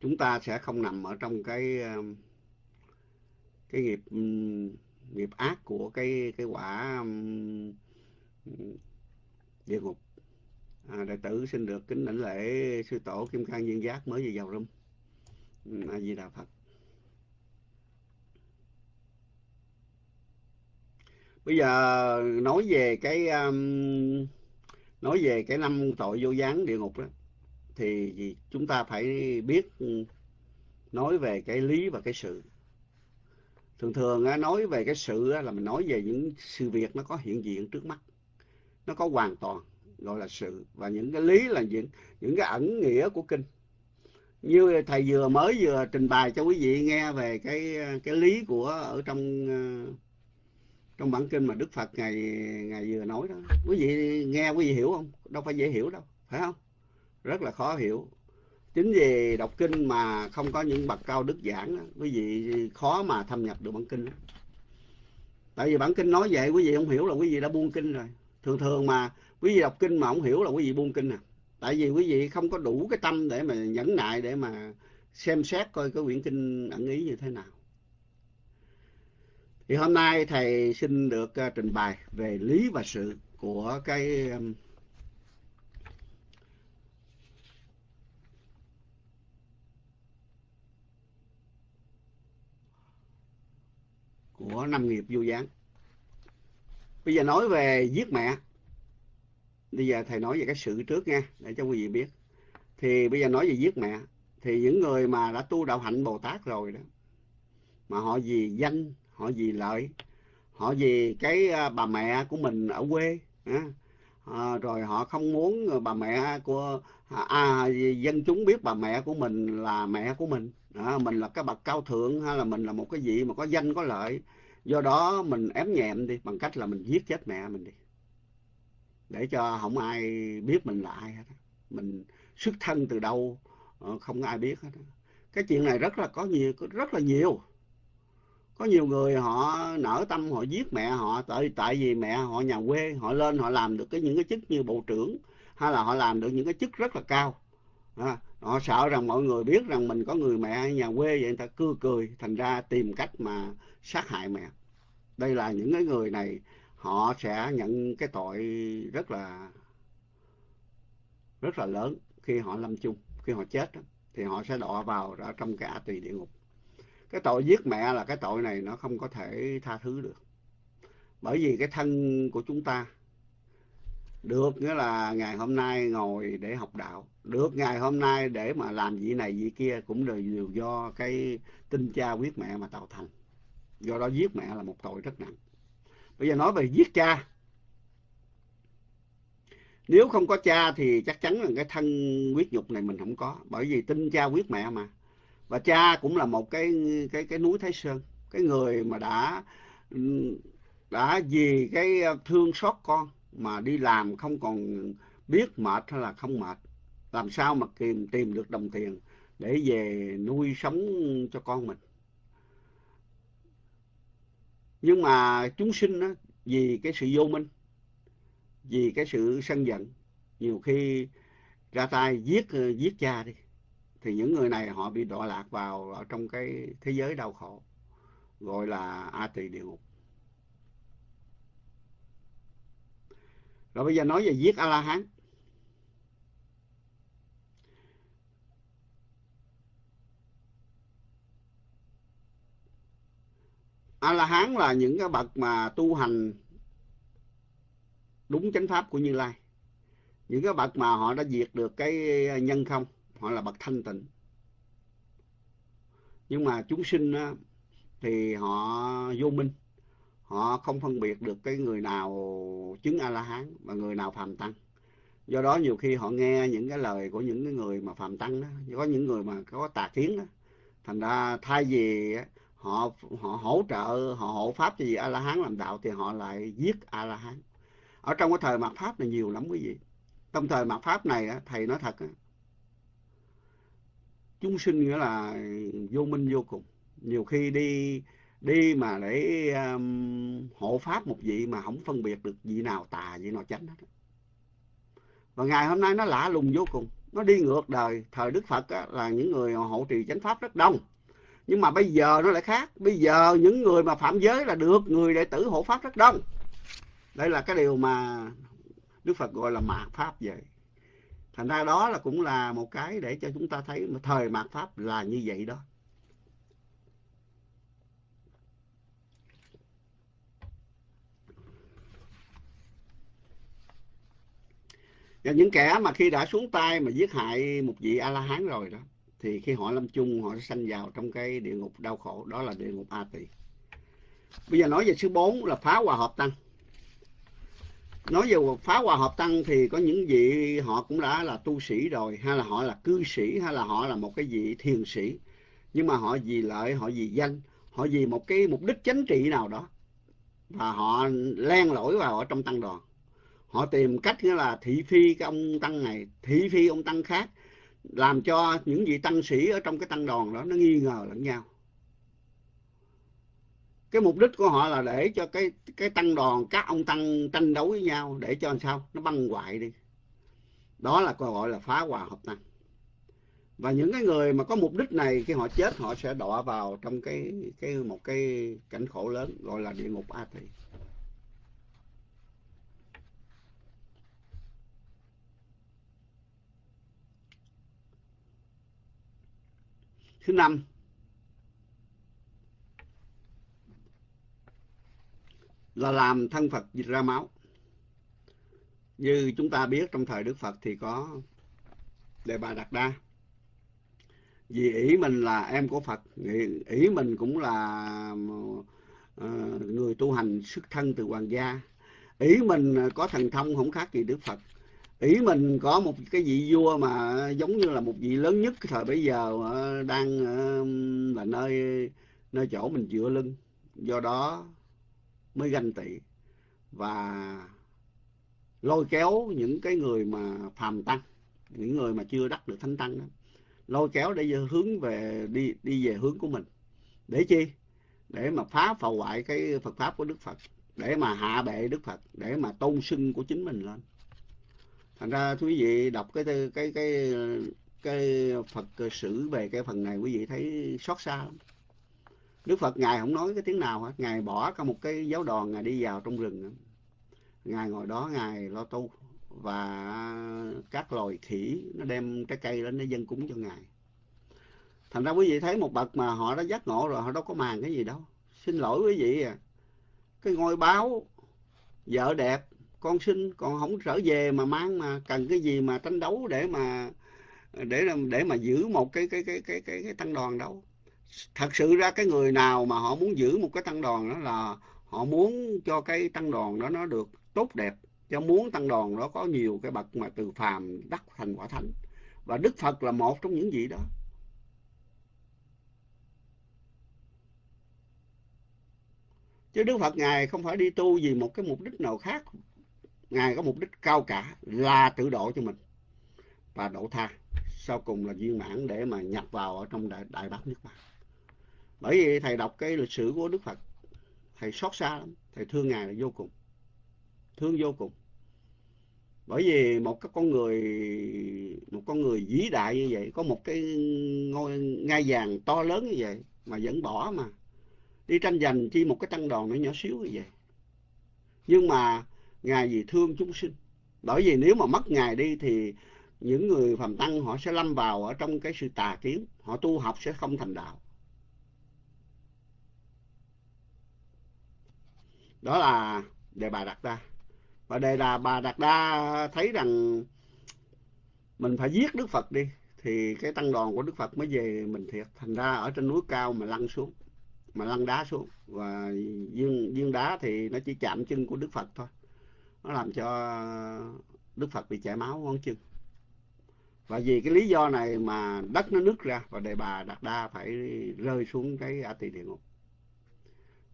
[SPEAKER 1] chúng ta sẽ không nằm ở trong cái cái nghiệp nghiệp ác của cái cái quả địa ngục à, đệ tử xin được kính đảnh lễ sư tổ kim cang viên giác mới về giàu rung ừ, a di đà phật. Bây giờ nói về cái um, nói về cái năm tội vô gián địa ngục đó thì chúng ta phải biết ừ, nói về cái lý và cái sự. Thường thường nói về cái sự là mình nói về những sự việc nó có hiện diện trước mắt nó có hoàn toàn gọi là sự và những cái lý là những những cái ẩn nghĩa của kinh. Như thầy vừa mới vừa trình bày cho quý vị nghe về cái cái lý của ở trong ờ, trong bản kinh mà Đức Phật ngày ngày vừa nói đó. Quý vị nghe quý vị hiểu không? Đâu phải dễ hiểu đâu phải không? Rất là khó hiểu. Chính vì đọc kinh mà không có những bậc cao đức giảng đó, quý vị khó mà thâm nhập được bản kinh đó. tại vì bản kinh nói vậy quý vị không hiểu là quý vị đã buông kinh rồi. Thường thường mà quý vị đọc kinh mà không hiểu là quý vị buông kinh à. Tại vì quý vị không có đủ cái tâm để mà nhẫn nại để mà xem xét coi cái quyển kinh ẩn ý như thế nào. Thì hôm nay thầy xin được à, trình bày về lý và sự của cái um, của năm nghiệp vô gián. Bây giờ nói về giết mẹ bây giờ thầy nói về cái sự trước nha để cho quý vị biết. Thì bây giờ nói về giết mẹ thì những người mà đã tu đạo hạnh bồ tát rồi đó mà họ vì danh họ vì lợi họ vì cái à, bà mẹ của mình ở quê à, rồi họ không muốn bà mẹ của à, à, dân chúng biết bà mẹ của mình là mẹ của mình. À, mình là cái bậc cao thượng hay là mình là một cái vị mà có danh có lợi. Do đó mình ém nhẹm đi bằng cách là mình giết chết mẹ mình đi để cho không ai biết mình là ai hết mình xuất thân từ đâu ờ, không ai biết hết cái chuyện này rất là có nhiều rất là nhiều. Có nhiều người họ nở tâm họ giết mẹ họ tại tại vì mẹ họ nhà quê họ lên họ làm được cái những cái chức như bộ trưởng hay là họ làm được những cái chức rất là cao. À, họ sợ rằng mọi người biết rằng mình có người mẹ nhà quê vậy người ta cưa cười thành ra tìm cách mà sát hại mẹ. Đây là những cái người này họ sẽ nhận cái tội rất là rất là lớn. Khi họ lâm chung, khi họ chết thì họ sẽ đọa vào ở trong cái a tỳ địa ngục. Cái tội giết mẹ là cái tội này nó không có thể tha thứ được. Bởi vì cái thân của chúng ta được nghĩa là ngày hôm nay ngồi để học đạo, được ngày hôm nay để mà làm gì này gì kia cũng đều do cái tinh cha quyết mẹ mà tạo thành. Do đó giết mẹ là một tội rất nặng bây giờ nói về giết cha. Nếu không có cha thì chắc chắn là cái thân huyết nhục này mình không có, bởi vì tinh cha huyết mẹ mà. Và cha cũng là một cái cái cái núi thái sơn, cái người mà đã đã vì cái thương xót con mà đi làm không còn biết mệt hay là không mệt. Làm sao mà tìm tìm được đồng tiền để về nuôi sống cho con mình? Nhưng mà chúng sinh đó, vì cái sự vô minh vì cái sự sân giận nhiều khi ra tay giết ờ, giết cha đi thì những người này họ bị đọa lạc vào ở trong cái thế giới đau khổ gọi là a tỳ địa ngục. Rồi bây giờ nói về giết a la hán a la hán là những cái bậc mà tu hành đúng chánh pháp của như lai. Những cái bậc mà họ đã diệt được cái nhân không họ là bậc thanh tịnh. Nhưng mà chúng sinh á, thì họ vô minh họ không phân biệt được cái người nào chứng a la hán và người nào phàm tăng. Do đó nhiều khi họ nghe những cái lời của những cái người mà phàm tăng đó có những người mà có tà kiến đó thành ra thay vì họ họ hỗ trợ họ hộ pháp cho gì? A la hán làm đạo thì họ lại giết a la hán ở trong cái thời mạt pháp này nhiều lắm quý vị. Trong thời mạt pháp này thầy nói thật chúng sinh nghĩa là vô minh vô cùng. Nhiều khi đi đi mà để um, hộ pháp một vị mà không phân biệt được vị nào tà vị nào chánh hết và ngày hôm nay nó lạ lùng vô cùng. Nó đi ngược đời. Thời đức phật á, là những người hộ trì chánh pháp rất đông nhưng mà bây giờ nó lại khác. Bây giờ những người mà phạm giới là được người đệ tử hộ pháp rất đông. Đây là cái điều mà đức phật gọi là mạt pháp vậy. Thành ra đó là cũng là một cái để cho chúng ta thấy thời mạt pháp là như vậy đó. Và những kẻ mà khi đã xuống tay mà giết hại một vị a la hán rồi đó thì khi họ lâm chung, họ sẽ sanh vào trong cái địa ngục đau khổ. Đó là địa ngục a tỳ. Bây giờ nói về số 4 là phá hòa hợp tăng. Nói về phá hòa hợp tăng thì có những vị họ cũng đã là tu sĩ rồi. Hay là họ là cư sĩ, hay là họ là một cái vị thiền sĩ. Nhưng mà họ vì lợi, họ vì danh, họ vì một cái mục đích chính trị nào đó. Và họ len lỏi vào ở trong tăng đoàn. Họ tìm cách nghĩa là thị phi cái ông tăng này, thị phi ông tăng khác làm cho những vị tăng sĩ ở trong cái tăng đoàn đó nó nghi ngờ lẫn nhau. Cái mục đích của họ là để cho cái cái tăng đoàn, các ông tăng tranh đấu với nhau để cho làm sao? Nó băng hoại đi. Đó là gọi là phá hòa hợp tăng và những cái người mà có mục đích này, khi họ chết, họ sẽ đọa vào trong cái cái một cái cảnh khổ lớn, gọi là địa ngục a tỳ. Thứ năm là làm thân Phật dịch ra máu. Như chúng ta biết trong thời Đức Phật thì có Đề Bà Đạt Đa. Vì ý mình là em của Phật, ý mình cũng là ờ, người tu hành xuất thân từ hoàng gia. Ý mình có thần thông không khác gì Đức Phật. Ý mình có một cái vị vua mà giống như là một vị lớn nhất thời bây giờ ờ, đang ờ, là nơi nơi chỗ mình dựa lưng. Do đó mới ganh tị và lôi kéo những cái người mà phàm tăng, những người mà chưa đắc được thánh tăng đó, lôi kéo để hướng về, đi đi về hướng của mình. Để chi? Để mà phá phá hoại cái Phật pháp của Đức Phật, để mà hạ bệ Đức Phật, để mà tôn sưng của chính mình lên thành ra quý vị đọc cái cái cái cái Phật sử về cái phần này quý vị thấy xót xa lắm Đức Phật Ngài không nói cái tiếng nào hết. Ngài bỏ cả một cái giáo đoàn Ngài đi vào trong rừng. Ngài ngồi đó Ngài lo tu. Và các loài khỉ nó đem trái cây lên nó dân cúng cho Ngài. Thành ra quý vị thấy một bậc mà họ đã giác ngộ rồi họ đâu có màng cái gì đâu. Xin lỗi quý vị à. Cái ngôi báo, vợ đẹp, con sinh còn không trở về mà mang mà cần cái gì mà tranh đấu để mà để để mà giữ một cái cái cái cái cái, cái tăng đoàn đâu. Thật sự ra cái người nào mà họ muốn giữ một cái tăng đoàn đó là họ muốn cho cái tăng đoàn đó nó được tốt đẹp cho muốn tăng đoàn đó có nhiều cái bậc mà từ phàm đắc thành quả thánh. Và đức phật là một trong những vị đó. Chứ đức phật ngài không phải đi tu vì một cái mục đích nào khác ngài có mục đích cao cả là tự độ cho mình và độ tha. Sau cùng là viên mãn để mà nhập vào ở trong đại, đại bát nước bạn. bởi vì thầy đọc cái lịch sử của Đức Phật thầy xót xa lắm. Thầy thương ngài là vô cùng. Thương vô cùng. Bởi vì một cái con người một con người vĩ đại như vậy có một cái ngôi ngai vàng to lớn như vậy mà vẫn bỏ mà. Đi tranh giành chi một cái tăng đoàn nó nhỏ xíu như vậy. Nhưng mà ngài vì thương chúng sinh. Bởi vì nếu mà mất ngài đi thì những người phàm tăng họ sẽ lâm vào ở trong cái sự tà kiến. Họ tu học sẽ không thành đạo. Đó là đề bà đặt ra và đề là bà đặt ra thấy rằng mình phải giết đức phật đi, thì cái tăng đoàn của đức phật mới về mình thiệt. Thành ra ở trên núi cao mà lăn xuống, mà lăn đá xuống. Và viên viên đá thì nó chỉ chạm chân của đức phật thôi nó làm cho đức phật bị chảy máu, ngón chân. Và vì cái lý do này mà đất nó nứt ra và đề bà đạt đa phải rơi xuống cái a tỳ địa ngục.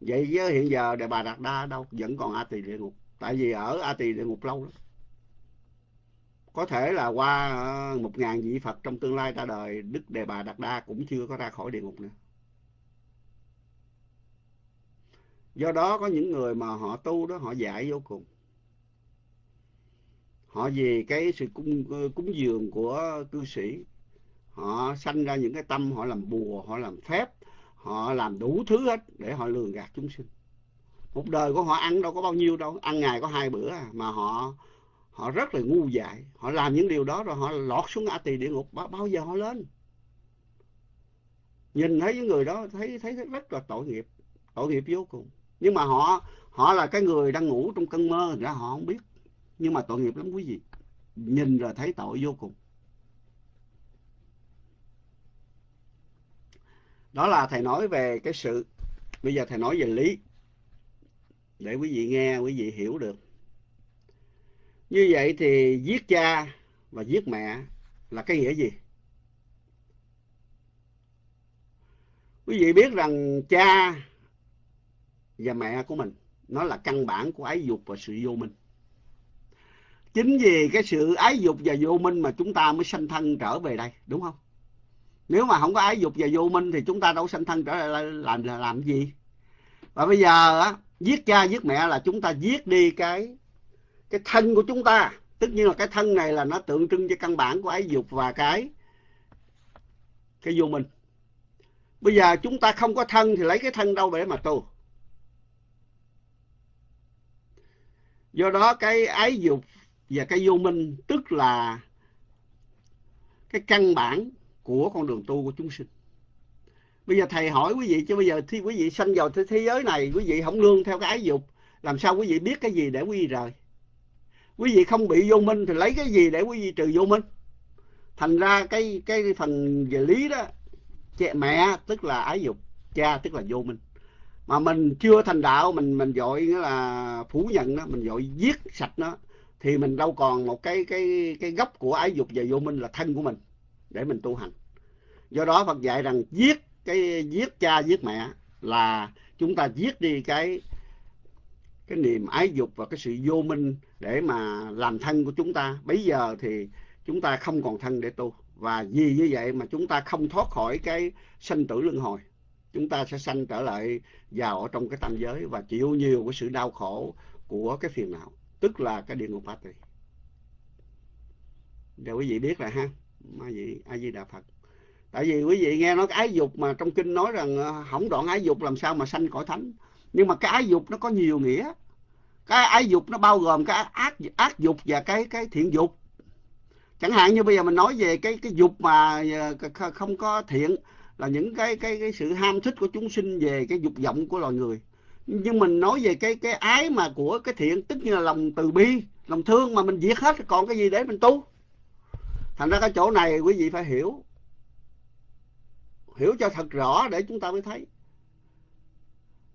[SPEAKER 1] Vậy chứ hiện giờ đề bà đạt đa đâu, vẫn còn a tỳ địa ngục. Tại vì ở a tỳ địa ngục lâu lắm. Có thể là qua ờ, một ngàn vị phật trong tương lai ra đời, đức đề bà đạt đa cũng chưa có ra khỏi địa ngục nữa. Do đó có những người mà họ tu đó, họ dạy vô cùng họ về cái sự cúng ờ, cúng dường của cư sĩ. Họ sanh ra những cái tâm họ làm bùa họ làm phép họ làm đủ thứ hết để họ lường gạt chúng sinh. Một đời của họ ăn đâu có bao nhiêu đâu ăn ngày có hai bữa à, mà họ họ rất là ngu dại. Họ làm những điều đó rồi họ lọt xuống ngã tỳ địa ngục bao, bao giờ họ lên? Nhìn thấy những người đó thấy thấy rất là tội nghiệp tội nghiệp vô cùng. Nhưng mà họ họ là cái người đang ngủ trong cơn mơ ra họ không biết nhưng mà tội nghiệp lắm quý vị. Nhìn rồi thấy tội vô cùng. Đó là thầy nói về cái sự, bây giờ thầy nói về lý. Để quý vị nghe, quý vị hiểu được. Như vậy thì giết cha và giết mẹ là cái nghĩa gì? Quý vị biết rằng cha và mẹ của mình, nó là căn bản của ái dục và sự vô minh chính vì cái sự ái dục và vô minh mà chúng ta mới sanh thân trở về đây đúng không? Nếu mà không có ái dục và vô minh thì chúng ta đâu sanh thân trở lại làm làm, làm gì? Và bây giờ á giết cha giết mẹ là chúng ta giết đi cái cái thân của chúng ta. Tất nhiên là cái thân này là nó tượng trưng cho căn bản của ái dục và cái cái vô minh. Bây giờ chúng ta không có thân thì lấy cái thân đâu để mà tu. Do đó cái ái dục và cái vô minh tức là cái căn bản của con đường tu của chúng sinh. Bây giờ thầy hỏi quý vị chứ bây giờ khi quý vị sanh vào thế, thế giới này quý vị không nương theo cái ái dục làm sao quý vị biết cái gì để quý vị rời? Quý vị không bị vô minh thì lấy cái gì để quý vị trừ vô minh? Thành ra cái cái phần về lý đó cha mẹ tức là ái dục cha tức là vô minh. Mà mình chưa thành đạo mình mình dội nghĩa là phủ nhận nó mình dội giết sạch nó thì mình đâu còn một cái cái cái gốc của ái dục và vô minh là thân của mình để mình tu hành. Do đó Phật dạy rằng giết cái, giết cha, giết mẹ là chúng ta giết đi cái cái niềm ái dục và cái sự vô minh để mà làm thân của chúng ta. Bây giờ thì chúng ta không còn thân để tu. Và vì như vậy mà chúng ta không thoát khỏi cái sanh tử luân hồi. Chúng ta sẽ sanh trở lại vào ở trong cái tam giới và chịu nhiều cái sự đau khổ của cái phiền não tức là cái địa ngục phật này. Để quý vị biết là ha quý vị a di đà phật. Tại vì quý vị nghe nói cái ái dục mà trong kinh nói rằng ờ, hỏng không đoạn ái dục làm sao mà sanh cõi thánh. Nhưng mà cái ái dục nó có nhiều nghĩa. Cái ái dục nó bao gồm cái ác ác dục và cái cái thiện dục. Chẳng hạn như bây giờ mình nói về cái cái dục mà ờ, không có thiện là những cái cái cái sự ham thích của chúng sinh về cái dục vọng của loài người nhưng mình nói về cái cái ái mà của cái thiện tức như là lòng từ bi lòng thương mà mình diệt hết còn cái gì để mình tu? Thành ra cái chỗ này quý vị phải hiểu. Hiểu cho thật rõ để chúng ta mới thấy.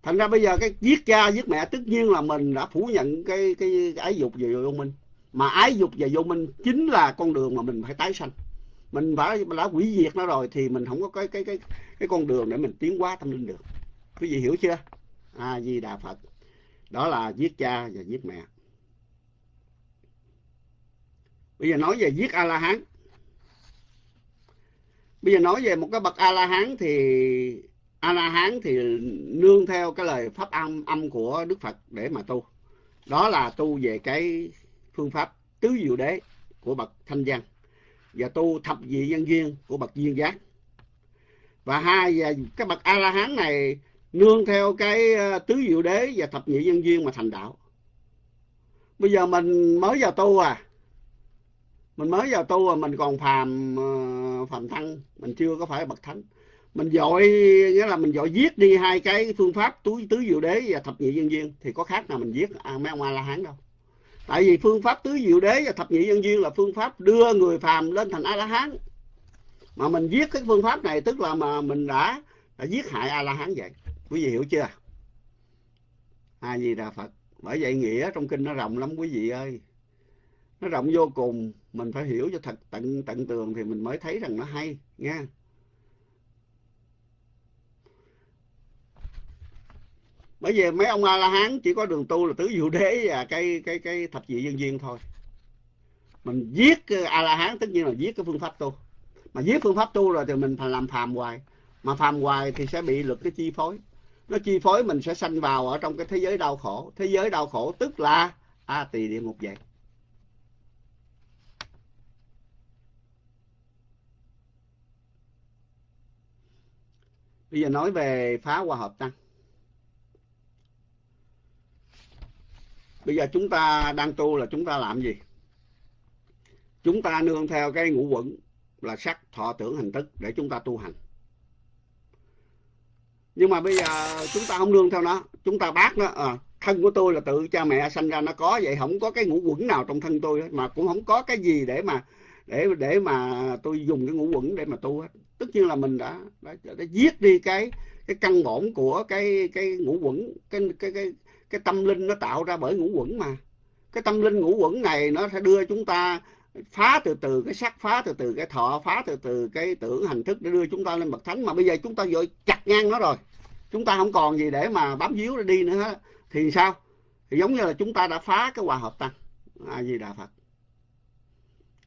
[SPEAKER 1] Thành ra bây giờ cái giết cha giết mẹ tất nhiên là mình đã phủ nhận cái cái, cái ái dục về vô minh. Mà ái dục và vô minh chính là con đường mà mình phải tái sanh. Mình phải đã hủy diệt nó rồi thì mình không có cái cái cái cái con đường để mình tiến hóa tâm linh được. Quý vị hiểu chưa? A di đà phật. Đó là giết cha và giết mẹ. Bây giờ nói về giết a la hán. Bây giờ nói về một cái bậc a la hán thì a la hán thì nương theo cái lời pháp âm âm của đức phật để mà tu. Đó là tu về cái phương pháp tứ diệu đế của bậc thanh văn và tu thập vị nhân duyên của bậc duyên giác. Và hai và cái bậc a la hán này nương theo cái ờ, tứ diệu đế và thập nhị nhân duyên mà thành đạo. Bây giờ mình mới vào tu à. Mình mới vào tu à mình còn phàm ờ, phàm thân mình chưa có phải bậc thánh. Mình dội nghĩa là mình dội giết đi hai cái phương pháp tứ tứ diệu đế và thập nhị nhân duyên. Thì có khác nào mình giết à, mấy ông a la hán đâu. Tại vì phương pháp tứ diệu đế và thập nhị nhân duyên là phương pháp đưa người phàm lên thành a la hán mà mình giết cái phương pháp này tức là mà mình đã, đã giết hại a la hán vậy quý vị hiểu chưa? A di đà phật. Bởi vậy nghĩa trong kinh nó rộng lắm, quý vị ơi. Nó rộng vô cùng. Mình phải hiểu cho thật tận tận tường thì mình mới thấy rằng nó hay, nha. Bởi vì mấy ông a la hán chỉ có đường tu là tứ diệu đế và cái cái cái thập dị nhân viên thôi. Mình giết a la hán tất nhiên là giết cái phương pháp tu. Mà giết phương pháp tu rồi thì mình phải làm phàm hoài. Mà phàm hoài thì sẽ bị lực cái chi phối nó chi phối mình sẽ sanh vào ở trong cái thế giới đau khổ. Thế giới đau khổ tức là a tỳ địa ngục vậy. Bây giờ nói về phá hòa hợp tăng bây giờ chúng ta đang tu là chúng ta làm gì? Chúng ta nương theo cái ngũ quẩn là sắc, thọ, tưởng, hành thức để chúng ta tu hành nhưng mà bây giờ chúng ta không nương theo nó chúng ta bác nó à, thân của tôi là tự cha mẹ sanh ra nó có vậy không có cái ngũ quẩn nào trong thân tôi mà cũng không có cái gì để mà để để mà tôi dùng cái ngũ quẩn để mà tu hết. Tất nhiên là mình đã đã, đã giết đi cái cái căn bổn của cái cái ngũ quẩn cái cái cái cái tâm linh nó tạo ra bởi ngũ quẩn mà. Cái tâm linh ngũ quẩn này nó sẽ đưa chúng ta phá từ từ cái sắc, phá từ từ cái thọ, phá từ từ cái tưởng hành thức để đưa chúng ta lên bậc thánh. Mà bây giờ chúng ta vội chặt ngang nó rồi. Chúng ta không còn gì để mà bám víu để đi nữa. Hết thì sao? Thì giống như là chúng ta đã phá cái hòa hợp tăng. A di đà phật.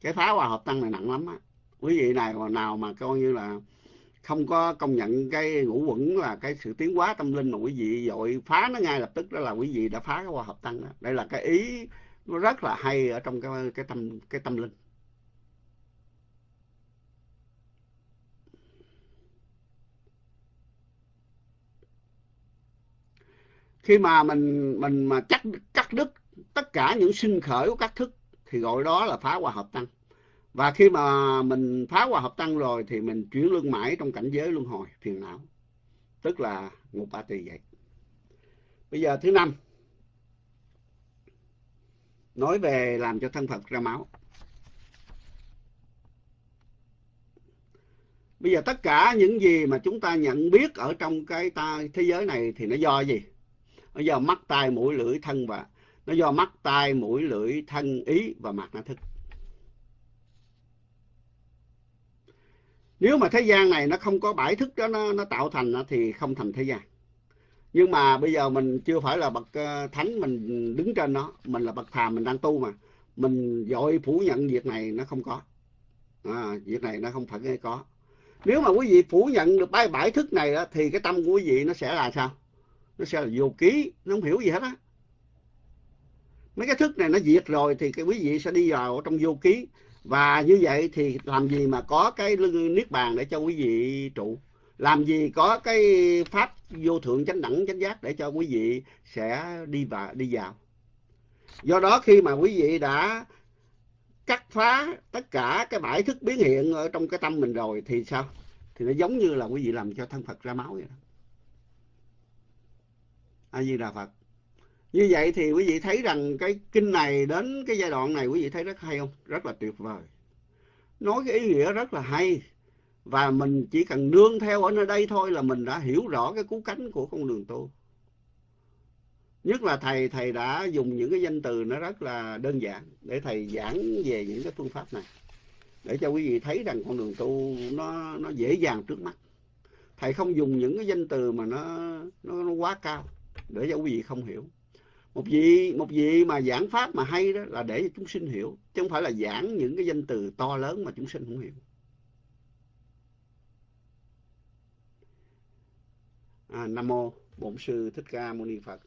[SPEAKER 1] Cái phá hòa hợp tăng này nặng lắm á. Quý vị này mà nào mà coi như là không có công nhận cái ngũ quẩn là cái sự tiến hóa tâm linh mà quý vị dội phá nó ngay lập tức, đó là quý vị đã phá cái hòa hợp tăng đó. Đây là cái ý nó rất là hay ở trong cái cái tâm cái tâm linh. Khi mà mình mình mà cắt cắt đứt tất cả những sinh khởi của các thức, thì gọi đó là phá hòa hợp tăng. Và khi mà mình phá hòa hợp tăng rồi thì mình chuyển luân mãi trong cảnh giới luân hồi, phiền não. Tức là ngục ba tỳ vậy. Bây giờ thứ năm nói về làm cho thân Phật ra máu. Bây giờ tất cả những gì mà chúng ta nhận biết ở trong cái ta, thế giới này thì nó do gì? Nó do mắt, tai, mũi, lưỡi, thân và nó do mắt, tai, mũi, lưỡi, thân, ý và mặt na thức. Nếu mà thế gian này nó không có bãi thức đó nó, nó tạo thành thì không thành thế gian nhưng mà bây giờ mình chưa phải là bậc ờ, thánh mình đứng trên nó mình là bậc phàm mình đang tu mà. Mình dội phủ nhận việc này nó không có. À, việc này nó không phải có. Nếu mà quý vị phủ nhận được bài bãi thức này đó, thì cái tâm của quý vị nó sẽ là sao? Nó sẽ là vô ký nó không hiểu gì hết á. Mấy cái thức này nó diệt rồi thì cái quý vị sẽ đi vào trong vô ký. Và như vậy thì làm gì mà có cái niết bàn để cho quý vị trụ? Làm gì có cái pháp vô thượng chánh đẳng, chánh giác để cho quý vị sẽ đi vào đi vào. Do đó khi mà quý vị đã cắt phá tất cả cái bãi thức biến hiện ở trong cái tâm mình rồi thì sao? Thì nó giống như là quý vị làm cho thân phật ra máu vậy đó. A di đà phật. Như vậy thì quý vị thấy rằng cái kinh này đến cái giai đoạn này quý vị thấy rất hay không? Rất là tuyệt vời. Nói cái ý nghĩa rất là hay và mình chỉ cần nương theo ở nơi đây thôi là mình đã hiểu rõ cái cú cánh của con đường tu. Nhất là thầy thầy đã dùng những cái danh từ nó rất là đơn giản để thầy giảng về những cái phương pháp này. Để cho quý vị thấy rằng con đường tu nó nó dễ dàng trước mắt. Thầy không dùng những cái danh từ mà nó nó, nó quá cao để cho quý vị không hiểu. Một vị một vị mà giảng pháp mà hay đó là để cho chúng sinh hiểu chứ không phải là giảng những cái danh từ to lớn mà chúng sinh không hiểu. À, nam mô bổn sư thích ca mâu ni phật.